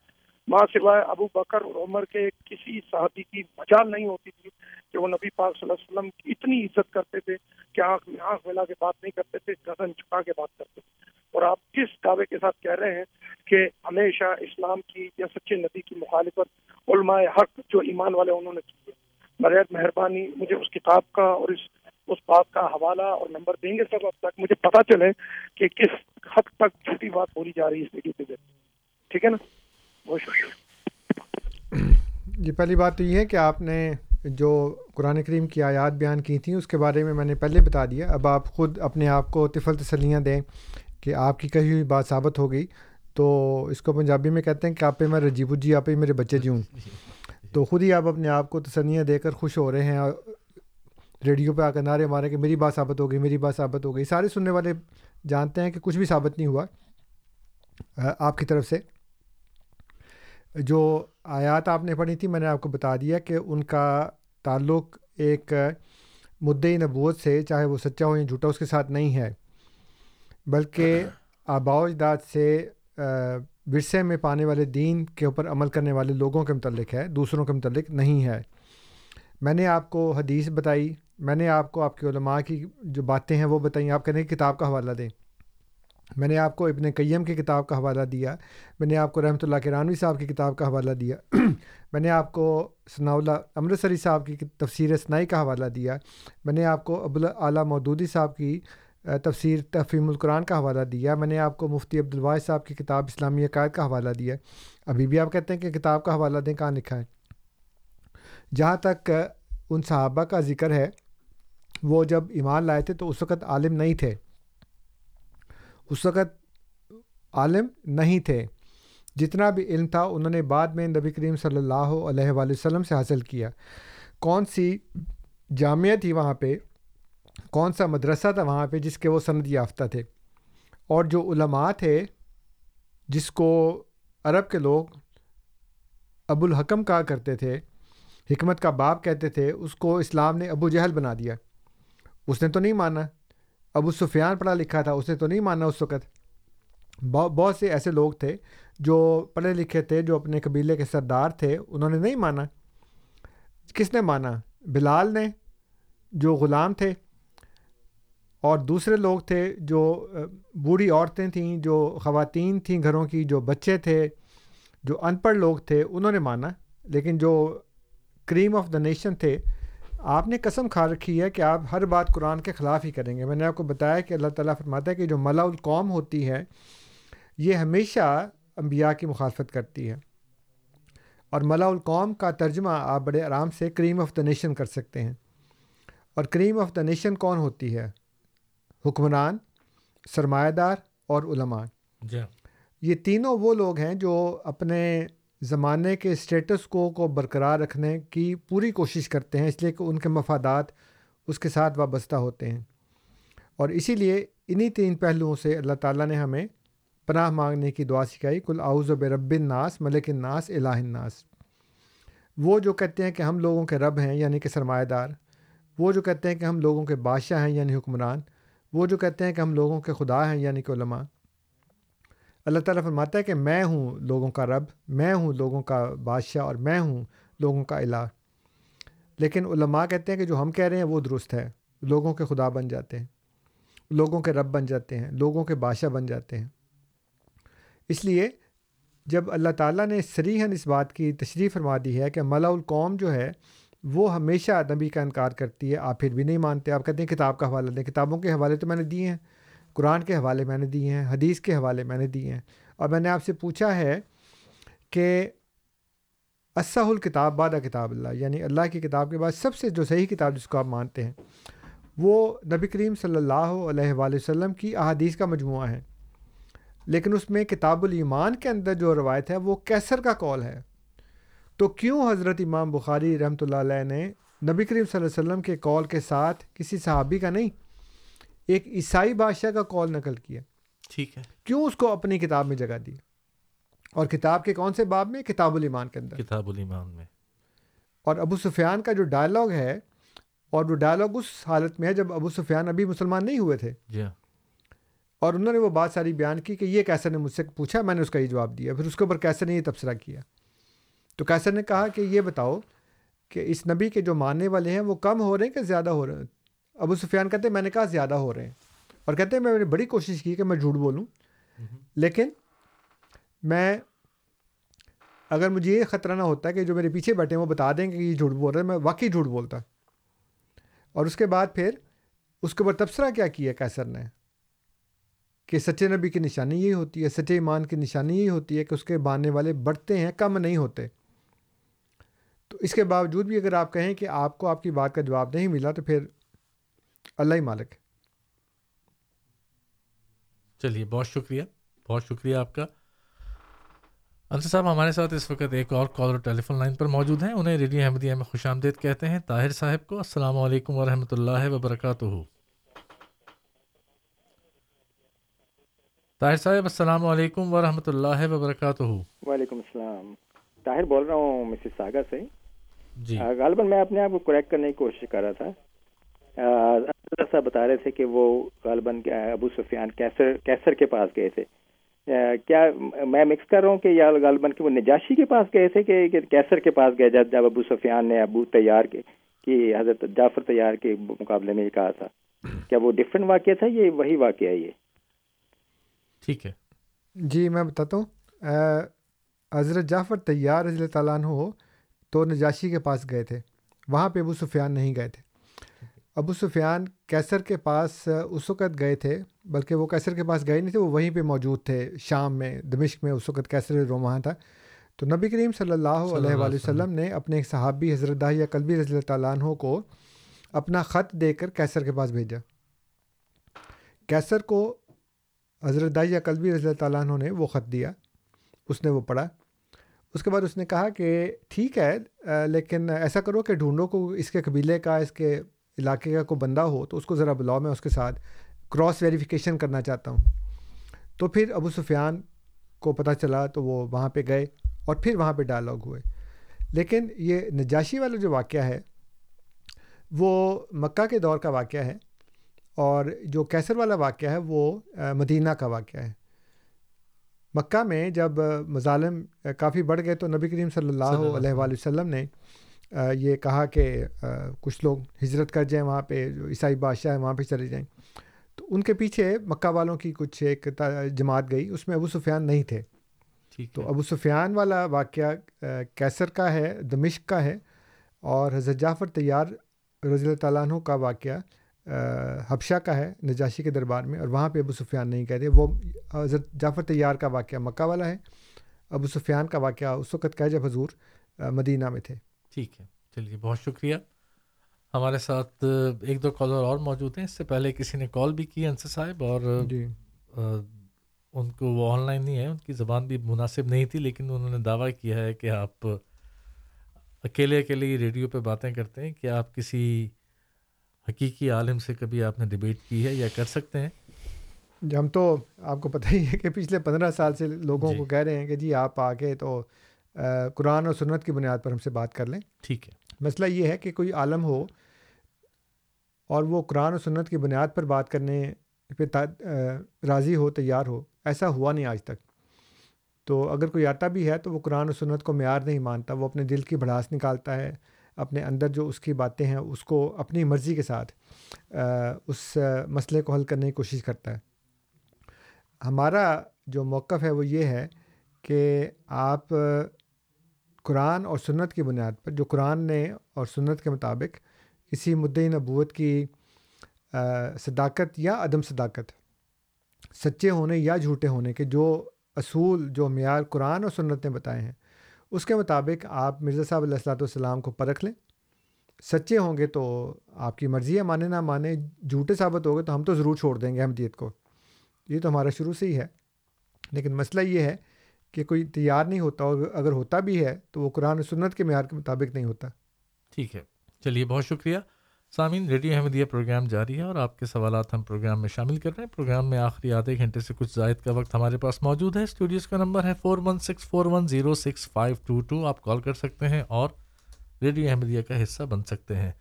ماں سوائے ابو بکر اور عمر کے کسی صحابی کی مجال نہیں ہوتی تھی کہ وہ نبی پاک صلی اللہ علیہ وسلم کی اتنی عزت کرتے تھے۔ کہ آنکھ میں آنکھ ملا کے بات نہیں کرتے تھے گردن چکا کے بات کرتے تھے۔ اور آپ کس دعوے کے ساتھ کہہ رہے ہیں کہ ہمیشہ اسلام کی یا سچے نبی کی مخالفت علماء حق جو ایمان والے انہوں نے کی ہے۔ مرید مہربانی مجھے اس کتاب کا اور اس اس بات کا حوالہ اور نمبر دیں گے سب اب تک؟ مجھے پتا چلے کہ کس حد تک چھوٹی بات بولی جا رہی ہے اس ویڈیو کے ذریعے ٹھیک ہے نا؟ بہت شکریہ۔ جی پہلی بات تو یہ ہے کہ آپ نے جو قرآن کریم کی آیات بیان کی تھیں، اس کے بارے میں میں نے پہلے بتا دیا۔ اب آپ خود اپنے آپ کو طفل تسلیاں دیں کہ آپ کی کہی ہوئی بات ثابت ہو گئی۔ تو اس کو پنجابی میں کہتے ہیں کہ آپ پہ میں رجیب جی آپ پہ میرے بچے جی ہوں تو خود ہی آپ اپنے آپ کو تسلیاں دے کر خوش ہو رہے ہیں، ریڈیو پہ آ کر نعرے مارے کہ میری بات ثابت ہو گئی، میری بات ثابت ہو گئی۔ سارے سننے والے جانتے ہیں کہ کچھ بھی ثابت نہیں ہوا آپ کی طرف سے۔ جو آیات آپ نے پڑھی تھی، میں نے آپ کو بتا دیا کہ ان کا تعلق ایک مدعی نبوت سے، چاہے وہ سچا ہو یا جھوٹا، اس کے ساتھ نہیں ہے۔ بلکہ آبا اجداد سے ورثے میں پانے والے دین کے اوپر عمل کرنے والے لوگوں کے متعلق ہے، دوسروں کے متعلق نہیں ہے۔ میں نے آپ کو حدیث بتائی، میں نے آپ کو، آپ کے علماء کی جو باتیں ہیں وہ بتائیں، آپ کہنے کتاب کا حوالہ دیں۔ میں نے آپ کو ابن قیم کی کتاب کا حوالہ دیا، میں نے آپ کو رحمۃ اللہ کرانوی صاحب کی کتاب کا حوالہ دیا، میں نے آپ کو ثناء اللہ امرتسری صاحب کی تفسیر ثنائی کا حوالہ دیا، میں نے آپ کو ابو اعلیٰ مودودی صاحب کی تفسیر تفہیم القرآن کا حوالہ دیا، میں نے آپ کو مفتی عبدالواحد صاحب کی کتاب اسلامی عقائد کا حوالہ دیا۔ ابھی بھی آپ کہتے ہیں کہ کتاب کا حوالہ دیں، کہاں لکھا ہے؟ جہاں تک ان صحابہ کا ذکر ہے، وہ جب ایمان لائے تھے تو اس وقت عالم نہیں تھے۔ اس وقت عالم نہیں تھے۔ جتنا بھی علم تھا، انہوں نے بعد میں نبی کریم صلی اللہ علیہ وآلہ وسلم سے حاصل کیا۔ کون سی جامعہ تھی وہاں پہ؟ کون سا مدرسہ تھا وہاں پہ جس کے وہ سند یافتہ تھے؟ اور جو علماء تھے، جس کو عرب کے لوگ ابو الحکم کہا کرتے تھے، حکمت کا باپ کہتے تھے، اس کو اسلام نے ابو جہل بنا دیا۔ اس نے تو نہیں مانا۔ ابو سفیان پڑھا لکھا تھا اس نے تو نہیں مانا اس وقت۔ بہت سے ایسے لوگ تھے جو پڑھے لکھے تھے، جو اپنے قبیلے کے سردار تھے، انہوں نے نہیں مانا۔ کس نے مانا؟ بلال نے، جو غلام تھے۔ اور دوسرے لوگ تھے جو بوڑھی عورتیں تھیں، جو خواتین تھیں گھروں کی، جو بچے تھے، جو ان پڑھ لوگ تھے، انہوں نے مانا۔ لیکن جو کریم آف دا نیشن تھے آپ نے قسم کھا رکھی ہے کہ آپ ہر بات قرآن کے خلاف ہی کریں گے۔ میں نے آپ کو بتایا کہ اللہ تعالیٰ فرماتا ہے کہ جو ملا القوم ہوتی ہے یہ ہمیشہ انبیاء کی مخالفت کرتی ہے اور ملا القوم کا ترجمہ آپ بڑے آرام سے کریم آف دا نیشن کر سکتے ہیں۔ اور کریم آف دا نیشن کون ہوتی ہے؟ حکمران سرمایہ دار اور علماء۔ جی۔ یہ تینوں وہ لوگ ہیں جو اپنے زمانے کے اسٹیٹس کو کو برقرار رکھنے کی پوری کوشش کرتے ہیں، اس لیے کہ ان کے مفادات اس کے ساتھ وابستہ ہوتے ہیں۔ اور اسی لیے انہی تین پہلوؤں سے اللہ تعالیٰ نے ہمیں پناہ مانگنے کی دعا سکھائی کل آؤز و رب الناس، ملک الناس، الہ الناس۔ وہ جو کہتے ہیں کہ ہم لوگوں کے رب ہیں یعنی کہ سرمایہ دار۔ وہ جو کہتے ہیں کہ ہم لوگوں کے بادشاہ ہیں یعنی حکمران۔ وہ جو کہتے ہیں کہ ہم لوگوں کے خدا ہیں یعنی کہ علماء۔ اللہ تعالیٰ فرماتا ہے کہ میں ہوں لوگوں کا رب، میں ہوں لوگوں کا بادشاہ اور میں ہوں لوگوں کا الہ۔ لیکن علماء کہتے ہیں کہ جو ہم کہہ رہے ہیں وہ درست ہے۔ لوگوں کے خدا بن جاتے ہیں، لوگوں کے رب بن جاتے ہیں، لوگوں کے بادشاہ بن جاتے ہیں۔ اس لیے جب اللہ تعالیٰ نے سریحن اس بات کی تشریح فرما دی ہے کہ ملا القوم جو ہے، وہ ہمیشہ نبی کا انکار کرتی ہے، آپ پھر بھی نہیں مانتے، آپ کہتے ہیں کتاب کا حوالہ دیں، کتابوں کے حوالے تو میں نے دیے ہیں۔ قرآن کے حوالے میں نے دیے ہیں، حدیث کے حوالے میں نے دیے ہیں۔ اور میں نے آپ سے پوچھا ہے کہ اسح الکتاب بادہ کتاب اللہ یعنی اللہ کی کتاب کے بعد سب سے جو صحیح کتاب جس کو آپ مانتے ہیں، وہ نبی کریم صلی اللہ علیہ وآلہ وسلم کی احادیث کا مجموعہ ہے۔ لیکن اس میں کتاب الایمان کے اندر جو روایت ہے، وہ کیسر کا کال ہے۔ تو کیوں حضرت امام بخاری رحمۃ اللہ علیہ نے نبی کریم صلی اللہ علیہ وسلم کے کال کے ساتھ کسی صحابی کا نہیں؟ ایک عیسائی بادشاہ کا کال نقل کیا۔ ٹھیک ہے۔ کیوں اس کو اپنی کتاب میں جگہ دی؟ اور کتاب کے کون سے باب میں؟ کتاب الایمان کے اندر۔ کتاب الایمان میں۔ اور ابو سفیان کا جو ڈائلاگ ہے اور وہ ڈائلاگ اس حالت میں ہے جب ابو سفیان ابھی مسلمان نہیں ہوئے تھے۔ جی ہاں۔ اور انہوں نے وہ بات ساری بیان کی کہ یہ کیسر نے مجھ سے پوچھا میں نے اس کا یہ جواب دیا پھر اس کے اوپر کیسر نے یہ تبصرہ کیا۔ تو کیسر نے کہا کہ یہ بتاؤ کہ اس نبی کے جو ماننے والے ہیں وہ کم ہو رہے ہیں کہ زیادہ ہو رہے ہیں؟ ابو سفیان کہتے ہیں، میں نے کہا زیادہ ہو رہے ہیں۔ اور کہتے ہیں، میں نے بڑی کوشش کی کہ میں جھوٹ بولوں۔ لیکن میں، اگر مجھے یہ خطرہ نہ ہوتا کہ جو میرے پیچھے بیٹھے ہیں، وہ بتا دیں کہ یہ جھوٹ بول رہے ہیں، میں واقعی جھوٹ بولتا۔ اور اس کے بعد پھر اس کے اوپر تبصرہ کیا کیا کیسر نے؟ کہ سچے نبی کی نشانی یہی ہوتی ہے، سچے ایمان کی نشانی یہی ہوتی ہے کہ اس کے بانے والے بڑھتے ہیں، کم نہیں ہوتے۔ تو اس کے باوجود بھی اگر آپ کہیں کہ آپ کو آپ کی بات کا جواب نہیں ملا، تو پھر اللہ ہی مالک۔ چلیے بہت شکریہ بہت شکریہ آپ کا۔ انصر صاحب ہمارے ساتھ اس وقت ایک اور کالر ٹیلی فون لائن پر موجود ہیں۔ انہیں ریڈیو احمدیہ میں خوش آمدید کہتے ہیں۔ طاہر صاحب کو السلام علیکم ورحمۃ اللہ وبرکاتہ۔ طاہر صاحب السلام علیکم ورحمۃ اللہ وبرکاتہ۔ وعلیکم السلام۔ طاہر بول رہا ہوں مسز ساگر سے۔ جی۔ غالباً میں اپنے آپ کو کریکٹ کرنے کی کوشش کر رہا تھا۔ صاحب بتا رہے تھے کہ وہ غالباً ابو سفیان کیسر کیسر کے پاس گئے تھے۔ کیا میں مکس کر رہا ہوں کہ یا غالباً کہ وہ نجاشی کے پاس گئے تھے کہ کیسر کے پاس گئے جب جب ابو سفیان نے ابو تیار کے کہ حضرت جعفر تیار کے مقابلے میں یہ کہا تھا۔ کیا وہ ڈفرینٹ واقعہ تھا یہ وہی واقعہ ہے یہ؟ ٹھیک ہے۔ جی میں بتاتا ہوں۔ حضرت جعفر تیار رضی اللہ تعالیٰ عنہ تو نجاشی کے پاس گئے تھے۔ وہاں پہ ابو سفیان نہیں گئے تھے۔ ابو سفیان کیسر کے پاس اس وقت گئے تھے بلکہ وہ کیسر کے پاس گئے نہیں تھے وہ وہیں پہ موجود تھے شام میں دمشق میں اس وقت کیسر روماں تھا۔ تو نبی کریم صلی اللہ علیہ وآلہ وسلم۔ نے اپنے ایک صحابی حضرت داہیہ قلبی رضی اللہ تعالیٰ عنہ کو اپنا خط دے کر کیسر کے پاس بھیجا۔ کیسر کو حضرت داہیہ قلبی رضی اللہ تعالیٰ عنہ نے وہ خط دیا اس نے وہ پڑھا۔ اس کے بعد اس نے کہا کہ ٹھیک ہے لیکن ایسا کرو کہ ڈھونڈو کو اس کے قبیلے کا اس کے علاقے کا کوئی بندہ ہو تو اس کو ذرا بلاؤ میں اس کے ساتھ کراس ویریفیکیشن کرنا چاہتا ہوں۔ تو پھر ابو سفیان کو پتہ چلا تو وہ وہاں پہ گئے اور پھر وہاں پہ ڈائلاگ ہوئے۔ لیکن یہ نجاشی والا جو واقعہ ہے وہ مکہ کے دور کا واقعہ ہے اور جو کیسر والا واقعہ ہے وہ مدینہ کا واقعہ ہے۔ مکہ میں جب مظالم کافی بڑھ گئے تو نبی کریم صلی اللہ علیہ وآلہ وسلم نے یہ کہا کہ کچھ لوگ ہجرت کر جائیں وہاں پہ جو عیسائی بادشاہ ہیں وہاں پہ چلے جائیں۔ تو ان کے پیچھے مکہ والوں کی کچھ ایک جماعت گئی اس میں ابو سفیان نہیں تھے۔ تو ابو سفیان والا واقعہ کیسر کا ہے دمشق کا ہے اور حضرت جعفر تیار رضی اللہ تعالیٰ عنہ کا واقعہ حبشہ کا ہے نجاشی کے دربار میں اور وہاں پہ ابو سفیان نہیں کہتے وہ حضرت جعفر تیار کا واقعہ مکہ والا ہے۔ ابو سفیان کا واقعہ اس وقت کا جب حضور مدینہ میں تھے۔ ٹھیک ہے۔ چلیے بہت شکریہ۔ ہمارے ساتھ ایک دو کالر اور موجود ہیں۔ اس سے پہلے کسی نے کال بھی کی انصر صاحب اور جی۔ ان کو وہ آن لائن نہیں ہے ان کی زبان بھی مناسب نہیں تھی لیکن انہوں نے دعویٰ کیا ہے کہ آپ اکیلے اکیلے ہی ریڈیو پہ باتیں کرتے ہیں کہ آپ کسی حقیقی عالم سے کبھی آپ نے ڈبیٹ کی ہے یا کر سکتے ہیں۔ جی ہم تو آپ کو پتہ ہی ہے کہ پچھلے پندرہ سال سے لوگوں جی۔ کو کہہ رہے ہیں کہ جی آپ آ کے تو قرآن اور سنت کی بنیاد پر ہم سے بات کر لیں۔ ٹھیک ہے۔ مسئلہ یہ ہے کہ کوئی عالم ہو اور وہ قرآن و سنت کی بنیاد پر بات کرنے پہ راضی ہو تیار ہو ایسا ہوا نہیں آج تک۔ تو اگر کوئی آتا بھی ہے تو وہ قرآن و سنت کو معیار نہیں مانتا وہ اپنے دل کی بڑھاس نکالتا ہے اپنے اندر جو اس کی باتیں ہیں اس کو اپنی مرضی کے ساتھ اس مسئلے کو حل کرنے کی کوشش کرتا ہے۔ ہمارا جو موقف ہے وہ یہ ہے کہ آپ قرآن اور سنت کی بنیاد پر، جو قرآن نے اور سنت کے مطابق کسی مدعی نبوت کی صداقت یا عدم صداقت، سچے ہونے یا جھوٹے ہونے کے جو اصول، جو معیار قرآن اور سنت نے بتائے ہیں، اس کے مطابق آپ مرزا صاحب علیہ السلاۃ والسلام کو پرکھ لیں۔ سچے ہوں گے تو آپ کی مرضی ہے، مانے نہ مانے جھوٹے ثابت ہو گئے تو ہم تو ضرور چھوڑ دیں گے احمدیت کو۔ یہ تو ہمارا شروع سے ہی ہے، لیکن مسئلہ یہ ہے کہ کوئی تیار نہیں ہوتا اور اگر ہوتا بھی ہے تو وہ قرآن و سنت کے معیار کے مطابق نہیں ہوتا۔ ٹھیک ہے۔ چلیے، بہت شکریہ۔ سامعین، ریڈیو احمدیہ پروگرام جاری ہے اور آپ کے سوالات ہم پروگرام میں شامل کر رہے ہیں۔ پروگرام میں آخری آدھے گھنٹے سے کچھ زائد کا وقت ہمارے پاس موجود ہے۔ اسٹوڈیوز کا نمبر ہے four one six four one zero six five two two. آپ کال کر سکتے ہیں اور ریڈیو احمدیہ کا حصہ بن سکتے ہیں۔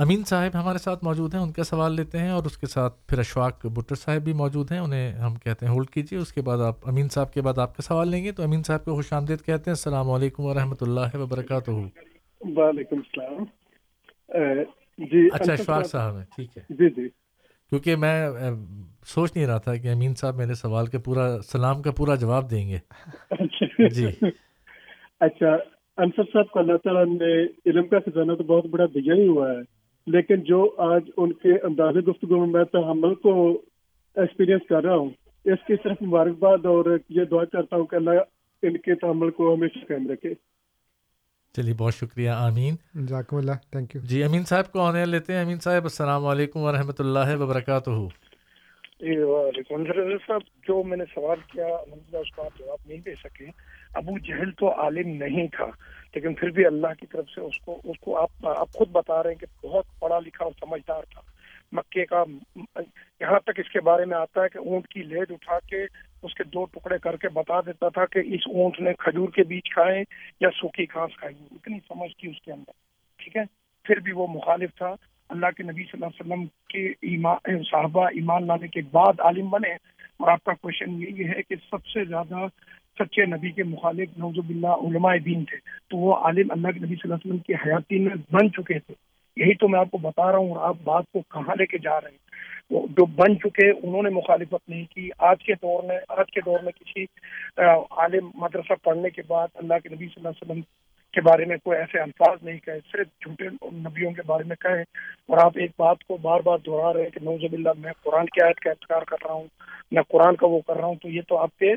امین صاحب ہمارے ساتھ موجود ہیں ان کا سوال لیتے ہیں اور اس کے ساتھ پھر اشفاق بٹر صاحب بھی موجود ہیں انہیں ہم کہتے ہیں ہولڈ کیجیے اس کے بعد آپ امین صاحب کے بعد آپ کا سوال لیں گے تو امین صاحب کو خوش آمدید کہتے ہیں السلام علیکم ورحمۃ اللہ وبرکاتہ۔ وعلیکم السلام۔ جی اچھا اشفاق صاحب۔ ہیں ٹھیک ہے۔ جی جی۔ کیونکہ میں سوچ نہیں رہا تھا کہ امین صاحب میرے سوال کے پورا سلام کا پورا جواب دیں گے۔ اچھا۔ جی۔ اچھا انصر صاحب کو اللہ تعالیٰ نے علم کا خزانہ تو بہت بڑا دیا ہی ہوا ہے۔ لیکن جو آج ان کے انداز گفتگو میں میں تحمل کو ایکسپیرینس کر رہا ہوں اس کی صرف مبارکباد اور یہ دعا کرتا ہوں کہ اللہ ان کے تحمل کو ہمیشہ قائم رکھے۔ چلیے بہت شکریہ آمین۔ جاکم اللہ تھینک یو جی امین صاحب کو آنے لیتے ہیں۔ امین صاحب السلام علیکم ورحمۃ اللہ وبرکاتہ۔ جی، وعلیکم صاحب جو میں نے سوال کیا اس کا آپ جواب نہیں دے سکے۔ ابو جہل تو عالم نہیں تھا۔ لیکن پھر بھی اللہ کی طرف سے اس کو اس کو آپ آپ خود بتا رہے ہیں کہ بہت پڑھا لکھا اور سمجھدار تھا۔ مکے کا یہاں تک اس کے بارے میں آتا ہے کہ اونٹ کی لیڈ اٹھا کے اس کے دو ٹکڑے کر کے بتا دیتا تھا کہ اس اونٹ نے کھجور کے بیچ کھائے یا سوکھی گھاس کھائی۔ اتنی سمجھ تھی اس کے اندر۔ ٹھیک ہے؟ پھر بھی وہ مخالف تھا۔ اللہ کے نبی صلی اللہ علیہ وسلم کے ایمان صحابہ ایمان لانے کے بعد عالم بنے۔ اور آپ کا کوشچن یہی ہے کہ سب سے زیادہ سچے نبی کے مخالف نوزب باللہ علماء دین تھے، تو وہ عالم اللہ کے نبی صلی اللہ علیہ وسلم کی حیاتی میں بن چکے تھے۔ یہی تو میں آپ کو بتا رہا ہوں اور آپ بات کو کہاں لے کے جا رہے ہیں۔ جو بن چکے، انہوں نے مخالفت نہیں کی۔ آج کے دور میں، آج کے دور میں کسی عالم مدرسہ پڑھنے کے بعد اللہ کے نبی صلی اللہ علیہ وسلم کے بارے میں کوئی ایسے الفاظ نہیں کہے، صرف جھوٹے نبیوں کے بارے میں کہیں اور آپ ایک بات کو بار بار دہرا رہے ہیں کہ نوزب اللہ میں قرآن کی آیت کا اعتکار کر رہا ہوں، میں قرآن کا وہ کر رہا ہوں، تو یہ تو آپ کے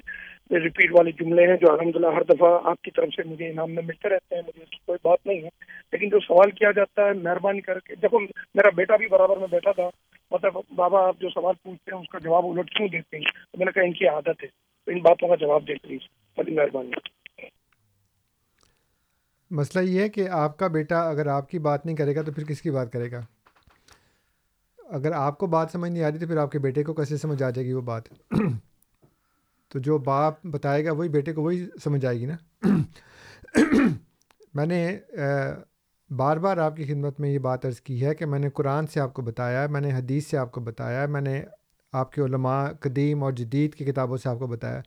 ریپیٹ والے جملے ہیں جو الحمد للہ ہر دفعہ آپ کی طرف سے مجھے انعام میں ملتے رہتے ہیں، مجھے اس کی کوئی بات نہیں ہے۔ لیکن جو سوال کیا جاتا ہے، مہربانی کر کے، دیکھو، میرا بیٹا بھی برابر میں بیٹھا تھا مطلب بابا آپ جو سوال پوچھتے ہیں، اس کا جواب الٹ کیوں دیتے ہیں؟ تو میں نے کہا، ان کی عادت ہے، تو ان باتوں کا جواب دے پلیز بڑی مہربانی۔ مسئلہ یہ ہے کہ آپ کا بیٹا اگر آپ کی بات نہیں کرے گا تو پھر کس کی بات کرے گا؟ اگر آپ کو بات سمجھ نہیں آ رہی تو پھر آپ کے بیٹے کو کیسے سمجھ آ جائے گی وہ بات؟ تو جو باپ بتائے گا وہی بیٹے کو وہی سمجھ آئے گی نا؟ میں نے بار بار آپ کی خدمت میں یہ بات عرض کی ہے کہ میں نے قرآن سے آپ کو بتایا میں نے حدیث سے آپ کو بتایا میں نے آپ کے علماء قدیم اور جدید کی کتابوں سے آپ کو بتایا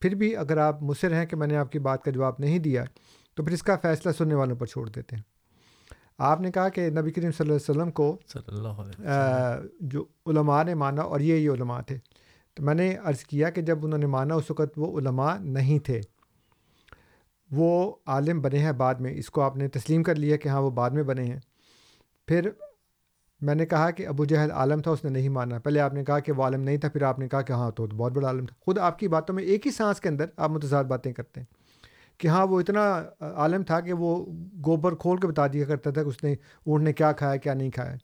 پھر بھی اگر آپ مصر ہیں کہ میں نے آپ کی بات کا جواب نہیں دیا تو پھر اس کا فیصلہ سننے والوں پر چھوڑ دیتے ہیں۔ آپ نے کہا کہ نبی کریم صلی اللہ علیہ وسلم کو صلی اللہ علیہ جو علماء نے مانا اور یہ یہ علماء تھے۔ تو میں نے عرض کیا کہ جب انہوں نے مانا اس وقت وہ علماء نہیں تھے وہ عالم بنے ہیں بعد میں۔ اس کو آپ نے تسلیم کر لیا کہ ہاں وہ بعد میں بنے ہیں۔ پھر میں نے کہا کہ ابو جہل عالم تھا اس نے نہیں مانا۔ پہلے آپ نے کہا کہ وہ عالم نہیں تھا پھر آپ نے کہا کہ ہاں تو بہت بڑا عالم تھا۔ خود آپ کی باتوں میں ایک ہی سانس کے اندر آپ متضاد باتیں کرتے ہیں۔ کہ ہاں وہ اتنا عالم تھا کہ وہ گوبر کھول کے بتا دیا کرتا تھا کہ اس نے اونٹ نے کیا کھایا کیا نہیں کھایا۔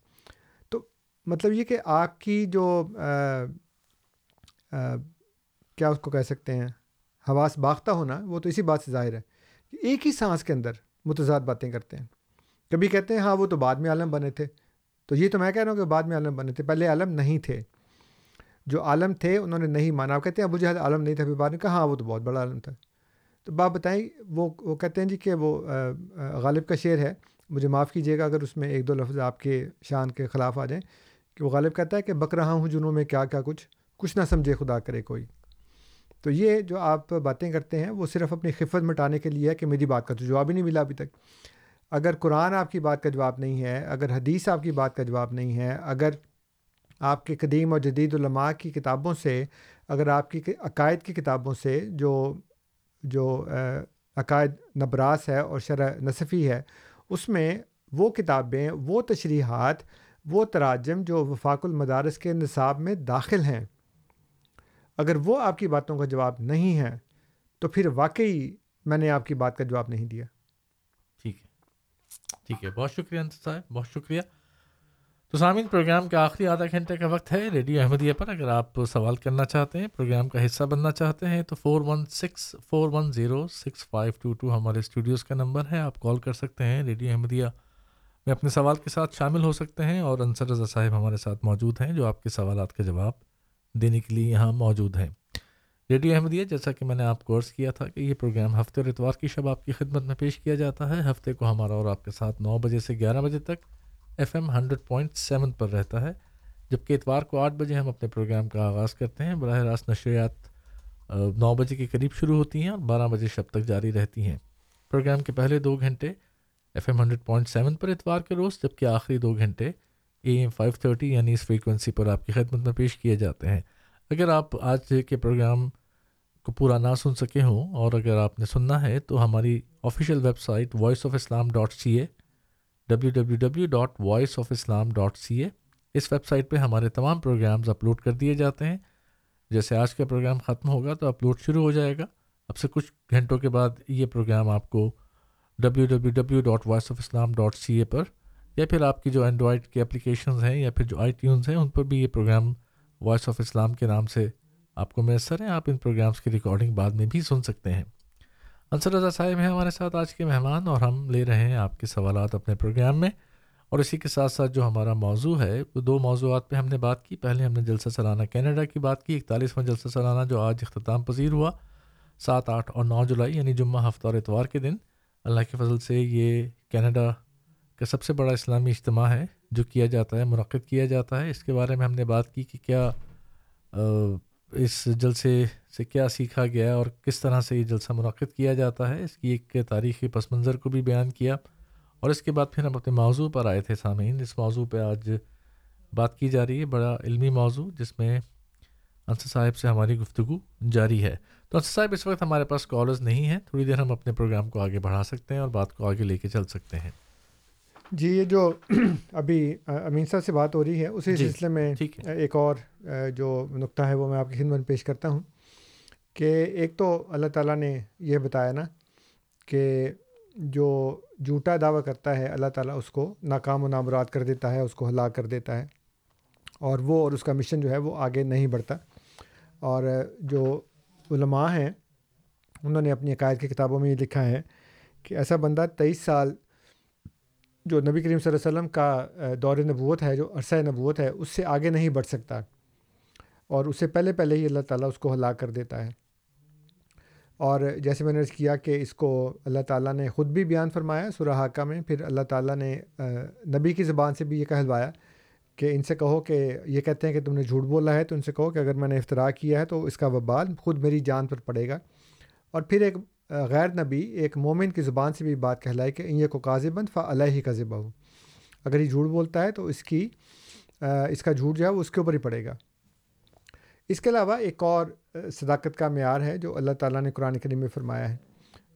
تو مطلب یہ کہ آپ کی جو آ, آ, کیا اس کو کہہ سکتے ہیں حواس باختہ ہونا وہ تو اسی بات سے ظاہر ہے کہ ایک ہی سانس کے اندر متضاد باتیں کرتے ہیں۔ کبھی کہتے ہیں ہاں وہ تو بعد میں عالم بنے تھے۔ تو یہ تو میں کہہ رہا ہوں کہ بعد میں عالم بنے تھے پہلے عالم نہیں تھے۔ جو عالم تھے انہوں نے نہیں مانا۔ کہتے ہیں ابو جہل عالم نہیں تھا پھر بعد میں کہا ہاں وہ تو بہت بڑا عالم تھا۔ تو باپ بتائیں، وہ وہ کہتے ہیں جی کہ وہ غالب کا شعر ہے، مجھے معاف کیجیے گا اگر اس میں ایک دو لفظ آپ کے شان کے خلاف آ جائیں، کہ وہ غالب کہتا ہے کہ بک رہا ہوں جنوں میں کیا کیا کچھ کچھ نہ سمجھے خدا کرے کوئی۔ تو یہ جو آپ باتیں کرتے ہیں، وہ صرف اپنی خفت مٹانے کے لیے ہے کہ میری بات کا تو جواب ہی نہیں ملا ابھی تک۔ اگر قرآن آپ کی بات کا جواب نہیں ہے، اگر حدیث آپ کی بات کا جواب نہیں ہے، اگر آپ کے قدیم اور جدید علماء کی کتابوں سے، اگر آپ کی عقائد کی کتابوں سے جو جو عقائد نبراس ہے اور شرح نصفی ہے، اس میں وہ کتابیں، وہ تشریحات، وہ تراجم جو وفاق المدارس کے نصاب میں داخل ہیں۔ اگر وہ آپ کی باتوں کا جواب نہیں ہے، تو پھر واقعی میں نے آپ کی بات کا جواب نہیں دیا۔ ٹھیک ہے۔ ٹھیک ہے۔ بہت شکریہ انت صاحب، بہت شکریہ۔ تو سامعین، پروگرام کا آخری آدھا گھنٹے کا وقت ہے۔ ریڈیو احمدیہ پر اگر آپ سوال کرنا چاہتے ہیں، پروگرام کا حصہ بننا چاہتے ہیں، تو four one six four one zero six five two two ہمارے اسٹوڈیوز کا نمبر ہے۔ آپ کال کر سکتے ہیں۔ ریڈیو احمدیہ میں اپنے سوال کے ساتھ شامل ہو سکتے ہیں اور انصر رضا صاحب ہمارے ساتھ موجود ہیں، جو آپ کے سوالات کا جواب دینے کے لیے یہاں موجود ہیں۔ ریڈیو احمدیہ، جیسا کہ میں نے آپ کو عرض کیا تھا کہ یہ پروگرام ہفتے اور اتوار کی شب آپ کی خدمت میں پیش کیا جاتا ہے۔ ہفتے کو ہمارا اور آپ کے ساتھ نو بجے سے گیارہ بجے تک F M hundred point seven پر رہتا ہے، جبکہ اتوار کو آٹھ بجے ہم اپنے پروگرام کا آغاز کرتے ہیں۔ براہ راست نشریات نو بجے کے قریب شروع ہوتی ہیں اور بارہ بجے شب تک جاری رہتی ہیں۔ پروگرام کے پہلے دو گھنٹے F M hundred point seven پر اتوار کے روز، جبکہ آخری دو گھنٹے اے ایم فائیو تھرٹی یعنی اس فریکوینسی پر آپ کی خدمت میں پیش کیے جاتے ہیں۔ اگر آپ آج کے پروگرام کو پورا نہ سن سکے ہوں اور اگر آپ نے سننا ہے، تو ہماری official website voice of Islam dot C A W W W dot voice of Islam dot C A us website پہ ہمارے تمام پروگرامز اپلوڈ کر دیے جاتے ہیں۔ جیسے آج کا پروگرام ختم ہوگا تو اپلوڈ شروع ہو جائے گا۔ اب سے کچھ گھنٹوں کے بعد یہ پروگرام آپ کو W W W dot voice of Islam dot C A پر یا پھر آپ کی جو اینڈرائڈ کی اپلیکیشنز ہیں یا پھر جو آئی ٹیونز ہیں، ان پر بھی یہ پروگرام وائس آف اسلام کے نام سے آپ کو میسر ہیں۔ آپ ان پروگرامس کی ریکارڈنگ بعد میں بھی سن سکتے ہیں۔ انصر رضا صاحب ہیں ہمارے ساتھ آج کے مہمان اور ہم لے رہے ہیں آپ کے سوالات اپنے پروگرام میں اور اسی کے ساتھ ساتھ جو ہمارا موضوع ہے، وہ دو موضوعات پہ ہم نے بات کی۔ پہلے ہم نے جلسہ سالانہ کینیڈا کی بات کی، اکتالیسواں جلسہ سالانہ جو آج اختتام پذیر ہوا، سات، آٹھ اور نو جولائی یعنی جمعہ ہفتہ اور اتوار کے دن۔ اللہ کے فضل سے یہ کینیڈا کا سب سے بڑا اسلامی اجتماع ہے، جو کیا جاتا ہے، منعقد کیا جاتا ہے۔ اس کے بارے میں ہم نے بات کی کہ کیا اس جلسے سے کیا سیکھا گیا اور کس طرح سے یہ جلسہ منعقد کیا جاتا ہے، اس کی ایک تاریخی پس منظر کو بھی بیان کیا۔ اور اس کے بعد پھر ہم اپنے موضوع پر آئے تھے سامعین۔ اس موضوع پہ آج بات کی جا رہی ہے، بڑا علمی موضوع، جس میں انصر صاحب سے ہماری گفتگو جاری ہے۔ تو انصر صاحب، اس وقت ہمارے پاس کالرز نہیں ہیں، تھوڑی دیر ہم اپنے پروگرام کو آگے بڑھا سکتے ہیں اور بات کو آگے لے کے چل سکتے ہیں۔ جی یہ جو ابھی امین صاحب سے بات ہو رہی ہے اسی جی سلسلے میں ایک اور جو نقطہ ہے وہ میں آپ کی خدمت پیش کرتا ہوں کہ ایک تو اللہ تعالیٰ نے یہ بتایا نا کہ جو جھوٹا دعویٰ کرتا ہے اللہ تعالیٰ اس کو ناکام و نامراد کر دیتا ہے اس کو ہلاک کر دیتا ہے اور وہ اور اس کا مشن جو ہے وہ آگے نہیں بڑھتا اور جو علماء ہیں انہوں نے اپنی عقائد کی کتابوں میں یہ لکھا ہے کہ ایسا بندہ تیئیس سال جو نبی کریم صلی اللہ علیہ وسلم کا دور نبوت ہے، جو عرصہ نبوت ہے، اس سے آگے نہیں بڑھ سکتا۔ اور اس سے پہلے پہلے ہی اللہ تعالیٰ اس کو ہلاک کر دیتا ہے۔ اور جیسے میں نے کیا کہ اس کو اللہ تعالیٰ نے خود بھی بیان فرمایا، سورہ حاقہ میں پھر اللہ تعالیٰ نے نبی کی زبان سے بھی یہ کہلوایا کہ ان سے کہو کہ یہ کہتے ہیں کہ تم نے جھوٹ بولا ہے، تو ان سے کہو کہ اگر میں نے افطرا کیا ہے تو اس کا وبال خود میری جان پر پڑے گا۔ اور پھر ایک غیر نبی ایک مومن کی زبان سے بھی بات کہلائے کہ ان یہ کو قاضی بند فا علیہ کا ذبح ہو۔ اگر یہ جھوٹ بولتا ہے تو اس کی اس کا جھوٹ جو ہے وہ اس کے اوپر ہی پڑے گا۔ اس کے علاوہ ایک اور صداقت کا معیار ہے جو اللہ تعالیٰ نے قرآن کریم میں فرمایا ہے۔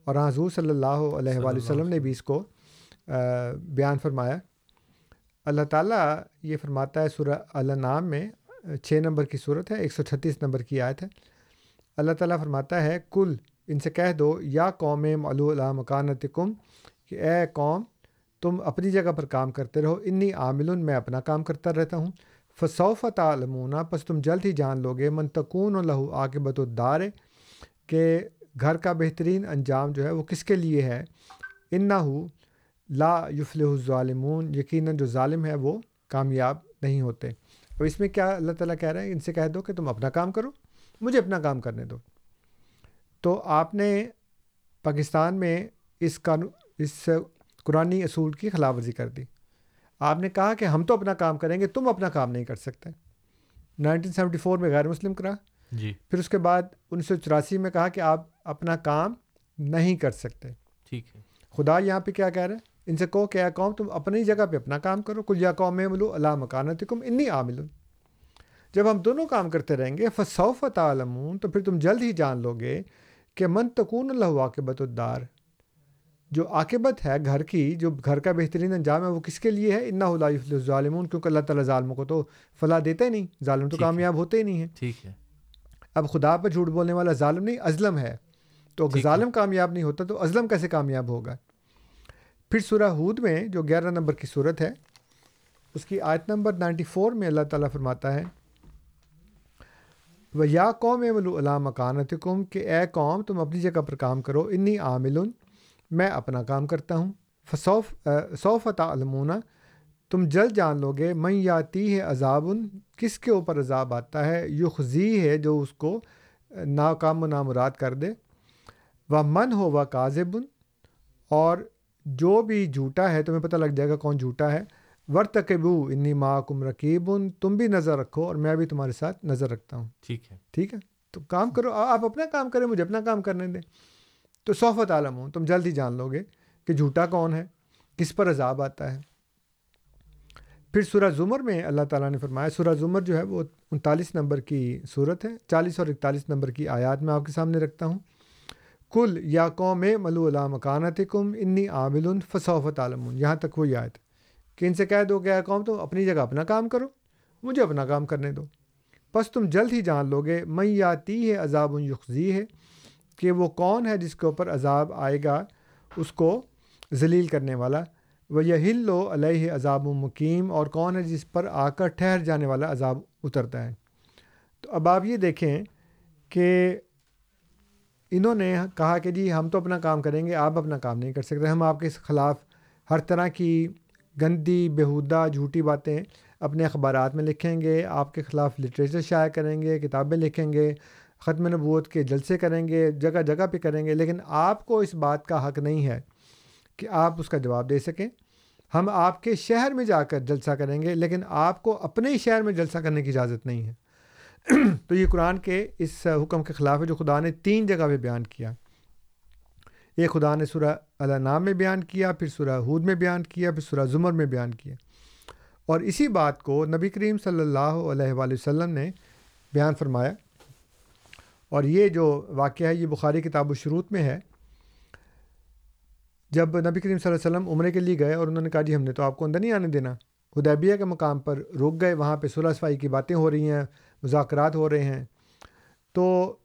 اور ہاں، حضور صلی اللہ علیہ وآلہ وسلم نے بھی اس کو بیان فرمایا۔ اللہ تعالیٰ یہ فرماتا ہے سورہ النام میں چھ نمبر کی صورت ہے، ایک سو چھتیس نمبر کی آیت ہے۔ اللہ تعالیٰ فرماتا ہے، کل ان سے کہہ دو، یا قوم ملو مکانت کم کہ اے قوم، تم اپنی جگہ پر کام کرتے رہو، انی عامل میں اپنا کام کرتا رہتا ہوں۔ فصوفت عالمونہ پس تم جلد ہی جان لو گے منتقون و لہو عاقبت الدار، کہ گھر کا بہترین انجام جو ہے وہ کس کے لیے ہے؟ ان ہو لا یفل الظالمون، یقیناً جو ظالم ہے وہ کامیاب نہیں ہوتے۔ اب اس میں کیا اللہ تعالیٰ کہہ رہے ہیں؟ ان سے کہہ دو کہ تم اپنا کام کرو، مجھے اپنا کام کرنے دو۔ تو آپ نے پاکستان میں اس قانون اس قرآن اصول کی خلاف ورزی کر دی۔ آپ نے کہا کہ ہم تو اپنا کام کریں گے تم اپنا کام نہیں کر سکتے۔ نائنٹین سیونٹی فور میں غیر مسلم کرا۔ جی۔ پھر اس کے بعد انیس سو چوراسی میں کہا کہ آپ اپنا کام نہیں کر سکتے۔ ٹھیک ہے۔ خدا یہاں پہ کیا کہہ رہے ہیں ان سے کہو کہ قوم تم اپنی جگہ پہ اپنا کام کرو۔ کل یا قوم ملو اللہ مکانت کم انی عامل۔ جب ہم دونوں کام کرتے رہیں گے فصوفت عالمون تو پھر تم جلد ہی جان لو گے کہ من تکون اللہ واقبت الدار جو عاقبت ہے گھر کی جو گھر کا بہترین انجام ہے وہ کس کے لیے ہے؟ انا اللہ ظالمون کیونکہ اللہ تعالیٰ ظالموں کو تو فلاح دیتے نہیں ظالم تو کامیاب ہوتے ہی نہیں ہیں ٹھیک ہے۔ اب خدا پر جھوٹ بولنے والا ظالم نہیں ازلم ہے۔ تو ظالم کامیاب نہیں ہوتا تو ازلم کیسے کامیاب ہوگا؟ پھر سورہ ہود میں جو گیارہ نمبر کی صورت ہے اس کی آیت نمبر نائنٹی فور میں اللہ تعالیٰ فرماتا ہے وہ یا قوم ملو مکانت کم کہ اے قوم تم اپنی جگہ پر کام کرو، انی عامل میں اپنا کام کرتا ہوں۔ فصوف صوف علمونہ تم جلد جان لو گے میں یاتی ہے عذاب کس کے اوپر عذاب آتا ہے؟ یخذی ہے جو اس کو ناکام و نامراد کر دے۔ و من ہو، و کاذبن، اور جو بھی جھوٹا ہے، تمہیں پتہ لگ جائے گا کون جھوٹا ہے۔ ورتقبو انی ماں کم رقیب تم بھی نظر رکھو اور میں بھی تمہارے ساتھ نظر رکھتا ہوں۔ ٹھیک ہے۔ ٹھیک ہے؟ تو کام کرو آپ اپنا کام کریں مجھے اپنا کام کرنے دیں۔ تو صوفت عالم ہوں تم جلد ہی جان لو گے کہ جھوٹا کون ہے کس پر عذاب آتا ہے۔ پھر سورہ زمر میں اللہ تعالیٰ نے فرمایا سورہ زمر جو ہے وہ انتالیس نمبر کی صورت ہے چالیس اور اکتالیس نمبر کی آیات میں آپ کے سامنے رکھتا ہوں۔ کل یا قوم ملو مکانت کم انی عامل فصوفت عالم یہاں تک وہی آیت کہ ان سے کہہ دو کہ قوم تم اپنی جگہ اپنا کام کرو، مجھے اپنا کام کرنے دو۔ بس تم جلد ہی جان لو گے میں یاتی ہے عذاب یخذی ہے، کہ وہ کون ہے جس کے اوپر عذاب آئے گا، اس کو ذلیل کرنے والا۔ وہ یہ ہل لو علیہ عذاب و مقیم اور کون ہے جس پر آ کر ٹھہر جانے والا عذاب اترتا ہے۔ تو اب آپ یہ دیکھیں کہ انہوں نے کہا کہ جی ہم تو اپنا کام کریں گے، آپ اپنا کام نہیں کر سکتے، ہم آپ کے خلاف ہر طرح کی گندی بیہودہ جھوٹی باتیں اپنے اخبارات میں لکھیں گے، آپ کے خلاف لٹریچر شائع کریں گے، کتابیں لکھیں گے، ختم نبوت کے جلسے کریں گے، جگہ جگہ پہ کریں گے، لیکن آپ کو اس بات کا حق نہیں ہے کہ آپ اس کا جواب دے سکیں۔ ہم آپ کے شہر میں جا کر جلسہ کریں گے، لیکن آپ کو اپنے ہی شہر میں جلسہ کرنے کی اجازت نہیں ہے۔ تو یہ قرآن کے اس حکم کے خلاف ہے جو خدا نے تین جگہ پہ بیان کیا۔ یہ خدا نے سورہ اللہ نام میں بیان کیا، پھر سورہ حود میں بیان کیا، پھر سورہ زمر میں بیان کیا۔ اور اسی بات کو نبی کریم صلی اللہ علیہ وآلہ وسلم نے بیان فرمایا۔ اور یہ جو واقعہ ہے، یہ بخاری کتاب و شروط میں ہے۔ جب نبی کریم صلی اللہ علیہ وسلم عمرے کے لیے گئے اور انہوں نے کہا جی ہم نے تو آپ کو اندر نہیں آنے دینا۔ خدیبیہ کے مقام پر رک گئے، وہاں پہ صلاح صفائی کی باتیں ہو رہی ہیں، مذاکرات ہو رہے ہیں۔ تو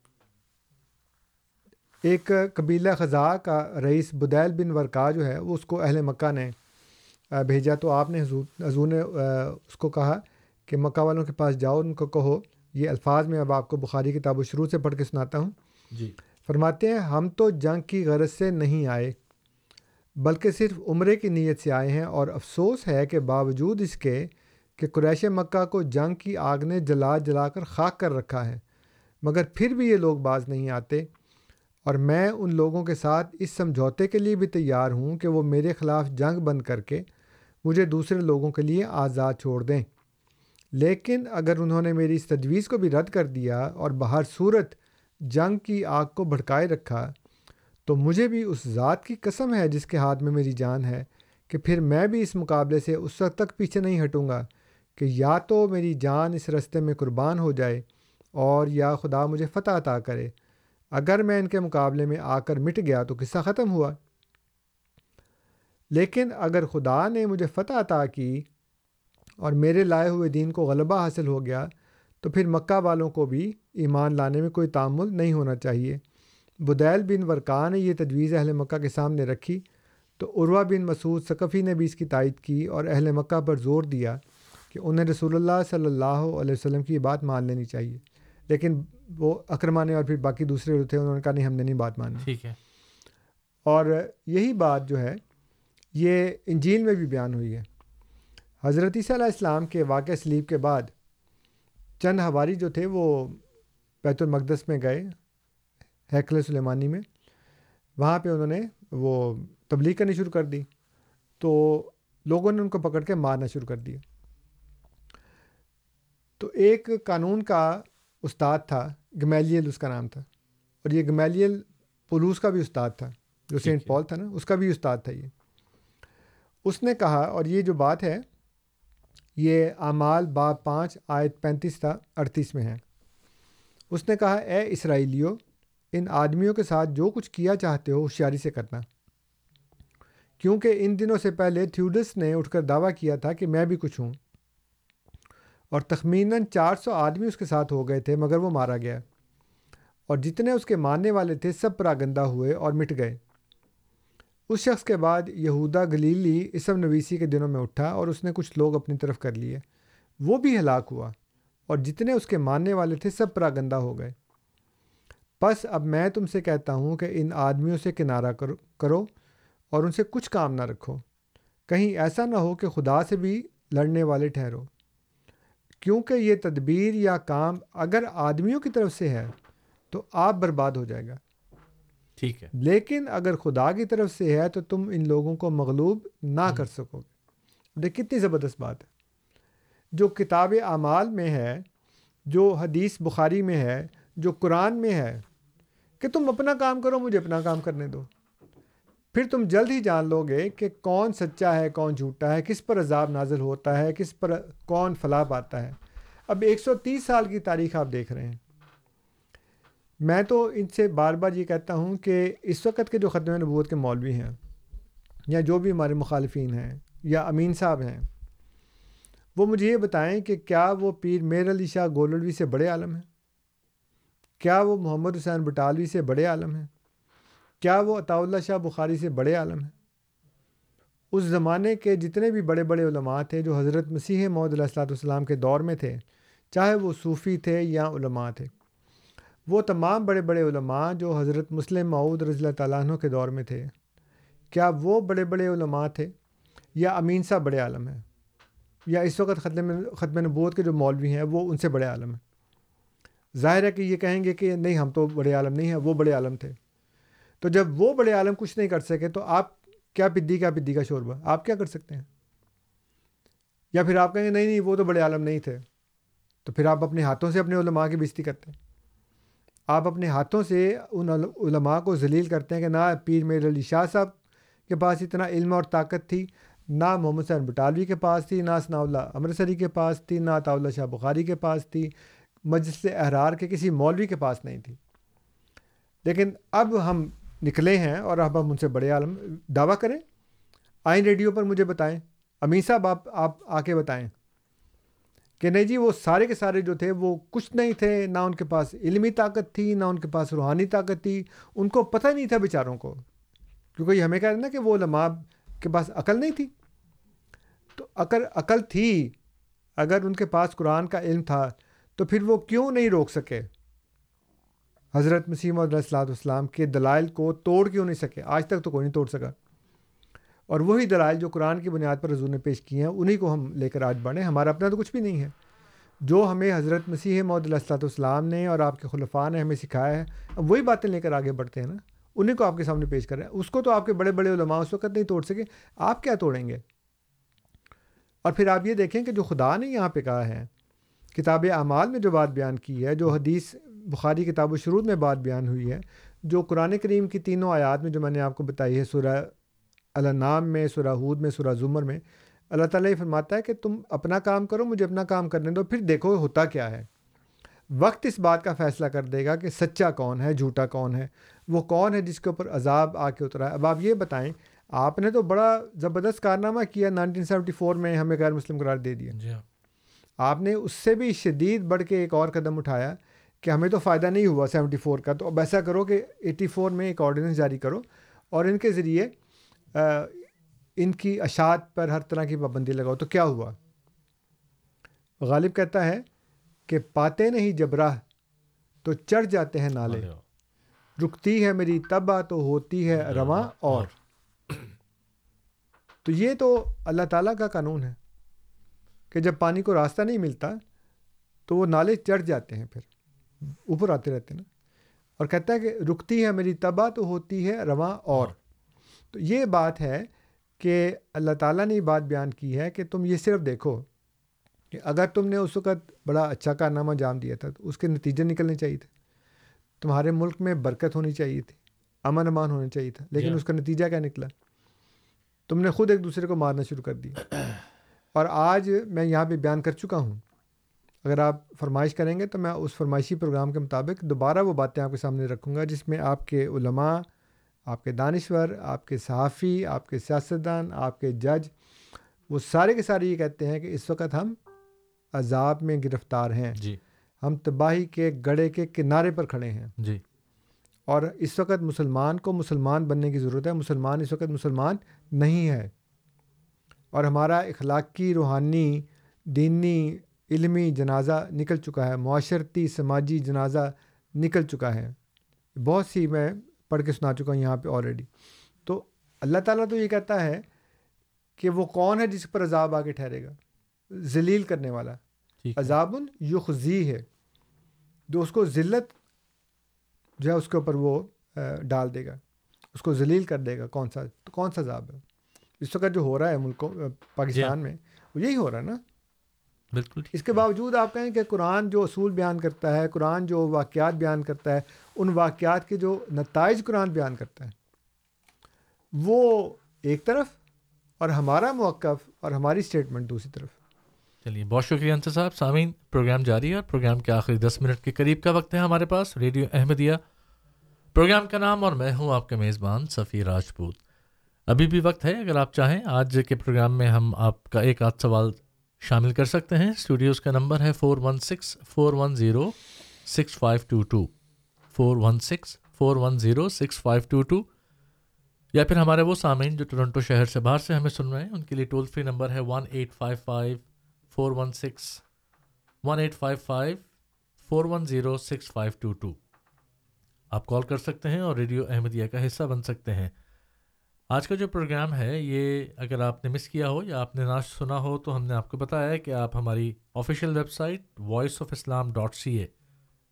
ایک قبیلہ خزاں کا رئیس بدیل بن ورکا جو ہے وہ اس کو اہل مکہ نے بھیجا۔ تو آپ نے حضور حضور نے اس کو کہا کہ مکہ والوں کے پاس جاؤ ان کو کہو۔ یہ الفاظ میں اب آپ کو بخاری کتاب و شروع سے پڑھ کے سناتا ہوں۔ جی۔ فرماتے ہیں ہم تو جنگ کی غرض سے نہیں آئے بلکہ صرف عمرے کی نیت سے آئے ہیں۔ اور افسوس ہے کہ باوجود اس کے کہ قریش مکہ کو جنگ کی آگ نے جلا جلا کر خاک کر رکھا ہے مگر پھر بھی یہ لوگ باز نہیں آتے۔ اور میں ان لوگوں کے ساتھ اس سمجھوتے کے لیے بھی تیار ہوں کہ وہ میرے خلاف جنگ بند کر کے مجھے دوسرے لوگوں کے لیے آزاد چھوڑ دیں۔ لیکن اگر انہوں نے میری اس تجویز کو بھی رد کر دیا اور بہر صورت جنگ کی آگ کو بھڑکائے رکھا، تو مجھے بھی اس ذات کی قسم ہے جس کے ہاتھ میں میری جان ہے کہ پھر میں بھی اس مقابلے سے اس وقت تک پیچھے نہیں ہٹوں گا کہ یا تو میری جان اس رستے میں قربان ہو جائے اور یا خدا مجھے فتح عطا کرے۔ اگر میں ان کے مقابلے میں آ کر مٹ گیا تو قصہ ختم ہوا۔ لیکن اگر خدا نے مجھے فتح عطا کی اور میرے لائے ہوئے دین کو غلبہ حاصل ہو گیا، تو پھر مکہ والوں کو بھی ایمان لانے میں کوئی تعمل نہیں ہونا چاہیے۔ بدیل بن ورقا نے یہ تجویز اہل مکہ کے سامنے رکھی۔ تو عروہ بن مسعود ثقفی نے بھی اس کی تائید کی اور اہل مکہ پر زور دیا کہ انہیں رسول اللہ صلی اللہ علیہ وسلم کی بات مان لینی چاہیے۔ لیکن وہ اکرما نے اور پھر باقی دوسرے جو تھے انہوں نے کہا نہیں ہم نے نہیں بات مانی۔ ٹھیک ہے۔ اور یہی بات جو ہے یہ انجیل میں بھی بیان ہوئی ہے۔ حضرت عیسیٰ علیہ السلام کے واقع سلیب کے بعد چند ہواری جو تھے وہ بیت المقدس میں گئے ہیکل سلیمانی میں۔ وہاں پہ انہوں نے وہ تبلیغ کرنی شروع کر دی۔ تو لوگوں نے ان کو پکڑ کے مارنا شروع کر دیا۔ تو ایک قانون کا استاد تھا گمیلیل اس کا نام تھا۔ اور یہ گمیلیل پولوس کا بھی استاد تھا جو سینٹ پال تھا نا اس کا بھی استاد تھا یہ۔ اس نے کہا اور یہ جو بات ہے یہ اعمال باب پانچ آیت پینتیس تھا اڑتیس میں ہے۔ اس نے کہا اے اسرائیلیو ان آدمیوں کے ساتھ جو کچھ کیا چاہتے ہو ہوشیاری سے کرنا۔ کیونکہ ان دنوں سے پہلے تھیوڈس نے اٹھ کر دعویٰ کیا تھا کہ میں بھی کچھ ہوں۔ اور تخمیناً چار سو آدمی اس کے ساتھ ہو گئے تھے، مگر وہ مارا گیا۔ اور جتنے اس کے ماننے والے تھے، سب پراگندہ ہوئے اور مٹ گئے۔ اس شخص کے بعد یہودا گلیلی اسم نویسی کے دنوں میں اٹھا اور اس نے کچھ لوگ اپنی طرف کر لیے۔ وہ بھی ہلاک ہوا اور جتنے اس کے ماننے والے تھے، سب پراگندہ ہو گئے۔ بس اب میں تم سے کہتا ہوں کہ ان آدمیوں سے کنارہ کرو اور ان سے کچھ کام نہ رکھو۔ کہیں ایسا نہ ہو کہ خدا سے بھی لڑنے والے ٹھہرو۔ کیونکہ یہ تدبیر یا کام اگر آدمیوں کی طرف سے ہے تو آپ برباد ہو جائے گا۔ ٹھیک ہے۔ لیکن اگر خدا کی طرف سے ہے تو تم ان لوگوں کو مغلوب نہ کر سکو گے۔ دیکھ کتنی زبردست بات ہے۔ جو کتاب اعمال میں ہے جو حدیث بخاری میں ہے جو قرآن میں ہے کہ تم اپنا کام کرو مجھے اپنا کام کرنے دو۔ پھر تم جلد ہی جان لو گے کہ کون سچا ہے، کون جھوٹا ہے، کس پر عذاب نازل ہوتا ہے، کس پر کون فلاح پاتا ہے۔ اب ایک سو تیس سال کی تاریخ آپ دیکھ رہے ہیں۔ میں تو ان سے بار بار یہ کہتا ہوں کہ اس وقت کے جو ختم نبوت کے مولوی ہیں یا جو بھی ہمارے مخالفین ہیں یا امین صاحب ہیں، وہ مجھے یہ بتائیں کہ کیا وہ پیر میر علی شاہ گولڈوی سے بڑے عالم ہیں؟ کیا وہ محمد حسین بٹالوی سے بڑے عالم ہیں؟ کیا وہ عطا اللہ شاہ بخاری سے بڑے عالم ہیں؟ اس زمانے کے جتنے بھی بڑے بڑے علماء تھے جو حضرت مسیح محدود علیہ السلاۃ والسلام کے دور میں تھے، چاہے وہ صوفی تھے یا علماء تھے، وہ تمام بڑے بڑے علماء جو حضرت مسلم معود رضی اللہ تعالیٰ عنہ کے دور میں تھے، کیا وہ بڑے بڑے علماء تھے یا امین صاحب بڑے عالم ہیں؟ یا اس وقت ختم ختم نبوت کے جو مولوی ہیں، وہ ان سے بڑے عالم ہیں؟ ظاہر ہے کہ یہ کہیں گے کہ نہیں، ہم تو بڑے عالم نہیں ہیں، وہ بڑے عالم تھے۔ تو جب وہ بڑے عالم کچھ نہیں کر سکے تو آپ کیا پدی کیا پدی کا شوربہ؟ آپ کیا کر سکتے ہیں؟ یا پھر آپ کہیں گے نہیں نہیں، وہ تو بڑے عالم نہیں تھے۔ تو پھر آپ اپنے ہاتھوں سے اپنے علماء کی بےزتی کرتے ہیں۔ آپ اپنے ہاتھوں سے ان علماء کو ذلیل کرتے ہیں کہ نہ پیر میر علی شاہ صاحب کے پاس اتنا علم اور طاقت تھی، نہ محمد سین بٹالوی کے پاس تھی، نہ ثناء اللہ امرتسری کے پاس تھی، نہ اللہ شاہ بخاری کے پاس تھی، مجلس احرار کے کسی مولوی کے پاس نہیں تھی۔ لیکن اب ہم نکلے ہیں اور اب ہم ان سے بڑے عالم۔ دعویٰ کریں۔ آئیں ریڈیو پر مجھے بتائیں۔ امین صاحب، آپ آپ آ کے بتائیں۔ کہ نہیں جی وہ سارے کے سارے جو تھے، وہ کچھ نہیں تھے۔ نہ ان کے پاس علمی طاقت تھی، نہ ان کے پاس روحانی طاقت تھی۔ ان کو پتہ نہیں تھا بیچاروں کو۔ کیونکہ یہ ہمیں کہہ رہے نا کہ وہ علماء کے پاس عقل نہیں تھی۔ تو اگر عقل تھی، اگر ان کے پاس قرآن کا علم تھا، تو پھر وہ کیوں نہیں روک سکے؟ حضرت مسیم علیہ السلاۃ والسلام کے دلائل کو توڑ کیوں نہیں سکے؟ آج تک تو کوئی نہیں توڑ سکا۔ اور وہی دلائل جو قرآن کی بنیاد پر حضور نے پیش کیے ہیں انہیں کو ہم لے کر آج بڑھیں۔ ہمارا اپنا تو کچھ بھی نہیں ہے۔ جو ہمیں حضرت مسیح محدود السلاۃ والسلام نے اور آپ کے خلفاء نے ہمیں سکھایا ہے، اب وہی باتیں لے کر آگے بڑھتے ہیں نا۔ انہیں کو آپ کے سامنے پیش کر رہے ہیں۔ اس کو تو آپ کے بڑے بڑے علماء اس وقت نہیں توڑ سکے۔ آپ کیا توڑیں گے؟ اور پھر آپ یہ دیکھیں کہ جو خدا نے یہاں پہ کہا ہے، کتاب اعمال میں جو بات بیان کی ہے، جو حدیث بخاری کتاب و شروع میں بات بیان ہوئی ہے جو قرآن کریم کی تینوں آیات میں جو میں نے آپ کو بتائی ہے سورہ النام میں سورہ حود میں سورہ زمر میں اللہ تعالیٰ یہ فرماتا ہے کہ تم اپنا کام کرو مجھے اپنا کام کرنے دو پھر دیکھو ہوتا کیا ہے۔ وقت اس بات کا فیصلہ کر دے گا کہ سچا کون ہے جھوٹا کون ہے وہ کون ہے جس کے اوپر عذاب آ کے اترا ہے۔ اب آپ یہ بتائیں آپ نے تو بڑا زبردست کارنامہ کیا نائنٹین سیونٹی فور میں ہمیں غیر مسلم قرار دے دیا۔ جی ہاں۔ آپ نے اس سے بھی شدید بڑھ کے ایک اور قدم اٹھایا کہ ہمیں تو فائدہ نہیں ہوا سیونٹی فور کا تو اب ایسا کرو کہ ایٹی فور میں ایک آرڈیننس جاری کرو اور ان کے ذریعے ان کی اشاعت پر ہر طرح کی پابندی لگاؤ۔ تو کیا ہوا؟ غالب کہتا ہے کہ پاتے نہیں جبراہ تو چڑھ جاتے ہیں نالے۔ رکتی ہے میری تباہ تو ہوتی ہے رواں اور۔ تو یہ تو اللہ تعالیٰ کا قانون ہے کہ جب پانی کو راستہ نہیں ملتا تو وہ نالے چڑھ جاتے ہیں پھر۔ اوپر آتے رہتے ہیں نا۔ اور کہتا ہے کہ رکتی ہے میری تباہ تو ہوتی ہے رواں اور۔ تو یہ بات ہے کہ اللہ تعالیٰ نے یہ بات بیان کی ہے کہ تم یہ صرف دیکھو کہ اگر تم نے اس وقت بڑا اچھا کارنامہ جام دیا تھا تو اس کے نتیجے نکلنے چاہیے تھے۔ تمہارے ملک میں برکت ہونی چاہیے تھی امن امان ہونا چاہیے تھا لیکن اس کا نتیجہ کیا نکلا؟ تم نے خود ایک دوسرے کو مارنا شروع کر دیا۔ اور آج میں یہاں پہ بیان کر چکا ہوں اگر آپ فرمائش کریں گے تو میں اس فرمائشی پروگرام کے مطابق دوبارہ وہ باتیں آپ کے سامنے رکھوں گا جس میں آپ کے علماء آپ کے دانشور آپ کے صحافی آپ کے سیاستدان آپ کے جج وہ سارے کے سارے یہ کہتے ہیں کہ اس وقت ہم عذاب میں گرفتار ہیں۔ جی۔ ہم تباہی کے گڑے کے کنارے پر کھڑے ہیں۔ جی۔ اور اس وقت مسلمان کو مسلمان بننے کی ضرورت ہے۔ مسلمان اس وقت مسلمان نہیں ہے۔ اور ہمارا اخلاقی روحانی دینی علمی جنازہ نکل چکا ہے معاشرتی سماجی جنازہ نکل چکا ہے۔ بہت سی میں پڑھ کے سنا چکا ہوں یہاں پہ آلریڈی تو اللہ تعالیٰ تو یہ کہتا ہے کہ وہ کون ہے جس پر عذاب آگے ٹھہرے گا؟ ذلیل کرنے والا۔ عذاب یخزی ہے۔ جو اس کو ذلت جو ہے اس کے اوپر وہ ڈال دے گا۔ اس کو ذلیل کر دے گا۔ کون سا تو کون سا عذاب ہے؟ اس وقت جو ہو رہا ہے ملکوں پاکستان میں وہ یہی ہو رہا ہے نا؟ بالکل اس کے باوجود آپ کہیں کہ قرآن جو اصول بیان کرتا ہے قرآن جو واقعات بیان کرتا ہے ان واقعات کے جو نتائج قرآن بیان کرتا ہے وہ ایک طرف اور ہمارا موقف اور ہماری اسٹیٹمنٹ دوسری طرف۔ چلیے بہت شکریہ انصر صاحب۔ سامعین پروگرام جاری ہے اور پروگرام کے آخری دس منٹ کے قریب کا وقت ہے ہمارے پاس۔ ریڈیو احمدیہ پروگرام کا نام اور میں ہوں آپ کے میزبان صفی راجپوت۔ ابھی بھی وقت ہے اگر آپ چاہیں آج کے پروگرام میں ہم آپ کا ایک آدھ سوال شامل کر سکتے ہیں۔ اسٹوڈیوز کا نمبر ہے four one six four one zero six five two two four one six four one zero six five two two یا پھر ہمارے وہ سامعین جو ٹورنٹو شہر سے باہر سے ہمیں سن رہے ہیں، ان کے لیے ٹول فری نمبر ہے one eight five five four one six one eight five five four one zero six five two two آپ کال کر سکتے ہیں اور ریڈیو احمدیہ کا حصہ بن سکتے ہیں۔ آج کا جو پروگرام ہے، یہ اگر آپ نے مس کیا ہو یا آپ نے نہ سنا ہو، تو ہم نے آپ کو بتایا ہے کہ آپ ہماری official website voice of Islam dot C A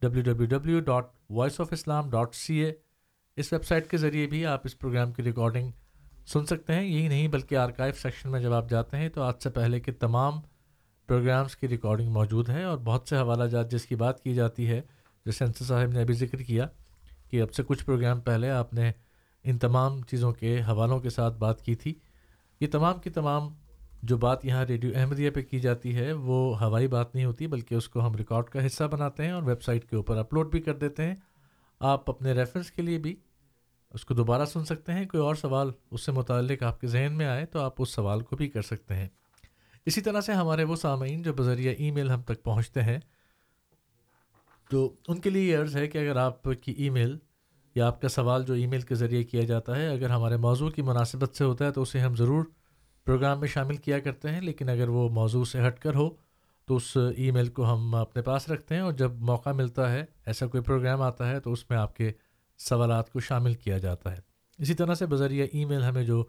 W W W dot voice of Islam dot C A us website کے ذریعے بھی آپ اس پروگرام کی ریکارڈنگ سن سکتے ہیں۔ یہی نہیں، بلکہ آرکائیو سیکشن میں جب آپ جاتے ہیں، تو آج سے پہلے کے تمام پروگرامس کی ریکارڈنگ موجود ہے اور بہت سے حوالہ جات جس کی بات کی جاتی ہے، جیسے انصر صاحب نے ابھی ذکر کیا کہ اب سے کچھ پروگرام پہلے آپ نے ان تمام چیزوں کے حوالوں کے ساتھ بات کی تھی۔ یہ تمام کی تمام جو بات یہاں ریڈیو احمدیہ پہ کی جاتی ہے، وہ ہوائی بات نہیں ہوتی، بلکہ اس کو ہم ریکارڈ کا حصہ بناتے ہیں اور ویب سائٹ کے اوپر اپلوڈ بھی کر دیتے ہیں۔ آپ اپنے ریفرنس کے لیے بھی اس کو دوبارہ سن سکتے ہیں۔ کوئی اور سوال اس سے متعلق آپ کے ذہن میں آئے تو آپ اس سوال کو بھی کر سکتے ہیں۔ اسی طرح سے ہمارے وہ سامعین جو بذریعہ ای میل ہم تک پہنچتے ہیں، تو ان کے لیے یہ عرض ہے کہ اگر آپ کی ای میل یا آپ کا سوال جو ای میل کے ذریعے کیا جاتا ہے، اگر ہمارے موضوع کی مناسبت سے ہوتا ہے تو اسے ہم ضرور پروگرام میں شامل کیا کرتے ہیں، لیکن اگر وہ موضوع سے ہٹ کر ہو تو اس ای میل کو ہم اپنے پاس رکھتے ہیں اور جب موقع ملتا ہے، ایسا کوئی پروگرام آتا ہے تو اس میں آپ کے سوالات کو شامل کیا جاتا ہے۔ اسی طرح سے بذریعہ ای میل ہمیں جو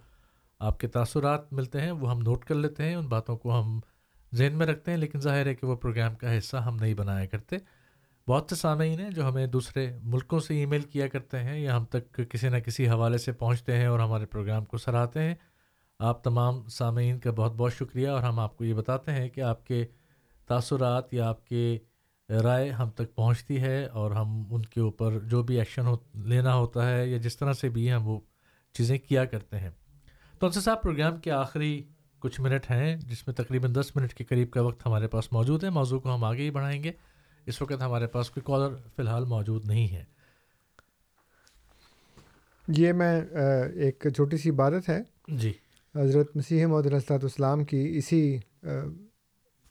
آپ کے تاثرات ملتے ہیں وہ ہم نوٹ کر لیتے ہیں، ان باتوں کو ہم ذہن میں رکھتے ہیں، لیکن ظاہر ہے کہ وہ پروگرام کا حصہ ہم نہیں بنایا کرتے۔ بہت سے سامعین ہیں جو ہمیں دوسرے ملکوں سے ای میل کیا کرتے ہیں یا ہم تک کسی نہ کسی حوالے سے پہنچتے ہیں اور ہمارے پروگرام کو سراہتے ہیں۔ آپ تمام سامعین کا بہت بہت شکریہ اور ہم آپ کو یہ بتاتے ہیں کہ آپ کے تاثرات یا آپ کے رائے ہم تک پہنچتی ہے اور ہم ان کے اوپر جو بھی ایکشن ہو لینا ہوتا ہے یا جس طرح سے بھی ہم وہ چیزیں کیا کرتے ہیں۔ تو انصر صاحب، پروگرام کے آخری کچھ منٹ ہیں جس میں تقریباً دس منٹ کے قریب کا وقت ہمارے پاس موجود ہے۔ موضوع کو ہم آگے ہی بڑھائیں گے۔ اس وقت ہمارے پاس کوئی کالر فی الحال موجود نہیں ہے۔ یہ میں ایک چھوٹی سی عبادت ہے۔ جی۔ حضرت مسیح محدود السلاۃ والسلام کی اسی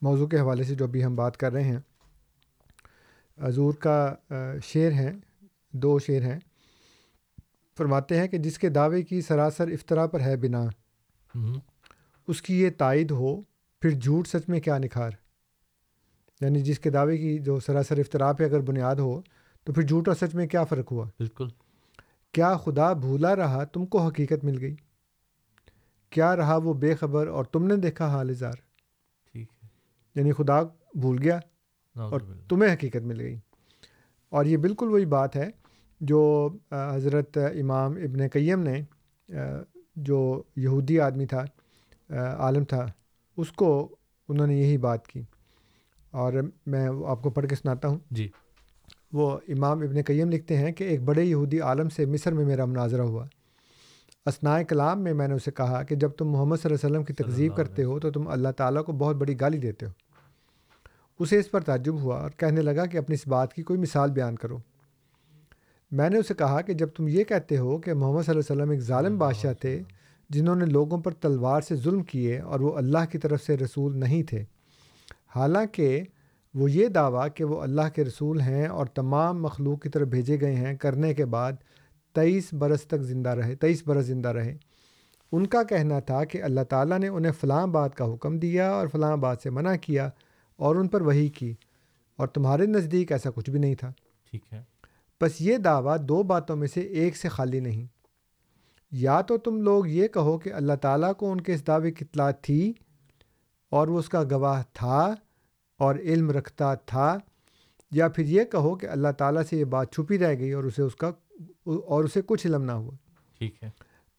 موضوع کے حوالے سے جو ابھی ہم بات کر رہے ہیں حضور کا شعر ہیں دو شعر ہیں۔ فرماتے ہیں کہ جس کے دعوے کی سراسر افطرا پر ہے بنا اس کی یہ تائید ہو پھر جھوٹ سچ میں کیا نکھار۔ یعنی جس کے دعوے کی جو سراسر افطرا پہ اگر بنیاد ہو تو پھر جھوٹ اور سچ میں کیا فرق ہوا؟ بالکل۔ کیا خدا بھولا رہا تم کو حقیقت مل گئی؟ کیا رہا وہ بے خبر اور تم نے دیکھا حال اظہار؟ ٹھیک ہے۔ یعنی خدا بھول گیا اور تمہیں حقیقت مل گئی۔ اور یہ بالکل وہی بات ہے جو حضرت امام ابن قیم نے جو یہودی آدمی تھا عالم تھا اس کو انہوں نے یہی بات کی۔ اور میں آپ کو پڑھ کے سناتا ہوں۔ جی۔ وہ امام ابن قیم لکھتے ہیں کہ ایک بڑے یہودی عالم سے مصر میں میرا مناظرہ ہوا۔ اسناء کلام میں میں نے اسے کہا کہ جب تم محمد صلی اللہ علیہ وسلم کی تقزیب کرتے ہو تو تم اللہ تعالیٰ کو بہت بڑی گالی دیتے ہو۔ اسے اس پر تعجب ہوا اور کہنے لگا کہ اپنی اس بات کی کوئی مثال بیان کرو۔ میں نے اسے کہا کہ جب تم یہ کہتے ہو کہ محمد صلی اللہ علیہ وسلم ایک ظالم بادشاہ تھے جنہوں نے لوگوں پر تلوار سے ظلم کیے اور وہ اللہ کی طرف سے رسول نہیں تھے۔ حالانکہ وہ یہ دعویٰ کہ وہ اللہ کے رسول ہیں اور تمام مخلوق کی طرف بھیجے گئے ہیں کرنے کے بعد تیئیس برس تک زندہ رہے تیئیس برس زندہ رہے۔ ان کا کہنا تھا کہ اللہ تعالیٰ نے انہیں فلاں بات کا حکم دیا اور فلاں بات سے منع کیا اور ان پر وہی کی اور تمہارے نزدیک ایسا کچھ بھی نہیں تھا۔ ٹھیک ہے۔ بس یہ دعویٰ دو باتوں میں سے ایک سے خالی نہیں۔ یا تو تم لوگ یہ کہو کہ اللہ تعالیٰ کو ان کے اس دعوے کی اطلاع تھی اور وہ اس کا گواہ تھا اور علم رکھتا تھا یا پھر یہ کہو کہ اللہ تعالیٰ سے یہ بات چھپی رہ گئی اور اسے اس کا اور اسے کچھ علم نہ ہوا۔ ٹھیک ہے۔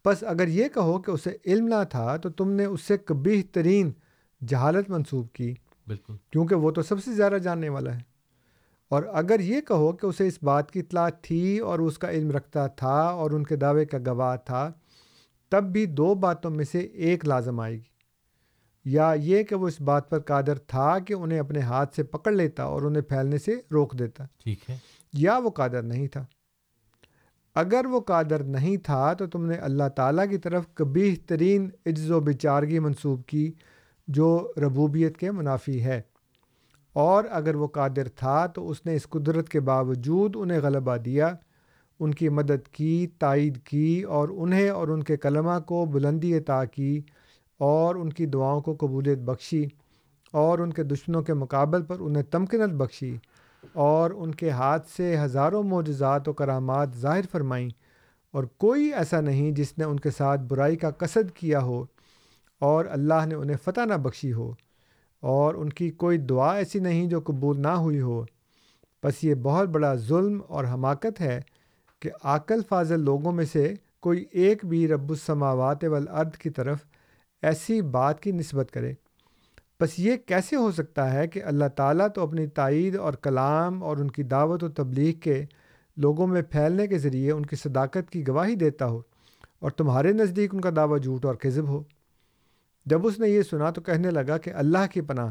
بس اگر یہ کہو کہ اسے علم نہ تھا تو تم نے اس سے کبھی ترین جہالت منسوب کی۔ بالکل۔ کیونکہ وہ تو سب سے زیادہ جاننے والا ہے۔ اور اگر یہ کہو کہ اسے اس بات کی اطلاع تھی اور اس کا علم رکھتا تھا اور ان کے دعوے کا گواہ تھا تب بھی دو باتوں میں سے ایک لازم آئے گی۔ یا یہ کہ وہ اس بات پر قادر تھا کہ انہیں اپنے ہاتھ سے پکڑ لیتا اور انہیں پھیلنے سے روک دیتا۔ ٹھیک ہے۔ یا وہ قادر نہیں تھا۔ اگر وہ قادر نہیں تھا تو تم نے اللہ تعالیٰ کی طرف کبھی ترین عجز و بچارگی منسوب کی جو ربوبیت کے منافی ہے۔ اور اگر وہ قادر تھا تو اس نے اس قدرت کے باوجود انہیں غلبہ دیا ان کی مدد کی تائید کی اور انہیں اور ان کے کلمہ کو بلندی عطا کی۔ اور ان کی دعاؤں کو قبولیت بخشی اور ان کے دشمنوں کے مقابل پر انہیں تمکنت بخشی اور ان کے ہاتھ سے ہزاروں معجزات و کرامات ظاہر فرمائیں اور کوئی ایسا نہیں جس نے ان کے ساتھ برائی کا قصد کیا ہو اور اللہ نے انہیں فتح نہ بخشی ہو اور ان کی کوئی دعا ایسی نہیں جو قبول نہ ہوئی ہو۔ بس یہ بہت بڑا ظلم اور حماقت ہے کہ عقل فاضل لوگوں میں سے کوئی ایک بھی رب السماوات والارض کی طرف ایسی بات کی نسبت کرے۔ بس یہ کیسے ہو سکتا ہے کہ اللہ تعالیٰ تو اپنی تائید اور کلام اور ان کی دعوت و تبلیغ کے لوگوں میں پھیلنے کے ذریعے ان کی صداقت کی گواہی دیتا ہو اور تمہارے نزدیک ان کا دعویٰ جھوٹ اور کذب ہو۔ جب اس نے یہ سنا تو کہنے لگا کہ اللہ کی پناہ،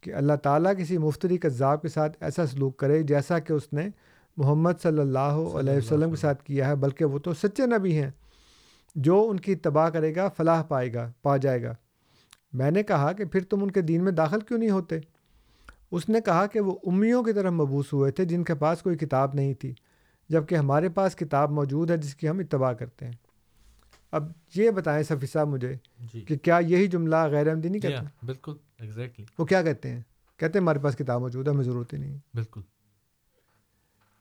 کہ اللہ تعالیٰ کسی مفتری کذاب کے ساتھ ایسا سلوک کرے جیسا کہ اس نے محمد صلی اللہ علیہ وسلم کے ساتھ کیا ہے، بلکہ وہ تو سچے نبی ہیں۔ جو ان کی تباہ کرے گا فلاح پائے گا پا جائے گا۔ میں نے کہا کہ پھر تم ان کے دین میں داخل کیوں نہیں ہوتے؟ اس نے کہا کہ وہ امیوں کی طرف مبوس ہوئے تھے جن کے پاس کوئی کتاب نہیں تھی جبکہ ہمارے پاس کتاب موجود ہے جس کی ہم اتباع کرتے ہیں۔ اب یہ بتائیں صفی صاحب مجھے جی۔ کہ کیا یہی جملہ غیر احمدی نہیں کہتے؟ ہیں بالکل ایگزیکٹلی وہ کیا کہتے ہیں؟ کہتے ہیں ہمارے پاس کتاب موجود ہے ہمیں ضرورت ہی نہیں۔ بالکل۔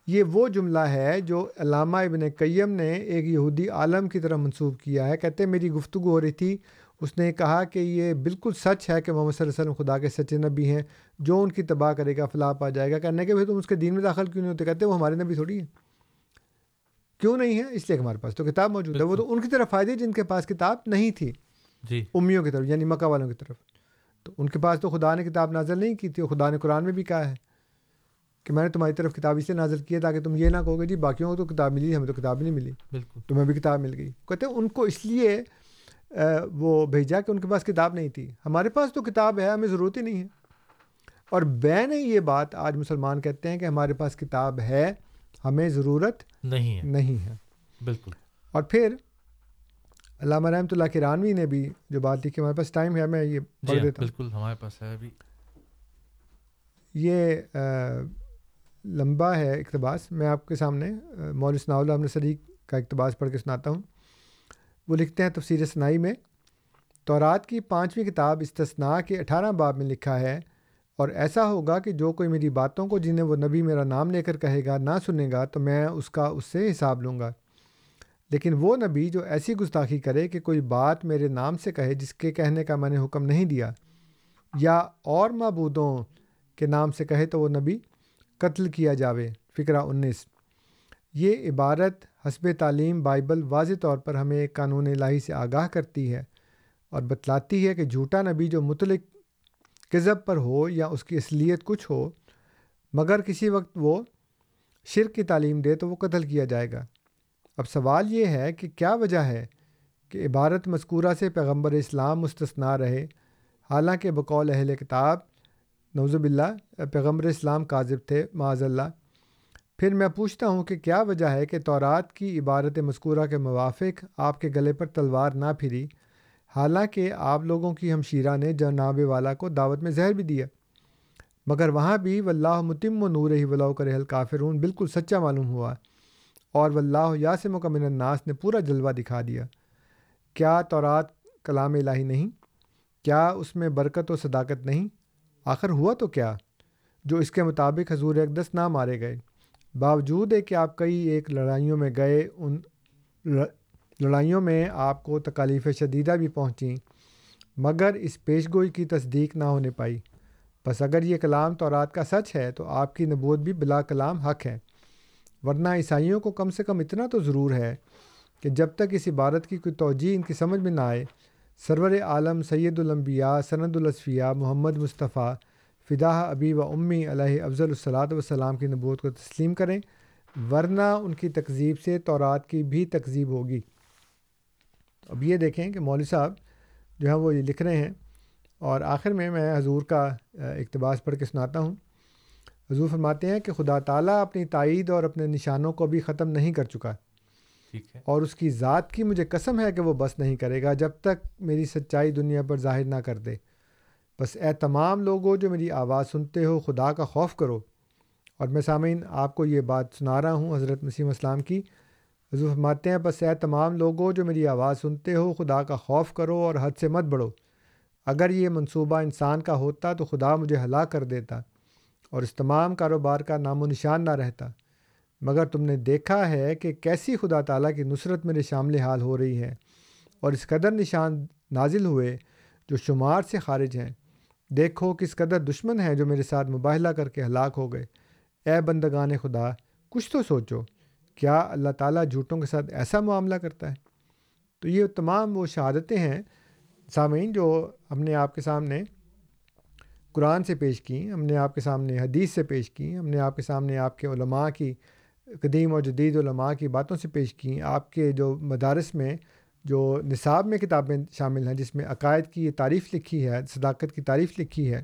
یہ وہ جملہ ہے جو علامہ ابن قیم نے ایک یہودی عالم کی طرح منسوخ کیا ہے۔ کہتے ہیں میری گفتگو ہو رہی تھی۔ اس نے کہا کہ یہ بالکل سچ ہے کہ محمد صلی اللہ علیہ وسلم خدا کے سچے نبی ہیں۔ جو ان کی تباہ کرے گا فلاح پا جائے گا۔ کرنے کے پھر تم اس کے دین میں داخل کیوں نہیں ہوتے؟ کہتے وہ ہمارے نبی تھوڑی ہیں۔ کیوں نہیں ہے اس لیے کہ ہمارے پاس تو کتاب موجود ہے۔ وہ تو ان کی طرف فائدے جن کے پاس کتاب نہیں تھی۔ جی۔ امیوں کی طرف یعنی مکہ والوں کی طرف۔ تو ان کے پاس تو خدا نے کتاب نازل نہیں کی تھی خدا نے قرآن میں بھی کہا ہے۔ کہ میں نے تمہاری طرف کتاب اس لیے نازل کی ہے تاکہ تم یہ نہ کہو گے جی باقیوں کو تو کتاب ملی ہمیں تو کتاب نہیں ملی۔ بالکل۔ تمہیں بھی کتاب مل گئی۔ کہتے ہیں ان کو اس لیے وہ بھیجا کہ ان کے پاس کتاب نہیں تھی۔ ہمارے پاس تو کتاب ہے ہمیں ضرورت ہی نہیں ہے۔ اور بے نے یہ بات آج مسلمان کہتے ہیں کہ ہمارے پاس کتاب ہے ہمیں ضرورت نہیں ہے۔ نہیں ہے۔ بالکل۔ اور پھر علامہ رحمۃ اللہ کرانوی نے بھی جو بات لکھی ہمارے پاس ٹائم ہے میں یہ پڑھ جی ہاں، دیتا ہوں۔ بالکل ہمارے پاس ہے ابھی۔ یہ لمبا ہے اقتباس، میں آپ کے سامنے مول ثناء اللہ نصری کا اقتباس پڑھ کے سناتا ہوں۔ وہ لکھتے ہیں تفسیر ثنائی میں، تورات کی پانچویں کتاب استثناء کے اٹھارہ باب میں لکھا ہے، اور ایسا ہوگا کہ جو کوئی میری باتوں کو جنہیں وہ نبی میرا نام لے کر کہے گا، نہ سنے گا، تو میں اس کا اس سے حساب لوں گا۔ لیکن وہ نبی جو ایسی گستاخی کرے کہ کوئی بات میرے نام سے کہے جس کے کہنے کا میں نے حکم نہیں دیا، یا اور معبودوں کے نام سے کہے تو وہ نبی قتل کیا جاوے۔ فکرہ انیس۔ یہ عبارت حسب تعلیم بائبل واضح طور پر ہمیں ایک قانون الہی سے آگاہ کرتی ہے اور بتلاتی ہے کہ جھوٹا نبی جو متعلق کذب پر ہو یا اس کی اصلیت کچھ ہو، مگر کسی وقت وہ شرک کی تعلیم دے تو وہ قتل کیا جائے گا۔ اب سوال یہ ہے کہ کیا وجہ ہے کہ عبارت مذکورہ سے پیغمبر اسلام مستثنا رہے، حالانکہ بقول اہل کتاب نوزب باللہ پیغمبر اسلام کاذب تھے معاذ اللہ پھر میں پوچھتا ہوں کہ کیا وجہ ہے کہ تورات کی عبارت مذکورہ کے موافق آپ کے گلے پر تلوار نہ پھری؟ حالانکہ آپ لوگوں کی ہمشیرہ نے جناب والا کو دعوت میں زہر بھی دیا۔ مگر وہاں بھی واللہ متم و نور ہی ولاء کر کافرون بالکل سچا معلوم ہوا۔ اور واللہ یاسم من الناس نے پورا جلوہ دکھا دیا۔ کیا تورات کلام الہی نہیں؟ کیا اس میں برکت و صداقت نہیں؟ آخر ہوا تو کیا؟ جو اس کے مطابق حضور اقدس نہ مارے گئے۔ باوجود ہے کہ آپ کئی ایک لڑائیوں میں گئے، ان لڑائیوں میں آپ کو تکالیف شدیدہ بھی پہنچیں، مگر اس پیش گوئی کی تصدیق نہ ہونے پائی۔ بس اگر یہ کلام تو رات کا سچ ہے تو آپ کی نبوت بھی بلا کلام حق ہے۔ ورنہ عیسائیوں کو کم سے کم اتنا تو ضرور ہے کہ جب تک اس عبارت کی کوئی توجہ ان کی سمجھ میں نہ آئے سرور عالم سید الانبیاء، سند الاصفیہ محمد مصطفیٰ فدا ابی و امی علیہ افضل الصلاۃ والسلام کی نبوت کو تسلیم کریں، ورنہ ان کی تقزیب سے تورات کی بھی تقزیب ہوگی۔ اب یہ دیکھیں کہ مولوی صاحب جو ہے وہ یہ لکھ رہے ہیں اور آخر میں میں حضور کا اقتباس پڑھ کے سناتا ہوں۔ حضور فرماتے ہیں کہ خدا تعالیٰ اپنی تائید اور اپنے نشانوں کو بھی ختم نہیں کر چکا۔ ٹھیک ہے۔ اور اس کی ذات کی مجھے قسم ہے کہ وہ بس نہیں کرے گا جب تک میری سچائی دنیا پر ظاہر نہ کر دے۔ بس اے تمام لوگوں جو میری آواز سنتے ہو، خدا کا خوف کرو۔ اور میں سامعین آپ کو یہ بات سنا رہا ہوں، حضرت مسیم اسلام کی۔ حضور فرماتے ہیں، بس اے تمام لوگوں جو میری آواز سنتے ہو، خدا کا خوف کرو اور حد سے مت بڑھو۔ اگر یہ منصوبہ انسان کا ہوتا تو خدا مجھے ہلاک کر دیتا اور اس تمام کاروبار کا نام و نشان نہ رہتا۔ مگر تم نے دیکھا ہے کہ کیسی خدا تعالیٰ کی نصرت میرے شامل حال ہو رہی ہے اور اس قدر نشان نازل ہوئے جو شمار سے خارج ہیں۔ دیکھو کس قدر دشمن ہیں جو میرے ساتھ مباہلہ کر کے ہلاک ہو گئے۔ اے بندگان خدا، کچھ تو سوچو، کیا اللہ تعالیٰ جھوٹوں کے ساتھ ایسا معاملہ کرتا ہے؟ تو یہ تمام وہ شہادتیں ہیں، سامعین، جو ہم نے آپ کے سامنے قرآن سے پیش کی ہم نے آپ کے سامنے حدیث سے پیش کی ہم نے آپ کے سامنے آپ کے علماء کی قدیم و جدید علماء کی باتوں سے پیش کی آپ کے جو مدارس میں جو نصاب میں کتابیں شامل ہیں، جس میں عقائد کی یہ تعریف لکھی ہے، صداقت کی تعریف لکھی ہے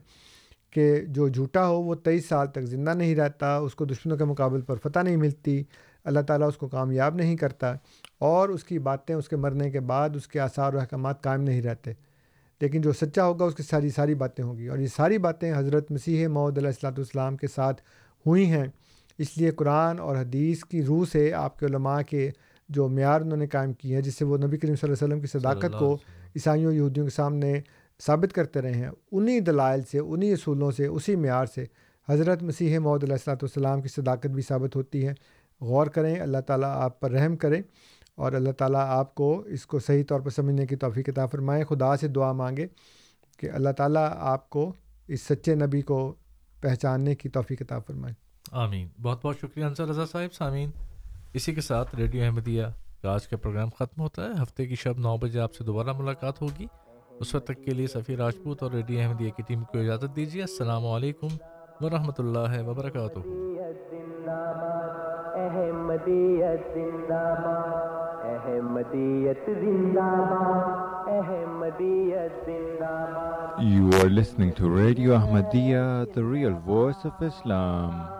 کہ جو جھوٹا ہو، وہ تیئیس سال تک زندہ نہیں رہتا، اس کو دشمنوں کے مقابل پر فتح نہیں ملتی، اللہ تعالیٰ اس کو کامیاب نہیں کرتا اور اس کی باتیں، اس کے مرنے کے بعد اس کے آثار و احکامات قائم نہیں رہتے۔ لیکن جو سچا ہوگا، اس کی ساری ساری باتیں ہوں گی۔ اور یہ ساری باتیں حضرت مسیح معود علیہ السلاۃ والسلام کے ساتھ ہوئی ہیں۔ اس لیے قرآن اور حدیث کی روح سے آپ کے علماء کے جو معیار انہوں نے قائم کی ہے جس سے وہ نبی کریم صلی اللہ علیہ وسلم کی صداقت کو عیسائیوں یہودیوں کے سامنے ثابت کرتے رہے ہیں۔ انہی دلائل سے انہی اصولوں سے اسی معیار سے حضرت مسیح معود علیہ السلاۃ والسلام کی صداقت بھی ثابت ہوتی ہے۔ غور کریں اللہ تعالیٰ آپ پر رحم کریں اور اللہ تعالیٰ آپ کو اس کو صحیح طور پر سمجھنے کی توفیق عطا فرمائیں خدا سے دعا مانگے کہ اللہ تعالیٰ آپ کو اس سچے نبی کو پہچاننے کی توفیق عطا فرمائیں آمین۔ بہت بہت شکریہ انصر رضا صاحب سامعین۔ اسی کے ساتھ ریڈیو احمدیہ کا آج کا پروگرام ختم ہوتا ہے ہفتے کی شب نو بجے آپ سے دوبارہ ملاقات ہوگی۔ اس وقت تک کے لیے سفیر راجپوت اور ریڈیو احمدیہ کی ٹیم کو اجازت دیجیے۔ السلام علیکم ورحمۃ اللہ وبرکاتہ۔ احمدیت زندہ باد احمدیت زندہ باد احمدیت زندہ باد۔ You are listening to Radio Ahmadiyya, the real voice of Islam.